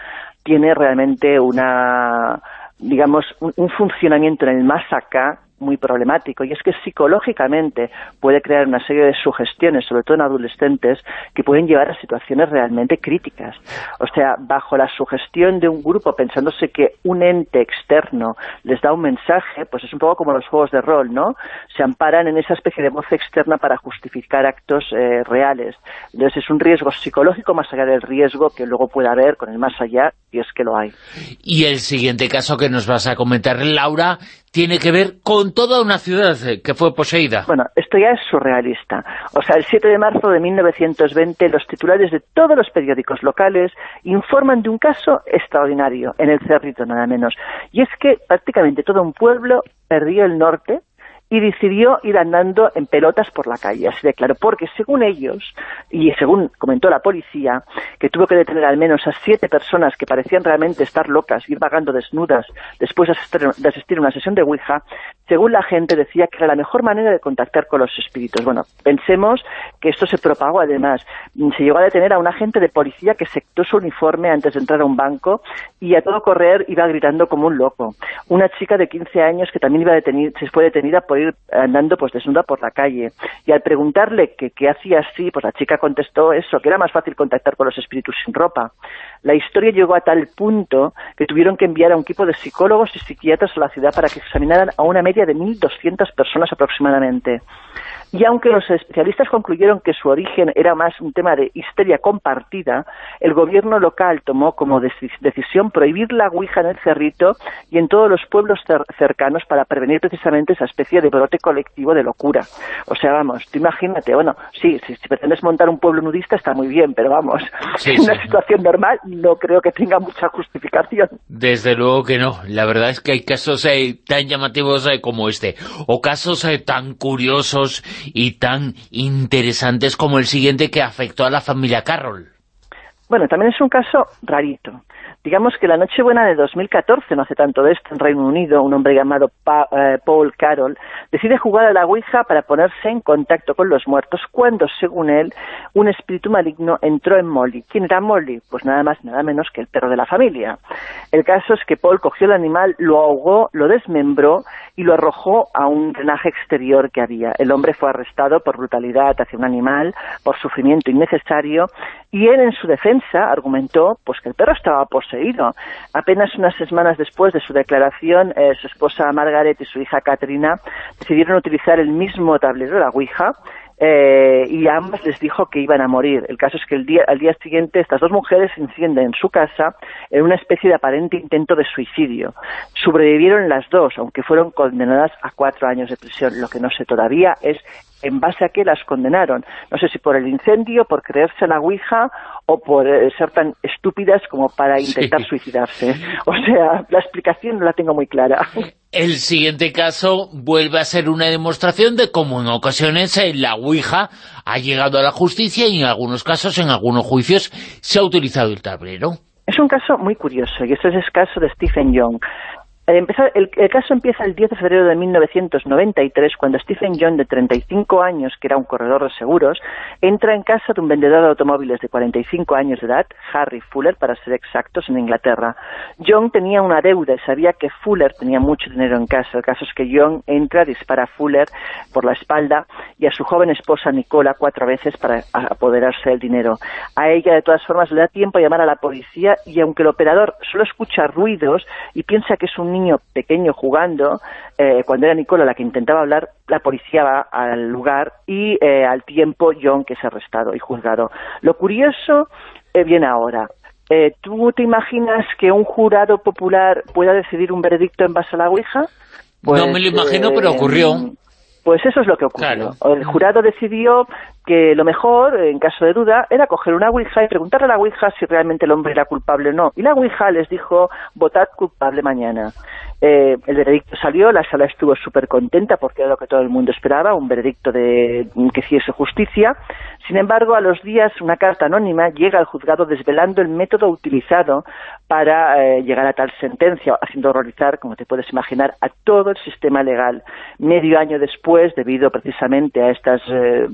tiene realmente una, digamos, un funcionamiento en el más acá muy problemático y es que psicológicamente puede crear una serie de sugestiones, sobre todo en adolescentes, que pueden llevar a situaciones realmente críticas. O sea, bajo la sugestión de un grupo pensándose que un ente externo les da un mensaje, pues es un poco como los juegos de rol, ¿no? Se amparan en esa especie de voz externa para justificar actos eh, reales. Entonces es un riesgo psicológico más allá del riesgo que luego puede haber con el más allá, y es que lo hay. Y el siguiente caso que nos vas a comentar, Laura, tiene que ver con toda una ciudad que fue poseída. Bueno, esto ya es surrealista. O sea, el 7 de marzo de 1920 los titulares de todos los periódicos locales informan de un caso extraordinario, en el Cerrito nada menos. Y es que prácticamente todo un pueblo perdió el norte y decidió ir andando en pelotas por la calle, así de claro, porque según ellos, y según comentó la policía, que tuvo que detener al menos a siete personas que parecían realmente estar locas, ir vagando desnudas después de asistir a una sesión de Ouija, según la gente decía que era la mejor manera de contactar con los espíritus. Bueno, pensemos que esto se propagó además. Se llegó a detener a un agente de policía que sectó su uniforme antes de entrar a un banco y a todo correr iba gritando como un loco. Una chica de 15 años que también iba se fue detenida por ir andando pues desnuda por la calle. Y al preguntarle que qué hacía así, pues la chica contestó eso, que era más fácil contactar con los espíritus sin ropa. La historia llegó a tal punto que tuvieron que enviar a un equipo de psicólogos y psiquiatras a la ciudad para que examinaran a una media de 1.200 personas aproximadamente. Y aunque los especialistas concluyeron que su origen era más un tema de histeria compartida, el gobierno local tomó como decisión prohibir la Ouija en el Cerrito y en todos los pueblos cercanos para prevenir precisamente esa especie de brote colectivo de locura. O sea, vamos, tú imagínate, bueno, sí, si, pretendes montar un pueblo nudista está muy bien, pero vamos, en una situación normal no creo que tenga mucha justificación. Desde luego que no. La verdad es que hay casos eh, tan llamativos eh, como este, o casos eh, tan curiosos y tan interesantes como el siguiente que afectó a la familia Carroll. Bueno, también es un caso rarito. Digamos que la Nochebuena de 2014, no hace tanto de esto, en Reino Unido, un hombre llamado eh, Paul Carroll decide jugar a la Ouija para ponerse en contacto con los muertos cuando, según él, un espíritu maligno entró en Molly. ¿Quién era Molly? Pues nada más, nada menos que el perro de la familia. El caso es que Paul cogió el animal, lo ahogó, lo desmembró y lo arrojó a un drenaje exterior que había. El hombre fue arrestado por brutalidad hacia un animal, por sufrimiento innecesario, y él en su defensa argumentó pues que el perro estaba poseído. Apenas unas semanas después de su declaración, eh, su esposa Margaret y su hija Katrina decidieron utilizar el mismo tablero, la Ouija, eh, y ambas les dijo que iban a morir. El caso es que el día, al día siguiente estas dos mujeres se encienden en su casa en una especie de aparente intento de suicidio. Sobrevivieron las dos, aunque fueron condenadas a cuatro años de prisión. Lo que no sé todavía es en base a qué las condenaron. No sé si por el incendio, por creerse la Ouija o por eh, ser tan estúpidas como para intentar suicidarse. O sea, la explicación no la tengo muy clara. El siguiente caso vuelve a ser una demostración de cómo en ocasiones eh, la Ouija ha llegado a la justicia y en algunos casos, en algunos juicios, se ha utilizado el tablero. Es un caso muy curioso y este es el caso de Stephen Young. Empezó- el, el caso empieza el 10 de febrero de 1993, cuando Stephen John, de 35 años, que era un corredor de seguros, entra en casa de un vendedor de automóviles de 45 años de edad, Harry Fuller, para ser exactos, en Inglaterra. John tenía una deuda y sabía que Fuller tenía mucho dinero en casa. El caso es que John entra, dispara a Fuller por la espalda y a su joven esposa Nicola cuatro veces para apoderarse del dinero. A ella, de todas formas, le da tiempo a llamar a la policía y aunque el operador solo escucha ruidos y piensa que es un niño pequeño jugando, eh, cuando era Nicola la que intentaba hablar, la policía va al lugar y eh, al tiempo John que es arrestado y juzgado. Lo curioso eh, viene ahora. Eh, ¿Tú te imaginas que un jurado popular pueda decidir un veredicto en base a la Ouija? no me lo imagino, pero ocurrió. Pues eso es lo que ocurrió. El jurado decidió que lo mejor, en caso de duda, era coger una Ouija y preguntarle a la Ouija si realmente el hombre era culpable o no. Y la Ouija les dijo, votad culpable mañana. Eh, el veredicto salió, la sala estuvo súper contenta porque era lo que todo el mundo esperaba, un veredicto de que hiciese justicia. Sin embargo, a los días una carta anónima llega al juzgado desvelando el método utilizado para eh, llegar a tal sentencia, haciendo horrorizar, como te puedes imaginar, a todo el sistema legal. Medio año después, debido precisamente a estas eh,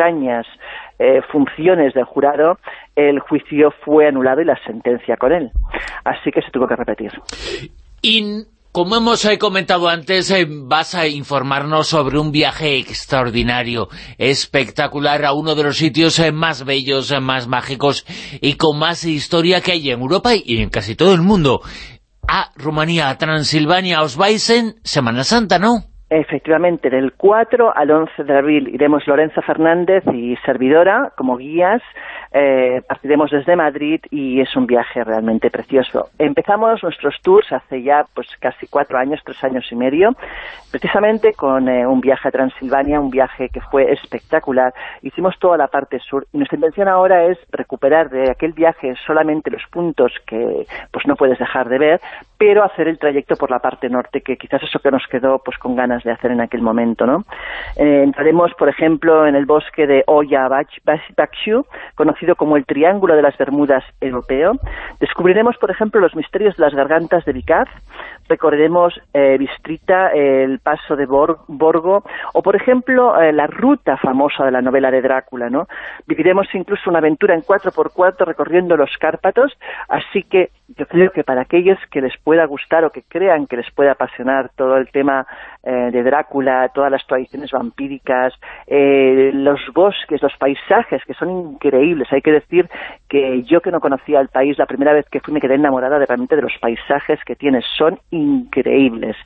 extrañas eh, funciones del jurado, el juicio fue anulado y la sentencia con él. Así que se tuvo que repetir. Y como hemos eh, comentado antes, eh, vas a informarnos sobre un viaje extraordinario, espectacular, a uno de los sitios más bellos, más mágicos y con más historia que hay en Europa y en casi todo el mundo. A Rumanía, a Transilvania, os vais en Semana Santa, ¿no? Efectivamente, del 4 al 11 de abril iremos Lorenzo Fernández y servidora como guías, eh, partiremos desde Madrid y es un viaje realmente precioso. Empezamos nuestros tours hace ya pues casi cuatro años, tres años y medio, precisamente con eh, un viaje a Transilvania, un viaje que fue espectacular. Hicimos toda la parte sur y nuestra intención ahora es recuperar de aquel viaje solamente los puntos que pues no puedes dejar de ver, pero hacer el trayecto por la parte norte, que quizás eso que nos quedó pues con ganas de hacer en aquel momento, ¿no? Eh, entraremos, por ejemplo, en el bosque de Oya Bakshu, conocido como el Triángulo de las Bermudas europeo. Descubriremos, por ejemplo, los misterios de las gargantas de Bicaz. Recorreremos eh, Bistrita, el paso de Bor Borgo, o, por ejemplo, eh, la ruta famosa de la novela de Drácula, ¿no? Viviremos incluso una aventura en 4x4 recorriendo los Cárpatos, así que yo creo que para aquellos que les pueda gustar o que crean que les pueda apasionar todo el tema eh, de Drácula, todas las tradiciones vampíricas, eh, los bosques, los paisajes, que son increíbles. Hay que decir que yo que no conocía el país, la primera vez que fui me quedé enamorada de, realmente de los paisajes que tiene. Son increíbles.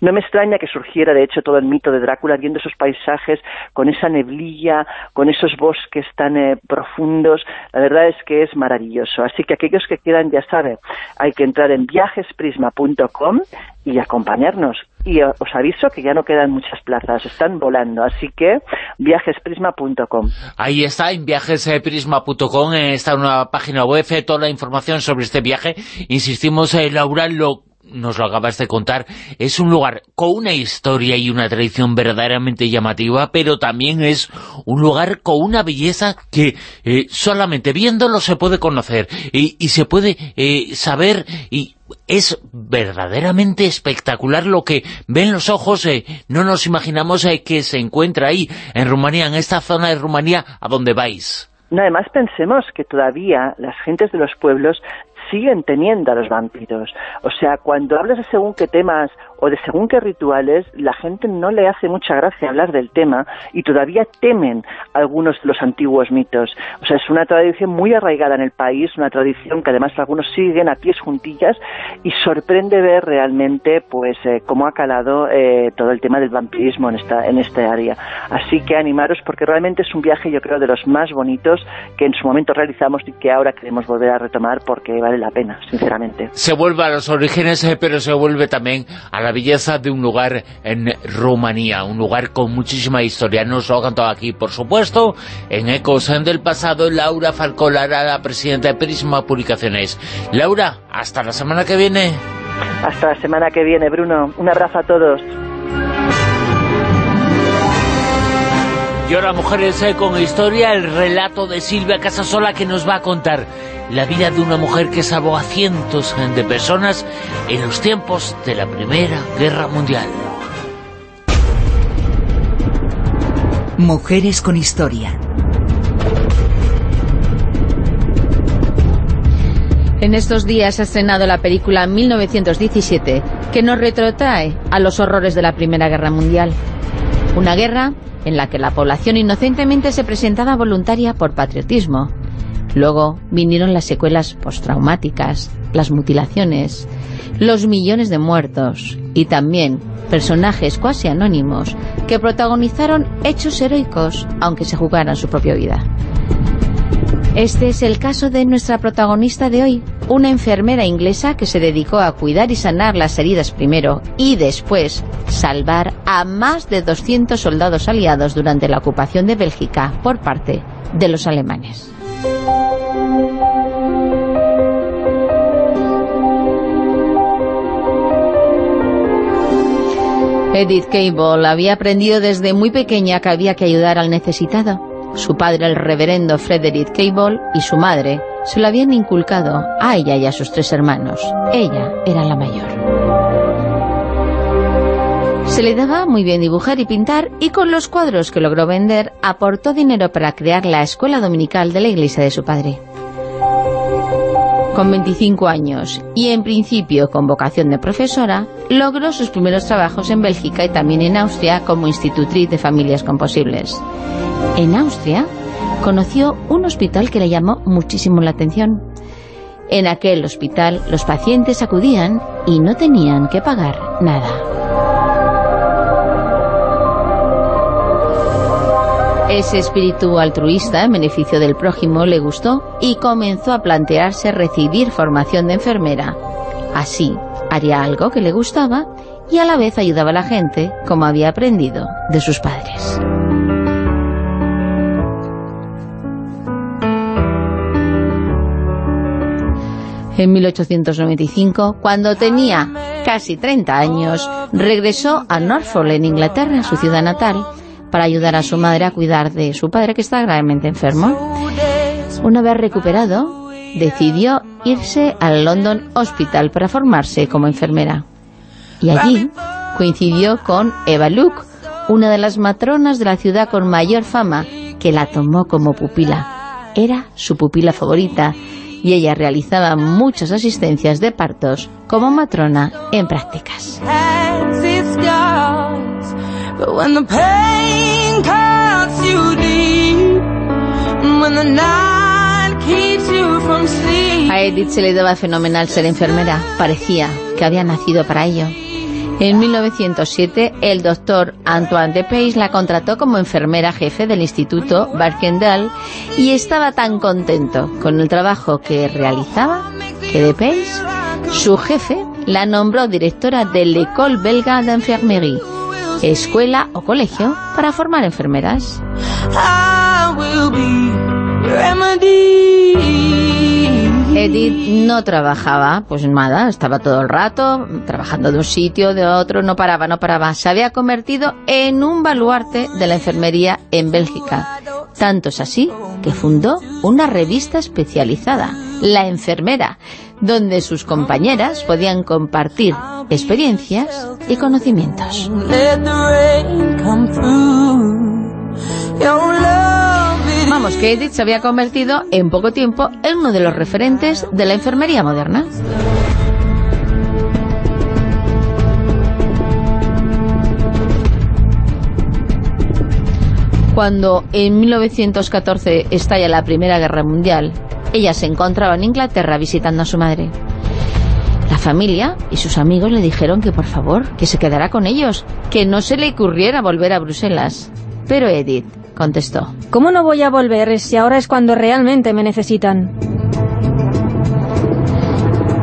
No me extraña que surgiera, de hecho, todo el mito de Drácula viendo esos paisajes con esa neblilla, con esos bosques tan eh, profundos. La verdad es que es maravilloso. Así que aquellos que quieran, ya saben, hay que entrar en viajesprisma.com y acompañarnos. Y eh, os aviso que ya no quedan muchas plazas, están volando, así que viajesprisma.com. Ahí está, en viajesprisma.com, está una página web, eh, toda la información sobre este viaje. Insistimos, eh, Laura, lo nos lo acabas de contar, es un lugar con una historia y una tradición verdaderamente llamativa, pero también es un lugar con una belleza que eh, solamente viéndolo se puede conocer y, se puede eh, saber y es verdaderamente espectacular lo que ven los ojos, eh, no nos imaginamos que se encuentra ahí, en Rumanía, en esta zona de Rumanía, a donde vais. Además pensemos que todavía las gentes de los pueblos siguen teniendo a los vampiros. O sea, cuando hablas de según qué temas o de según qué rituales, la gente no le hace mucha gracia hablar del tema y todavía temen algunos de los antiguos mitos. O sea, es una tradición muy arraigada en el país, una tradición que además algunos siguen a pies juntillas y sorprende ver realmente pues eh, cómo ha calado eh, todo el tema del vampirismo en esta, en esta área. Así que animaros porque realmente es un viaje yo creo de los más bonitos que en su momento realizamos y que ahora queremos volver a retomar porque vale la pena, sinceramente. Se vuelve a los orígenes, eh, pero se vuelve también a la belleza de un lugar en Rumanía, un lugar con muchísima historia. Nos lo ha contado aquí, por supuesto, en Ecos del pasado, Laura Falcolara, la presidenta de Prisma Publicaciones. Laura, hasta la semana que viene. Hasta la semana que viene, Bruno. Un abrazo a todos. Y ahora, Mujeres eh, con Historia, el relato de Silvia Casasola que nos va a contar la vida de una mujer que salvó a cientos de personas en los tiempos de la Primera Guerra Mundial. Mujeres con Historia. En estos días ha estrenado la película 1917, que nos retrotrae a los horrores de la Primera Guerra Mundial. Una guerra en la que la población inocentemente se presentaba voluntaria por patriotismo. Luego vinieron las secuelas postraumáticas, las mutilaciones, los millones de muertos y también personajes cuasi anónimos que protagonizaron hechos heroicos aunque se jugaran su propia vida. Este es el caso de nuestra protagonista de hoy, una enfermera inglesa que se dedicó a cuidar y sanar las heridas primero y después salvar a más de 200 soldados aliados durante la ocupación de Bélgica por parte de los alemanes. Edith Cable había aprendido desde muy pequeña que había que ayudar al necesitado. Su padre, el reverendo Frederick Cable, y su madre se lo habían inculcado a ella y a sus tres hermanos. Ella era la mayor. Se le daba muy bien dibujar y pintar y con los cuadros que logró vender aportó dinero para crear la escuela dominical de la iglesia de su padre. Con 25 años y en principio con vocación de profesora, logró sus primeros trabajos en Bélgica y también en Austria como institutriz de familias composibles. En Austria conoció un hospital que le llamó muchísimo la atención. En aquel hospital los pacientes acudían y no tenían que pagar nada. Ese espíritu altruista en beneficio del prójimo le gustó y comenzó a plantearse recibir formación de enfermera. Así, haría algo que le gustaba y a la vez ayudaba a la gente como había aprendido de sus padres. En 1895, cuando tenía casi 30 años, regresó a Norfolk, en Inglaterra, su ciudad natal, para ayudar a su madre a cuidar de su padre, que estaba gravemente enfermo. Una vez recuperado, decidió irse al London Hospital para formarse como enfermera. Y allí coincidió con Eva Luke, una de las matronas de la ciudad con mayor fama, que la tomó como pupila. Era su pupila favorita y ella realizaba muchas asistencias de partos como matrona en prácticas. A Edith se le daba fenomenal ser enfermera, parecía que había nacido para ello. En 1907, el doctor Antoine de Pace la contrató como enfermera jefe del Instituto Barkendal y estaba tan contento con el trabajo que realizaba que de Pace, su jefe, la nombró directora de l'École Belga d'Infirmerie, escuela o colegio para formar enfermeras. Edith no trabajaba, pues nada, estaba todo el rato trabajando de un sitio, de otro, no paraba, no paraba. Se había convertido en un baluarte de la enfermería en Bélgica. Tanto es así que fundó una revista especializada, La Enfermera, donde sus compañeras podían compartir experiencias y conocimientos. Vamos, que Edith se había convertido en poco tiempo en uno de los referentes de la enfermería moderna. Cuando en 1914 estalla la Primera Guerra Mundial, ella se encontraba en Inglaterra visitando a su madre. La familia y sus amigos le dijeron que por favor, que se quedara con ellos, que no se le ocurriera volver a Bruselas. Pero Edith contestó. ¿Cómo no voy a volver si ahora es cuando realmente me necesitan?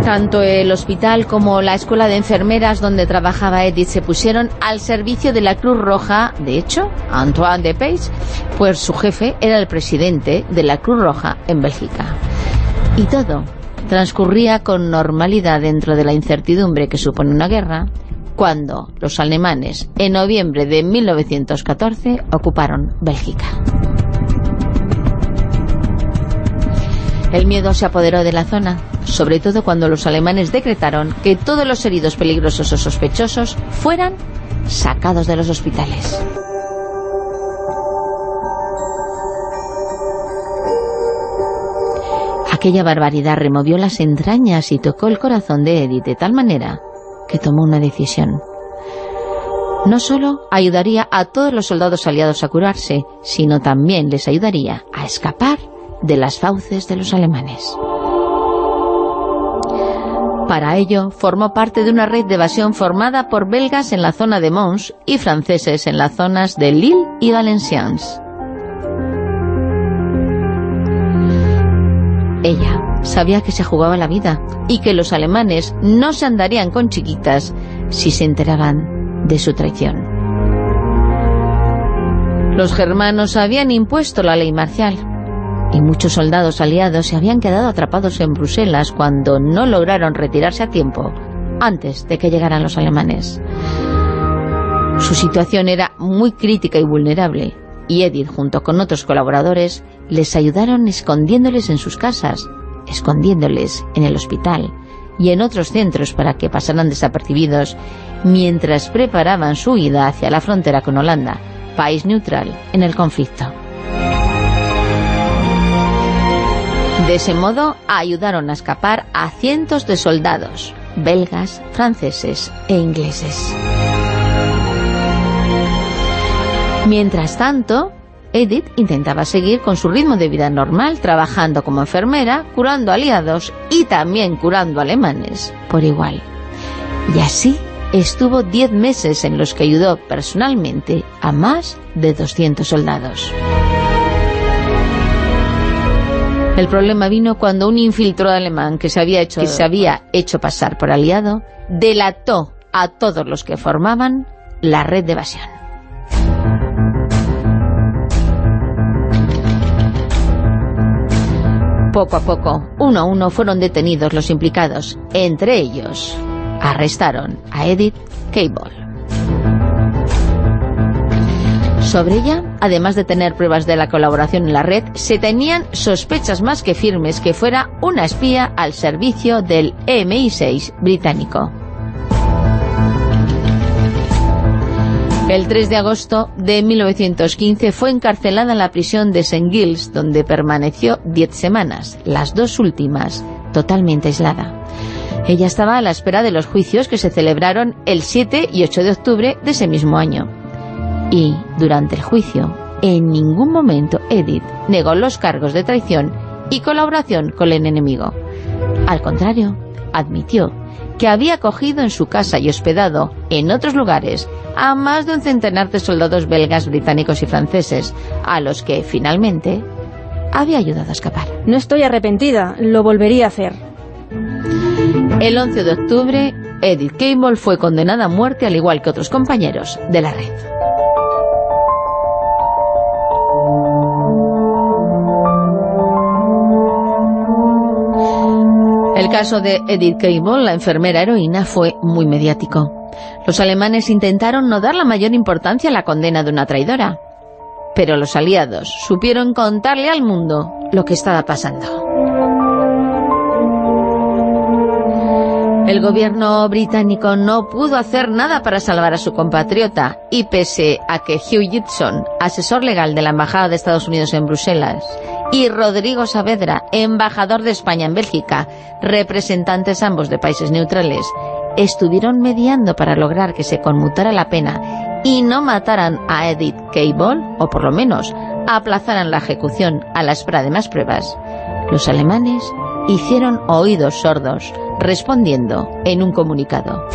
Tanto el hospital como la escuela de enfermeras donde trabajaba Edith se pusieron al servicio de la Cruz Roja. De hecho, Antoine de Pace, pues su jefe era el presidente de la Cruz Roja en Bélgica. Y todo transcurría con normalidad dentro de la incertidumbre que supone una guerra, cuando los alemanes, en noviembre de 1914, ocuparon Bélgica. El miedo se apoderó de la zona, sobre todo cuando los alemanes decretaron que todos los heridos peligrosos o sospechosos fueran sacados de los hospitales. Aquella barbaridad removió las entrañas y tocó el corazón de Edith de tal manera que tomó una decisión. No solo ayudaría a todos los soldados aliados a curarse, sino también les ayudaría a escapar de las fauces de los alemanes. Para ello, formó parte de una red de evasión formada por belgas en la zona de Mons y franceses en las zonas de Lille y Valenciennes. Ella sabía que se jugaba la vida y que los alemanes no se andarían con chiquitas si se enteraban de su traición. Los germanos habían impuesto la ley marcial y muchos soldados aliados se habían quedado atrapados en Bruselas cuando no lograron retirarse a tiempo antes de que llegaran los alemanes. Su situación era muy crítica y vulnerable y Edith, junto con otros colaboradores, les ayudaron escondiéndoles en sus casas, escondiéndoles en el hospital y en otros centros para que pasaran desapercibidos mientras preparaban su huida hacia la frontera con Holanda, país neutral en el conflicto. De ese modo ayudaron a escapar a cientos de soldados, belgas, franceses e ingleses. Mientras tanto, Edith intentaba seguir con su ritmo de vida normal, trabajando como enfermera, curando aliados y también curando alemanes, por igual. Y así estuvo 10 meses en los que ayudó personalmente a más de 200 soldados. El problema vino cuando un infiltrado alemán que se había hecho, que se había hecho pasar por aliado delató a todos los que formaban la red de evasión. Poco a poco, uno a uno fueron detenidos los implicados. Entre ellos, arrestaron a Edith Cable. Sobre ella, además de tener pruebas de la colaboración en la red, se tenían sospechas más que firmes que fuera una espía al servicio del MI6 británico. El 3 de agosto de 1915 fue encarcelada en la prisión de St. Giles, donde permaneció 10 semanas, las dos últimas totalmente aislada. Ella estaba a la espera de los juicios que se celebraron el 7 y 8 de octubre de ese mismo año. Y, durante el juicio, en ningún momento Edith negó los cargos de traición y colaboración con el enemigo. Al contrario, admitió que había cogido en su casa y hospedado en otros lugares a más de un centenar de soldados belgas, británicos y franceses, a los que, finalmente, había ayudado a escapar. No estoy arrepentida, lo volvería a hacer. El 11 de octubre, Edith Cable fue condenada a muerte al igual que otros compañeros de la red. El caso de Edith Cable, la enfermera heroína, fue muy mediático. Los alemanes intentaron no dar la mayor importancia a la condena de una traidora, pero los aliados supieron contarle al mundo lo que estaba pasando. El gobierno británico no pudo hacer nada para salvar a su compatriota y pese a que Hugh Gibson, asesor legal de la Embajada de Estados Unidos en Bruselas, y Rodrigo Saavedra, embajador de España en Bélgica, representantes ambos de países neutrales, estuvieron mediando para lograr que se conmutara la pena y no mataran a Edith Cable, o por lo menos aplazaran la ejecución a la espera de más pruebas, los alemanes hicieron oídos sordos, respondiendo en un comunicado.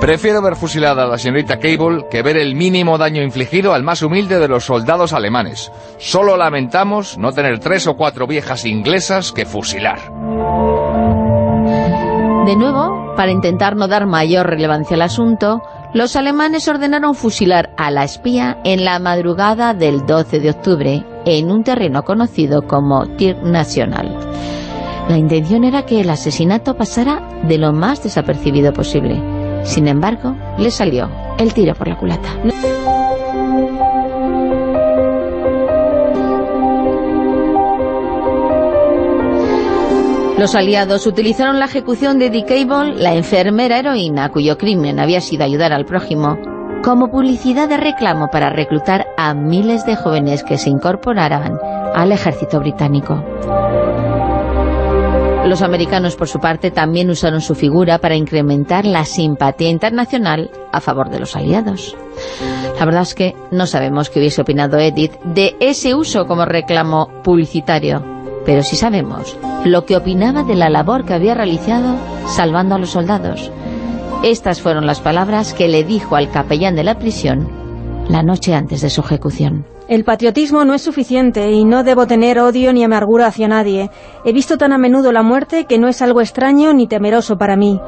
Prefiero ver fusilada a la señorita Cable que ver el mínimo daño infligido al más humilde de los soldados alemanes. Solo lamentamos no tener tres o cuatro viejas inglesas que fusilar. De nuevo, para intentar no dar mayor relevancia al asunto, los alemanes ordenaron fusilar a la espía en la madrugada del 12 de octubre, en un terreno conocido como Tir Nacional. La intención era que el asesinato pasara de lo más desapercibido posible. Sin embargo, le salió el tiro por la culata. Los aliados utilizaron la ejecución de Dick Cable, la enfermera heroína cuyo crimen había sido ayudar al prójimo, como publicidad de reclamo para reclutar a miles de jóvenes que se incorporaran al ejército británico. Los americanos, por su parte, también usaron su figura para incrementar la simpatía internacional a favor de los aliados. La verdad es que no sabemos qué hubiese opinado Edith de ese uso como reclamo publicitario, pero sí sabemos lo que opinaba de la labor que había realizado salvando a los soldados. Estas fueron las palabras que le dijo al capellán de la prisión la noche antes de su ejecución. El patriotismo no es suficiente y no debo tener odio ni amargura hacia nadie. He visto tan a menudo la muerte que no es algo extraño ni temeroso para mí.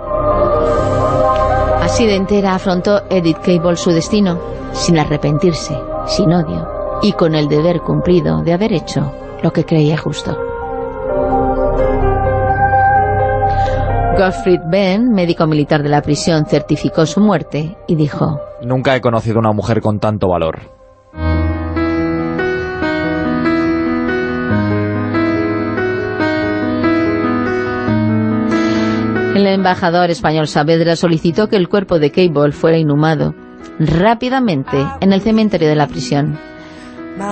Así de entera afrontó Edith Cable su destino, sin arrepentirse, sin odio y con el deber cumplido de haber hecho lo que creía justo. Gottfried Benn, médico militar de la prisión, certificó su muerte y dijo Nunca he conocido una mujer con tanto valor. El embajador español Saavedra solicitó que el cuerpo de Cable fuera inhumado rápidamente en el cementerio de la prisión.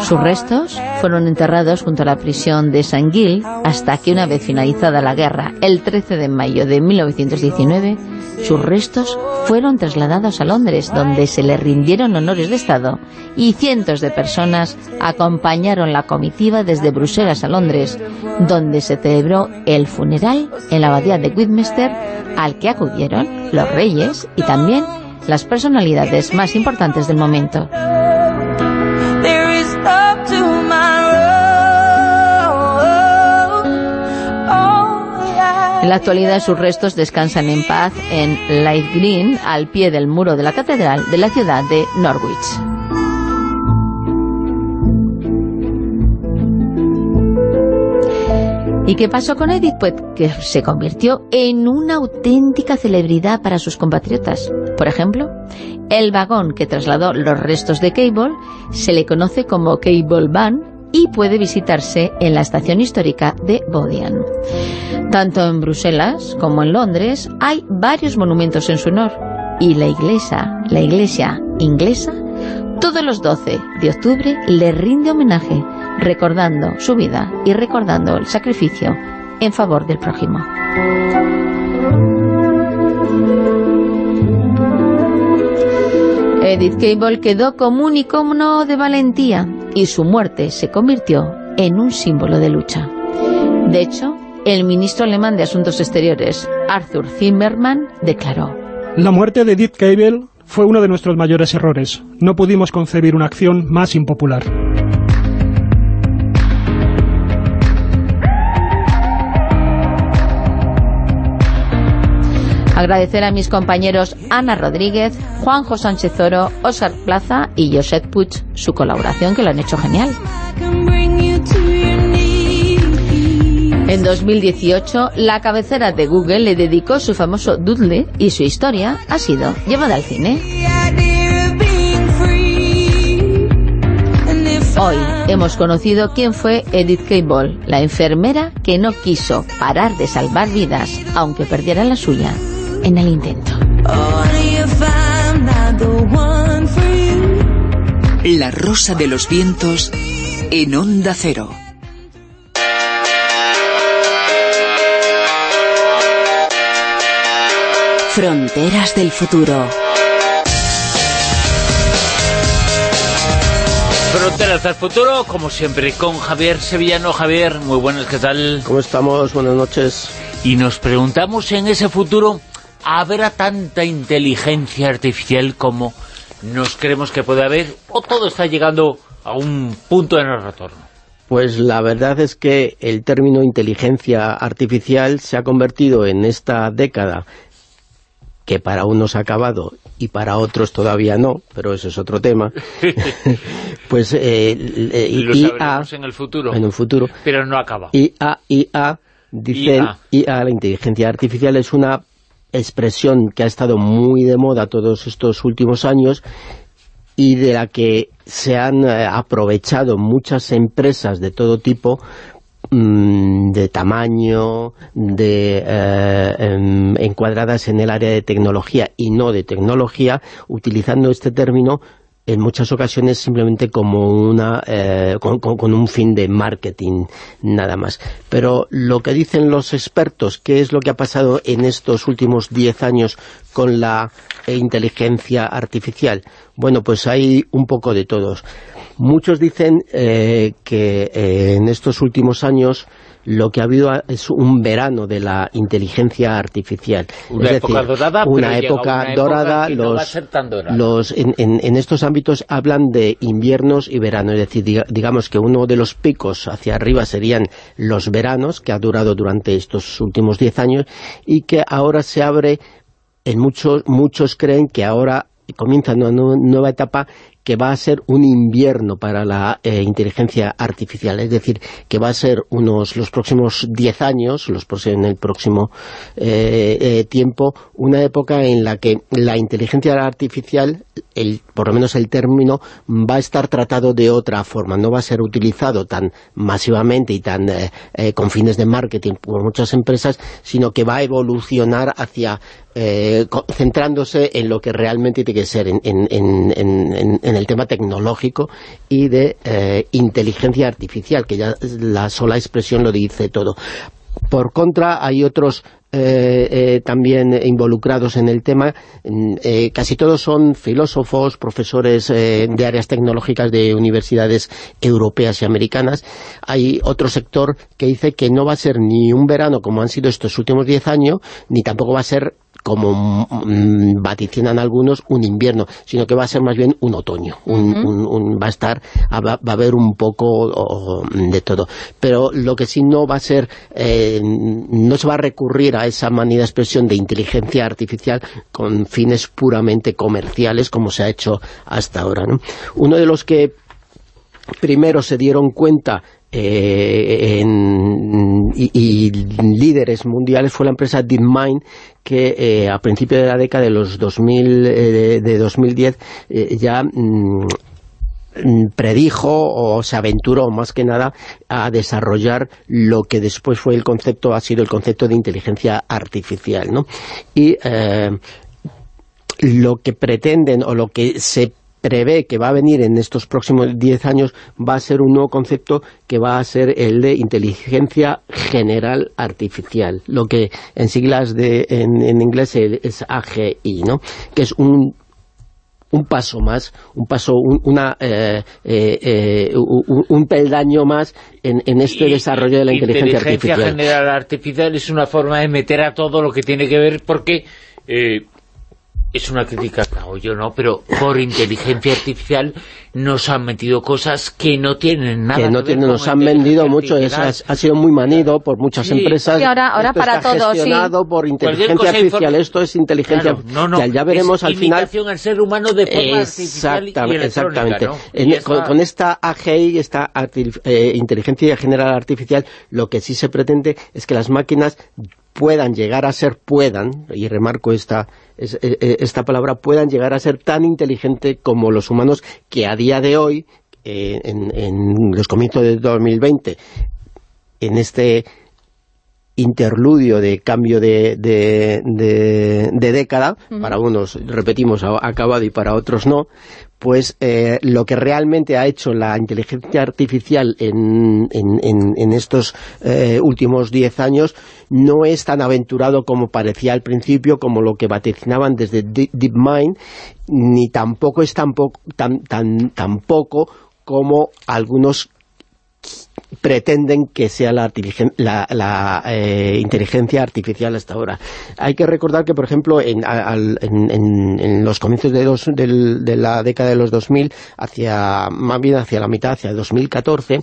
Sus restos fueron enterrados junto a la prisión de San Gil hasta que una vez finalizada la guerra, el 13 de mayo de 1919, sus restos fueron trasladados a Londres, donde se le rindieron honores de Estado y cientos de personas acompañaron la comitiva desde Bruselas a Londres, donde se celebró el funeral en la abadía de Westminster, al que acudieron los reyes y también las personalidades más importantes del momento. En la actualidad sus restos descansan en paz en Light Green, al pie del muro de la catedral de la ciudad de Norwich. ¿Y qué pasó con Edith? Pues que se convirtió en una auténtica celebridad para sus compatriotas. Por ejemplo, el vagón que trasladó los restos de Cable se le conoce como Cable Van y puede visitarse en la estación histórica de Bodian. Tanto en Bruselas como en Londres hay varios monumentos en su honor y la iglesia, la iglesia inglesa, todos los 12 de octubre le rinde homenaje recordando su vida y recordando el sacrificio en favor del prójimo. Edith Cable quedó como un icono de valentía y su muerte se convirtió en un símbolo de lucha. De hecho, el ministro alemán de Asuntos Exteriores, Arthur Zimmermann, declaró La muerte de Edith Cable fue uno de nuestros mayores errores. No pudimos concebir una acción más impopular. Agradecer a mis compañeros Ana Rodríguez, Juanjo Sánchez Oro, Óscar Plaza y Josep Puig su colaboración, que lo han hecho genial. En 2018, la cabecera de Google le dedicó su famoso Doodle y su historia ha sido llevada al cine. Hoy hemos conocido quién fue Edith Cable, la enfermera que no quiso parar de salvar vidas, aunque perdiera la suya en el intento. La rosa de los vientos en Onda Cero. Fronteras del futuro. Fronteras del futuro, como siempre, con Javier Sevillano. Javier, muy buenas, ¿qué tal? ¿Cómo estamos? Buenas noches. Y nos preguntamos en ese futuro, ¿habrá tanta inteligencia artificial como nos creemos que puede haber? ¿O todo está llegando a un punto de no retorno? Pues la verdad es que el término inteligencia artificial se ha convertido en esta década que para unos ha acabado y para otros todavía no, pero eso es otro tema, pues eh, eh, Lo IA, en el futuro. en un futuro, Pero no acaba. IA, IA, dicen, IA. IA, la inteligencia artificial es una expresión que ha estado muy de moda todos estos últimos años y de la que se han eh, aprovechado muchas empresas de todo tipo mm, de tamaño, de eh, em, encuadradas en el área de tecnología y no de tecnología, utilizando este término en muchas ocasiones simplemente como una eh, con, un fin de marketing nada más. Pero lo que dicen los expertos, ¿qué es lo que ha pasado en estos últimos 10 años con la inteligencia artificial? Bueno, pues hay un poco de todos. Muchos dicen eh, que eh, en estos últimos años lo que ha habido es un verano de la inteligencia artificial. Una es época decir, dorada, una época una dorada, los, dorada. en, en- en estos ámbitos hablan de inviernos y verano, es decir, diga- digamos que uno de los picos hacia arriba serían los veranos, que ha durado durante estos últimos 10 años, y que ahora se abre, en muchos, muchos creen que ahora comienza una nu- nueva etapa que va a ser un invierno para la eh, inteligencia artificial, es decir, que va a ser unos los próximos 10 años, los en el próximo eh, eh, tiempo, una época en la que la inteligencia artificial, el, por lo menos el término, va a estar tratado de otra forma, no va a ser utilizado tan masivamente y tan con fines de marketing por muchas empresas, sino que va a evolucionar hacia eh, centrándose en lo que realmente tiene que ser, en, en- en- en- en- el tema tecnológico y de eh, inteligencia artificial, que ya la sola expresión lo dice todo. Por contra, hay otros eh, eh, también involucrados en el tema. Mm, casi todos son filósofos, profesores de áreas tecnológicas de universidades europeas y americanas. Hay otro sector que dice que no va a ser ni un verano como han sido estos últimos 10 años, ni tampoco va a ser como mm, vaticinan algunos, un invierno, sino que va a ser más bien un otoño. Un, un- un- va a estar, va, va a haber un poco o, de todo. Pero lo que sí no va a ser, eh, no se va a recurrir a esa manera de expresión de inteligencia artificial con fines puramente comerciales como se ha hecho hasta ahora. ¿no? Uno de los que primero se dieron cuenta eh, y, líderes mundiales fue la empresa DeepMind que eh, a principios de la década de los 2000 eh, de 2010 eh, ya mm, mm, predijo o se aventuró más que nada a desarrollar lo que después fue el concepto, ha sido el concepto de inteligencia artificial, ¿no? Y lo que pretenden o lo que se prevé que va a venir en estos próximos 10 años va a ser un nuevo concepto que va a ser el de inteligencia general artificial, lo que en siglas de en, en inglés es AGI, ¿no? que es un un paso más, un paso, un, una, eh, eh, eh, un, un peldaño más en, en este desarrollo de la inteligencia, artificial. general artificial es una forma de meter a todo lo que tiene que ver porque eh, es una crítica que hago yo, ¿no? Pero por inteligencia artificial nos han metido cosas que no tienen nada que no que ver tiene, con nos han vendido mucho, es- ha, ha sido muy manido por muchas Sí. empresas. Sí, ahora- ahora Esto para está todo, sí. gestionado por inteligencia artificial, esto es inteligencia Claro, no, no. Ya veremos es al final al ser humano de forma artificial y Exactamente, Y con, esta- con esta AGI, esta eh, inteligencia general artificial, lo que sí se pretende es que las máquinas puedan llegar a ser, puedan, y remarco esta, es- eh, eh, esta palabra, puedan llegar a ser tan inteligente como los humanos que a día de hoy, eh, en, en los comienzos de 2020, en este interludio de cambio de, de, de- de década, para unos, repetimos, acabado y para otros no, pues eh, lo que realmente ha hecho la inteligencia artificial en, en- en- estos eh, últimos 10 años no es tan aventurado como parecía al principio, como lo que vaticinaban desde Deep- DeepMind, ni tampoco es tan, tan, tampoco como algunos pretenden que sea la, la- eh, inteligencia artificial hasta ahora. Hay que recordar que, por ejemplo, en, los comienzos de, dos- del- de la década de los 2000, hacia, más bien hacia la mitad, hacia 2014,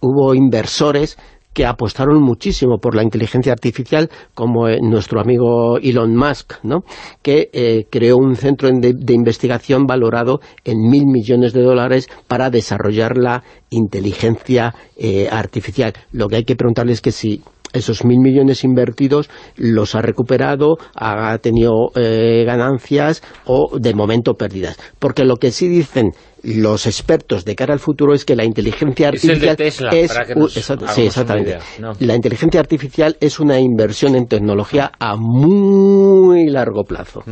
hubo inversores que apostaron muchísimo por la inteligencia artificial, como eh, nuestro amigo Elon Musk, ¿no? que eh, creó un centro en- de, investigación valorado en mil millones de dólares para desarrollar la inteligencia eh, artificial. Lo que hay que preguntarle es que si esos mil millones invertidos los ha recuperado, ha tenido eh, ganancias o de momento pérdidas. Porque lo que sí dicen los expertos de cara al futuro es que la inteligencia artificial Tesla, es para que u- nos exact- hagamos sí, una exactamente. idea, ¿no? La inteligencia artificial es una inversión en tecnología a muy largo plazo.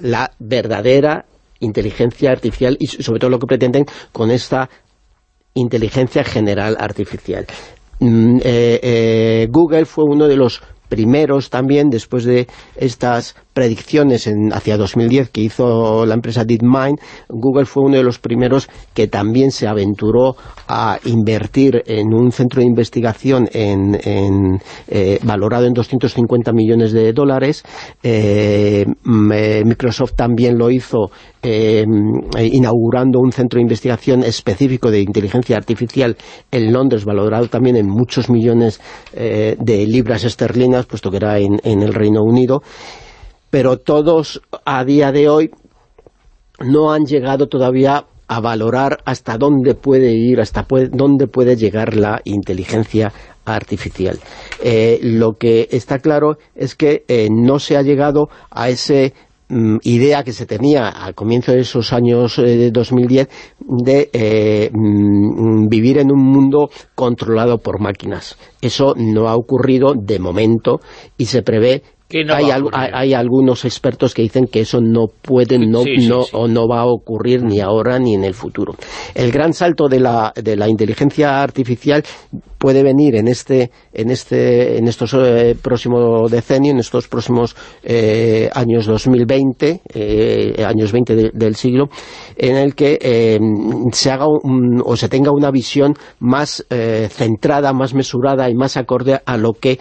La verdadera inteligencia artificial y sobre todo lo que pretenden con esta inteligencia general artificial. Mm, eh, eh, Google fue uno de los primeros también, después de estas predicciones en, hacia 2010 que hizo la empresa DeepMind, Google fue uno de los primeros que también se aventuró a invertir en un centro de investigación en, eh, valorado en 250 millones de dólares. Eh, mm, eh, Microsoft también lo hizo eh, inaugurando un centro de investigación específico de inteligencia artificial en Londres, valorado también en muchos millones de libras esterlinas, puesto que era en el Reino Unido. Pero todos a día de hoy no han llegado todavía a valorar hasta dónde puede ir, hasta dónde puede llegar la inteligencia artificial. Eh, lo que está claro es que eh, no se ha llegado a ese mm, idea que se tenía al comienzo de esos años eh, de 2010 de mm, vivir en un mundo controlado por máquinas. Eso no ha ocurrido de momento y se prevé no hay, al- algunos expertos que dicen que eso no puede, no, Sí, sí, no, sí. o no va a ocurrir ni ahora ni en el futuro. El gran salto de la, de la inteligencia artificial puede venir en este en este en estos eh, próximos decenios, en estos próximos eh, años 2020, eh, años 20 de- del siglo, en el que eh, se haga un- o se tenga una visión más eh, centrada, más mesurada y más acorde a lo que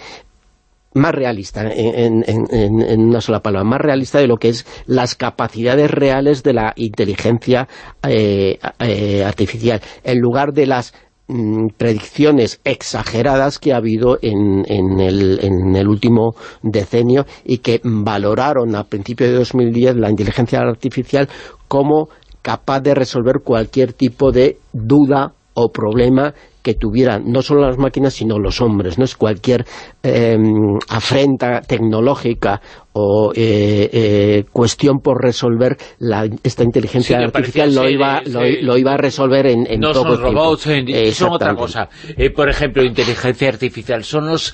más realista, en, en- una sola palabra, más realista de lo que es las capacidades reales de la inteligencia eh, eh, artificial, en lugar de las mm, predicciones exageradas que ha habido el, en el último decenio y que valoraron a principios de 2010 la inteligencia artificial como capaz de resolver cualquier tipo de duda o problema que tuvieran no solo las máquinas sino los hombres, no es cualquier eh, afrenta tecnológica o eh, eh, cuestión por resolver la, esta inteligencia Sí, artificial lo iba, lo, iba a resolver en, en no poco son tiempo. robots, eh, son otra cosa. Eh, por ejemplo, inteligencia artificial, son los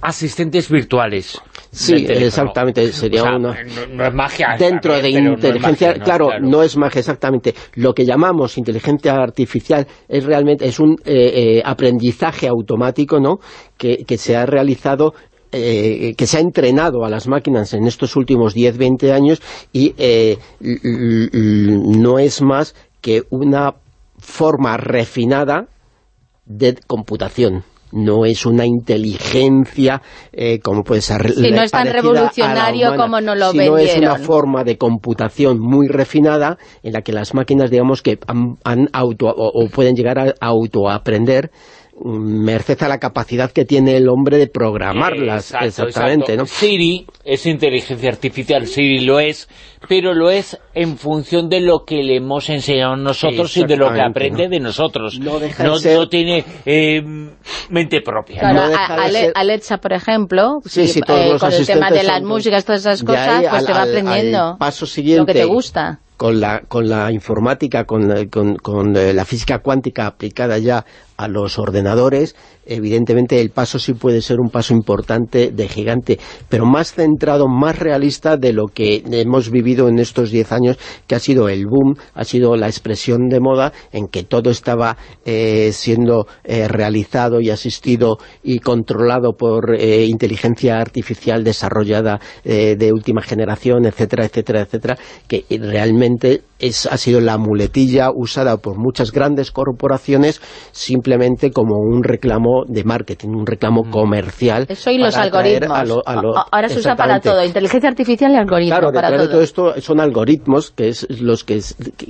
asistentes virtuales. Sí, exactamente, sería O sea, una... No, no es magia. dentro de no inteligencia, magia, ¿no? claro, no es magia exactamente. Lo que llamamos inteligencia artificial es realmente es un eh, eh, aprendizaje automático, ¿no? Que, se ha realizado eh, que se ha entrenado a las máquinas en estos últimos 10, 20 años y eh, no es más que una forma refinada de computación no es una inteligencia eh, como puede ser Sí, no es tan revolucionario humana, como nos lo sino es una vendieron. forma de computación muy refinada en la que las máquinas digamos que han, han auto o, o pueden llegar a autoaprender merced a la capacidad que tiene el hombre de programarlas Exacto, exactamente exacto. ¿no? Siri es inteligencia artificial, Siri lo es, pero lo es en función de lo que le hemos enseñado nosotros y de lo que aprende ¿no? de nosotros. No, deja de ser- no tiene eh, mente propia. Claro, ¿no? a- Ale- Alexa, por ejemplo, Sí, si, sí, todos eh, los con el tema de las son- músicas, todas esas cosas, ahí pues al- te va al- aprendiendo al paso siguiente lo que te gusta. con la, con la informática, con, la- con, con, eh, la física cuántica aplicada ya a los ordenadores, evidentemente el paso sí puede ser un paso importante de gigante, pero más centrado, más realista de lo que hemos vivido en estos 10 años, que ha sido el boom, ha sido la expresión de moda en que todo estaba eh, siendo eh, realizado y asistido y controlado por eh, inteligencia artificial desarrollada de última generación, etcétera, etcétera, etcétera, que realmente es, ha sido la muletilla usada por muchas grandes corporaciones simplemente como un reclamo de marketing, un reclamo comercial. Eso y los algoritmos. a lo- a lo- A- Ahora se usa para todo, inteligencia artificial y algoritmo Claro, para detrás de todo. esto son algoritmos que es los que,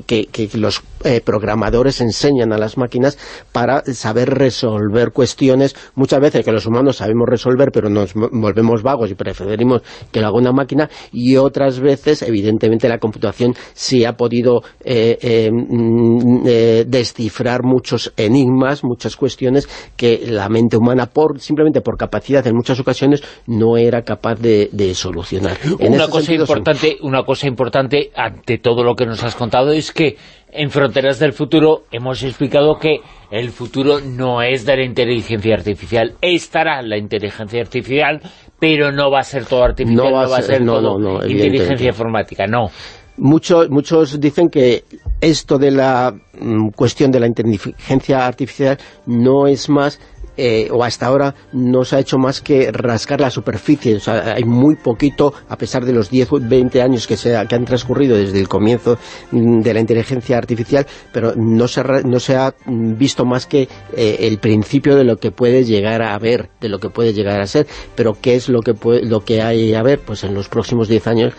que, que- que los eh, programadores enseñan a las máquinas para saber resolver cuestiones, muchas veces que los humanos sabemos resolver pero nos mo- volvemos vagos y preferimos que lo haga una máquina y otras veces evidentemente la computación sí ha podido eh, eh, mm, eh, descifrar muchos enigmas, muchas cuestiones que la mente humana, por simplemente por capacidad en muchas ocasiones, no era capaz de, de solucionar. En Una cosa, sentido son- importante, una cosa importante ante todo lo que nos has contado es que en Fronteras del Futuro hemos explicado que el futuro no es de la inteligencia artificial. Estará la inteligencia artificial, pero no va a ser todo artificial, no va, a ser, no, todo no, inteligencia informática, no. Muchos, muchos dicen que esto de la mm, cuestión de la inteligencia artificial no es más, eh, o hasta ahora no se ha hecho más que rascar la superficie. O sea, hay muy poquito, a pesar de los 10 o 20 años que, se que han transcurrido desde el comienzo mm, de la inteligencia artificial, pero no se, no se ha mm, visto más que eh, el principio de lo que puede llegar a haber, de lo que puede llegar a ser. Pero ¿qué es lo que, puede- lo que hay a ver? Pues en los próximos 10 años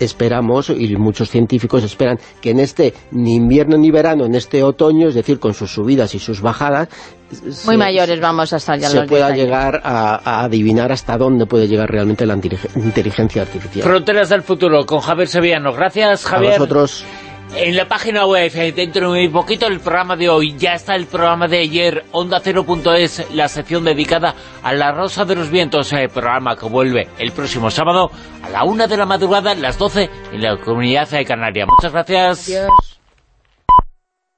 esperamos, y muchos científicos esperan, que en este ni invierno ni verano, en este otoño, es decir, con sus subidas y sus bajadas, Muy se- mayores vamos a estar ya se los 10 pueda años. llegar a, a adivinar hasta dónde puede llegar realmente la inteligen- inteligencia artificial. Fronteras del Futuro con Javier Sevillano. Gracias, a Javier. vosotros... En la página web, eh, dentro de muy poquito, el programa de hoy. Ya está el programa de ayer, Onda Cero.es, la sección dedicada a la Rosa de los Vientos, eh, programa que vuelve el próximo sábado a la una de la madrugada, las 12, en la Comunidad de Canaria. Muchas gracias. Adiós.